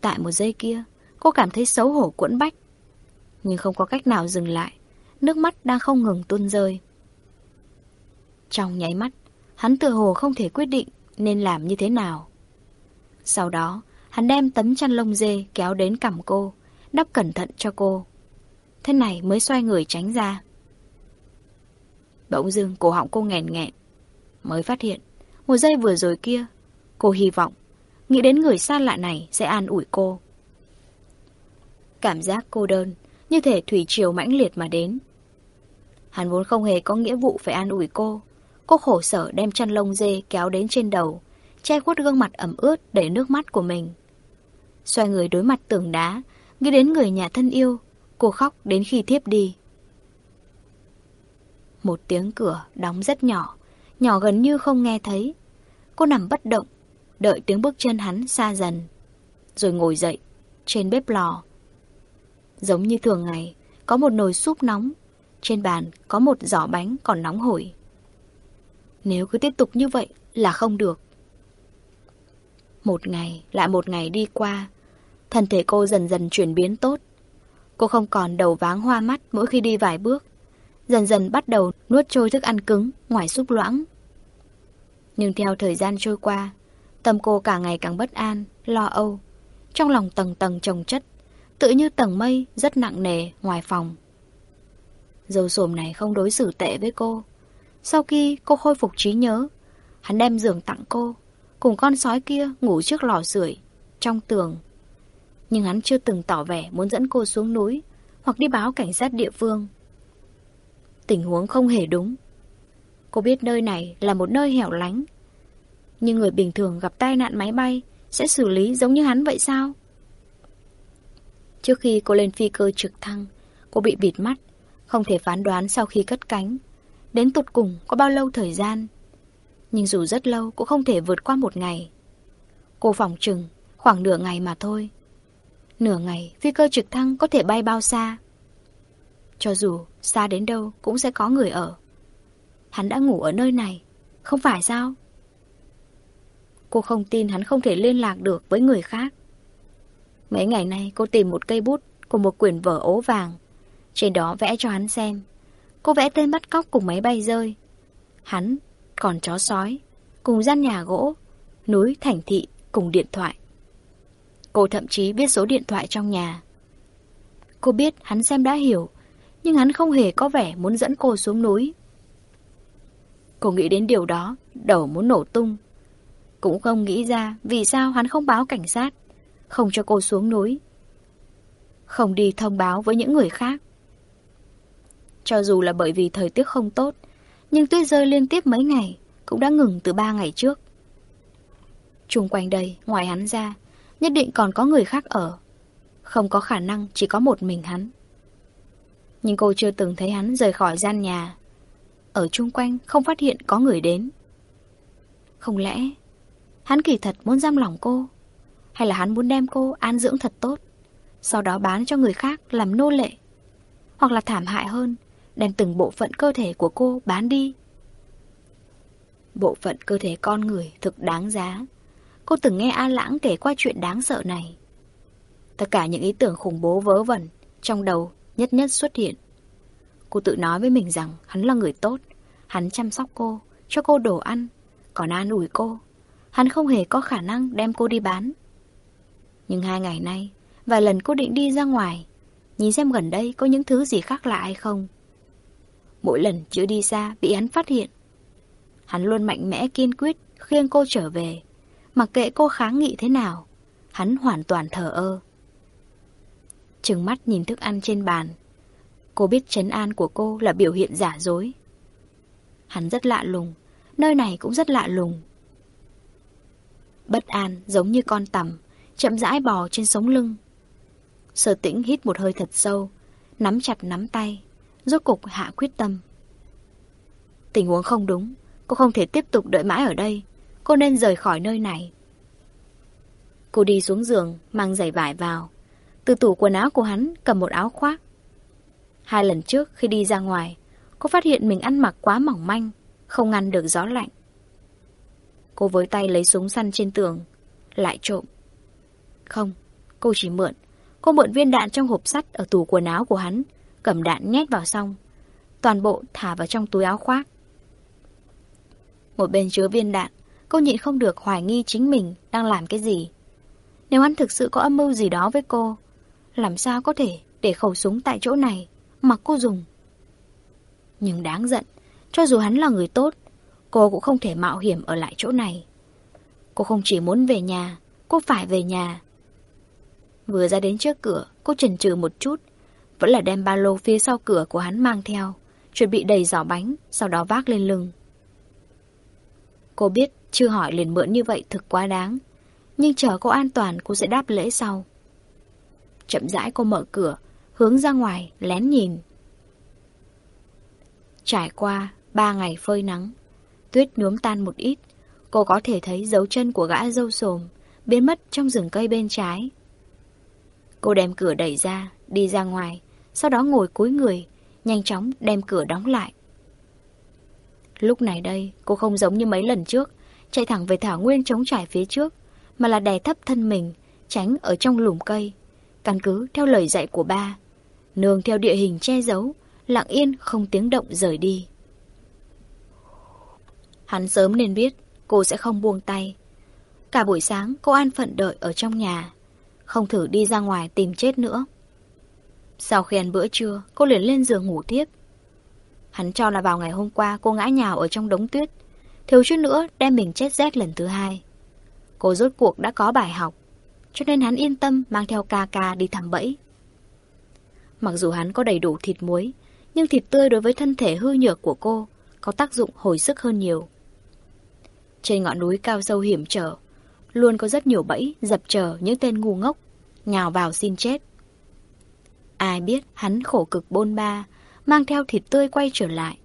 Tại một giây kia, cô cảm thấy xấu hổ quẫn bách. Nhưng không có cách nào dừng lại. Nước mắt đang không ngừng tuôn rơi. Trong nháy mắt, hắn tự hồ không thể quyết định nên làm như thế nào. Sau đó, hắn đem tấm chăn lông dê kéo đến cằm cô, đắp cẩn thận cho cô. Thế này mới xoay người tránh ra. Bỗng dưng cổ họng cô nghèn nghẹn. Mới phát hiện, một giây vừa rồi kia, cô hy vọng, nghĩ đến người xa lạ này sẽ an ủi cô. Cảm giác cô đơn, như thể thủy triều mãnh liệt mà đến. Hắn vốn không hề có nghĩa vụ phải an ủi cô. Cô khổ sở đem chăn lông dê kéo đến trên đầu, che khuất gương mặt ẩm ướt để nước mắt của mình. Xoay người đối mặt tường đá, nghĩ đến người nhà thân yêu, cô khóc đến khi thiếp đi. Một tiếng cửa đóng rất nhỏ, nhỏ gần như không nghe thấy. Cô nằm bất động, đợi tiếng bước chân hắn xa dần. Rồi ngồi dậy, trên bếp lò. Giống như thường ngày, có một nồi súp nóng. Trên bàn có một giỏ bánh còn nóng hổi. Nếu cứ tiếp tục như vậy là không được. Một ngày, lại một ngày đi qua, thân thể cô dần dần chuyển biến tốt. Cô không còn đầu váng hoa mắt mỗi khi đi vài bước. Dần dần bắt đầu nuốt trôi thức ăn cứng ngoài súp loãng. Nhưng theo thời gian trôi qua, tâm cô càng ngày càng bất an, lo âu. Trong lòng tầng tầng trồng chất, tự như tầng mây rất nặng nề ngoài phòng. dầu sồm này không đối xử tệ với cô. Sau khi cô khôi phục trí nhớ, hắn đem giường tặng cô, cùng con sói kia ngủ trước lò sưởi trong tường. Nhưng hắn chưa từng tỏ vẻ muốn dẫn cô xuống núi hoặc đi báo cảnh sát địa phương. Tình huống không hề đúng. Cô biết nơi này là một nơi hẻo lánh. Nhưng người bình thường gặp tai nạn máy bay sẽ xử lý giống như hắn vậy sao? Trước khi cô lên phi cơ trực thăng, cô bị bịt mắt, không thể phán đoán sau khi cất cánh. Đến tụt cùng có bao lâu thời gian. Nhưng dù rất lâu cũng không thể vượt qua một ngày. Cô phòng chừng khoảng nửa ngày mà thôi. Nửa ngày phi cơ trực thăng có thể bay bao xa. Cho dù xa đến đâu cũng sẽ có người ở. Hắn đã ngủ ở nơi này, không phải sao? Cô không tin hắn không thể liên lạc được với người khác. Mấy ngày nay cô tìm một cây bút cùng một quyển vở ố vàng. Trên đó vẽ cho hắn xem. Cô vẽ tên bắt cóc cùng máy bay rơi. Hắn còn chó sói, cùng gian nhà gỗ, núi thành thị cùng điện thoại. Cô thậm chí biết số điện thoại trong nhà. Cô biết hắn xem đã hiểu, nhưng hắn không hề có vẻ muốn dẫn cô xuống núi. Cô nghĩ đến điều đó, đầu muốn nổ tung. Cũng không nghĩ ra vì sao hắn không báo cảnh sát, không cho cô xuống núi. Không đi thông báo với những người khác. Cho dù là bởi vì thời tiết không tốt, nhưng tuyết rơi liên tiếp mấy ngày, cũng đã ngừng từ ba ngày trước. Trung quanh đây, ngoài hắn ra, nhất định còn có người khác ở. Không có khả năng chỉ có một mình hắn. Nhưng cô chưa từng thấy hắn rời khỏi gian nhà. Ở chung quanh không phát hiện có người đến. Không lẽ hắn kỳ thật muốn giam lòng cô? Hay là hắn muốn đem cô an dưỡng thật tốt, sau đó bán cho người khác làm nô lệ? Hoặc là thảm hại hơn, đem từng bộ phận cơ thể của cô bán đi, Bộ phận cơ thể con người thực đáng giá. Cô từng nghe A Lãng kể qua chuyện đáng sợ này. Tất cả những ý tưởng khủng bố vớ vẩn trong đầu nhất nhất xuất hiện. Cô tự nói với mình rằng hắn là người tốt, hắn chăm sóc cô, cho cô đồ ăn, còn an ủi cô. Hắn không hề có khả năng đem cô đi bán. Nhưng hai ngày nay, vài lần cô định đi ra ngoài, nhìn xem gần đây có những thứ gì khác lạ hay không. Mỗi lần chưa đi xa bị hắn phát hiện. Hắn luôn mạnh mẽ kiên quyết khiêng cô trở về, mặc kệ cô kháng nghị thế nào, hắn hoàn toàn thờ ơ. Trừng mắt nhìn thức ăn trên bàn, cô biết chấn an của cô là biểu hiện giả dối. Hắn rất lạ lùng, nơi này cũng rất lạ lùng. Bất an giống như con tằm, chậm rãi bò trên sống lưng. Sở tĩnh hít một hơi thật sâu, nắm chặt nắm tay, rốt cục hạ quyết tâm. Tình huống không đúng, cô không thể tiếp tục đợi mãi ở đây, cô nên rời khỏi nơi này. Cô đi xuống giường, mang giày vải vào. Từ tủ quần áo của hắn cầm một áo khoác. Hai lần trước khi đi ra ngoài, cô phát hiện mình ăn mặc quá mỏng manh, không ngăn được gió lạnh. Cô với tay lấy súng săn trên tường, lại trộm. Không, cô chỉ mượn. Cô mượn viên đạn trong hộp sắt ở tủ quần áo của hắn, cầm đạn nhét vào xong. Toàn bộ thả vào trong túi áo khoác. Một bên chứa viên đạn, cô nhịn không được hoài nghi chính mình đang làm cái gì. Nếu hắn thực sự có âm mưu gì đó với cô, làm sao có thể để khẩu súng tại chỗ này, mặc cô dùng. Nhưng đáng giận, cho dù hắn là người tốt, cô cũng không thể mạo hiểm ở lại chỗ này. Cô không chỉ muốn về nhà, cô phải về nhà. Vừa ra đến trước cửa, cô chần chừ một chút, vẫn là đem ba lô phía sau cửa của hắn mang theo, chuẩn bị đầy giỏ bánh, sau đó vác lên lưng. Cô biết chưa hỏi liền mượn như vậy thực quá đáng, nhưng chờ cô an toàn cô sẽ đáp lễ sau. Chậm rãi cô mở cửa, hướng ra ngoài, lén nhìn. Trải qua ba ngày phơi nắng, tuyết nướng tan một ít, cô có thể thấy dấu chân của gã dâu sồm biến mất trong rừng cây bên trái. Cô đem cửa đẩy ra, đi ra ngoài, sau đó ngồi cúi người, nhanh chóng đem cửa đóng lại. Lúc này đây, cô không giống như mấy lần trước, chạy thẳng về thảo nguyên chống trải phía trước, mà là đè thấp thân mình, tránh ở trong lùm cây, căn cứ theo lời dạy của ba. Nương theo địa hình che giấu, lặng yên không tiếng động rời đi. Hắn sớm nên biết cô sẽ không buông tay. Cả buổi sáng cô an phận đợi ở trong nhà, không thử đi ra ngoài tìm chết nữa. Sau khi ăn bữa trưa, cô liền lên giường ngủ tiếp. Hắn cho là vào ngày hôm qua cô ngã nhào ở trong đống tuyết, thiếu chút nữa đem mình chết rét lần thứ hai. Cô rốt cuộc đã có bài học, cho nên hắn yên tâm mang theo ca ca đi thăm bẫy. Mặc dù hắn có đầy đủ thịt muối, nhưng thịt tươi đối với thân thể hư nhược của cô có tác dụng hồi sức hơn nhiều. Trên ngọn núi cao sâu hiểm trở, luôn có rất nhiều bẫy dập chờ những tên ngu ngốc, nhào vào xin chết. Ai biết hắn khổ cực bôn ba, mang theo thịt tươi quay trở lại.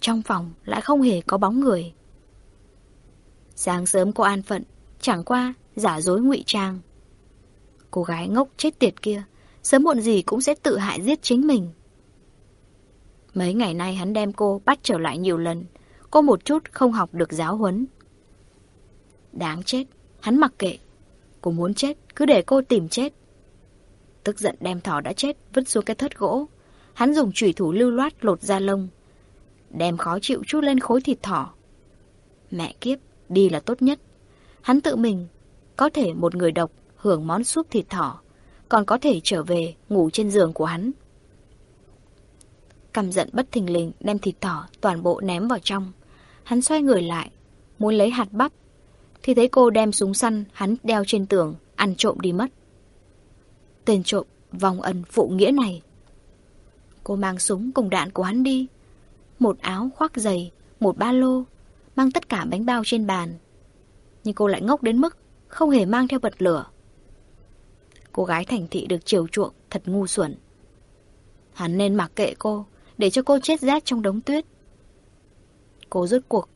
Trong phòng lại không hề có bóng người. Sáng sớm cô an phận, chẳng qua giả dối ngụy trang. Cô gái ngốc chết tiệt kia, sớm muộn gì cũng sẽ tự hại giết chính mình. Mấy ngày nay hắn đem cô bắt trở lại nhiều lần, cô một chút không học được giáo huấn. Đáng chết, hắn mặc kệ. Cô muốn chết, cứ để cô tìm chết. Tức giận đem thỏ đã chết, vứt xuống cái thất gỗ. Hắn dùng chủy thủ lưu loát lột da lông. Đem khó chịu chút lên khối thịt thỏ. Mẹ kiếp, đi là tốt nhất. Hắn tự mình, có thể một người độc hưởng món súp thịt thỏ, còn có thể trở về ngủ trên giường của hắn. Căm giận bất thình lình đem thịt thỏ toàn bộ ném vào trong. Hắn xoay người lại, muốn lấy hạt bắp, thì thấy cô đem súng săn hắn đeo trên tường, ăn trộm đi mất. Tên trộm, vòng ân phụ nghĩa này. Cô mang súng cùng đạn của hắn đi. Một áo khoác giày, một ba lô, mang tất cả bánh bao trên bàn. Nhưng cô lại ngốc đến mức không hề mang theo bật lửa. Cô gái thành thị được chiều chuộng thật ngu xuẩn. Hắn nên mặc kệ cô, để cho cô chết rét trong đống tuyết. Cô rốt cuộc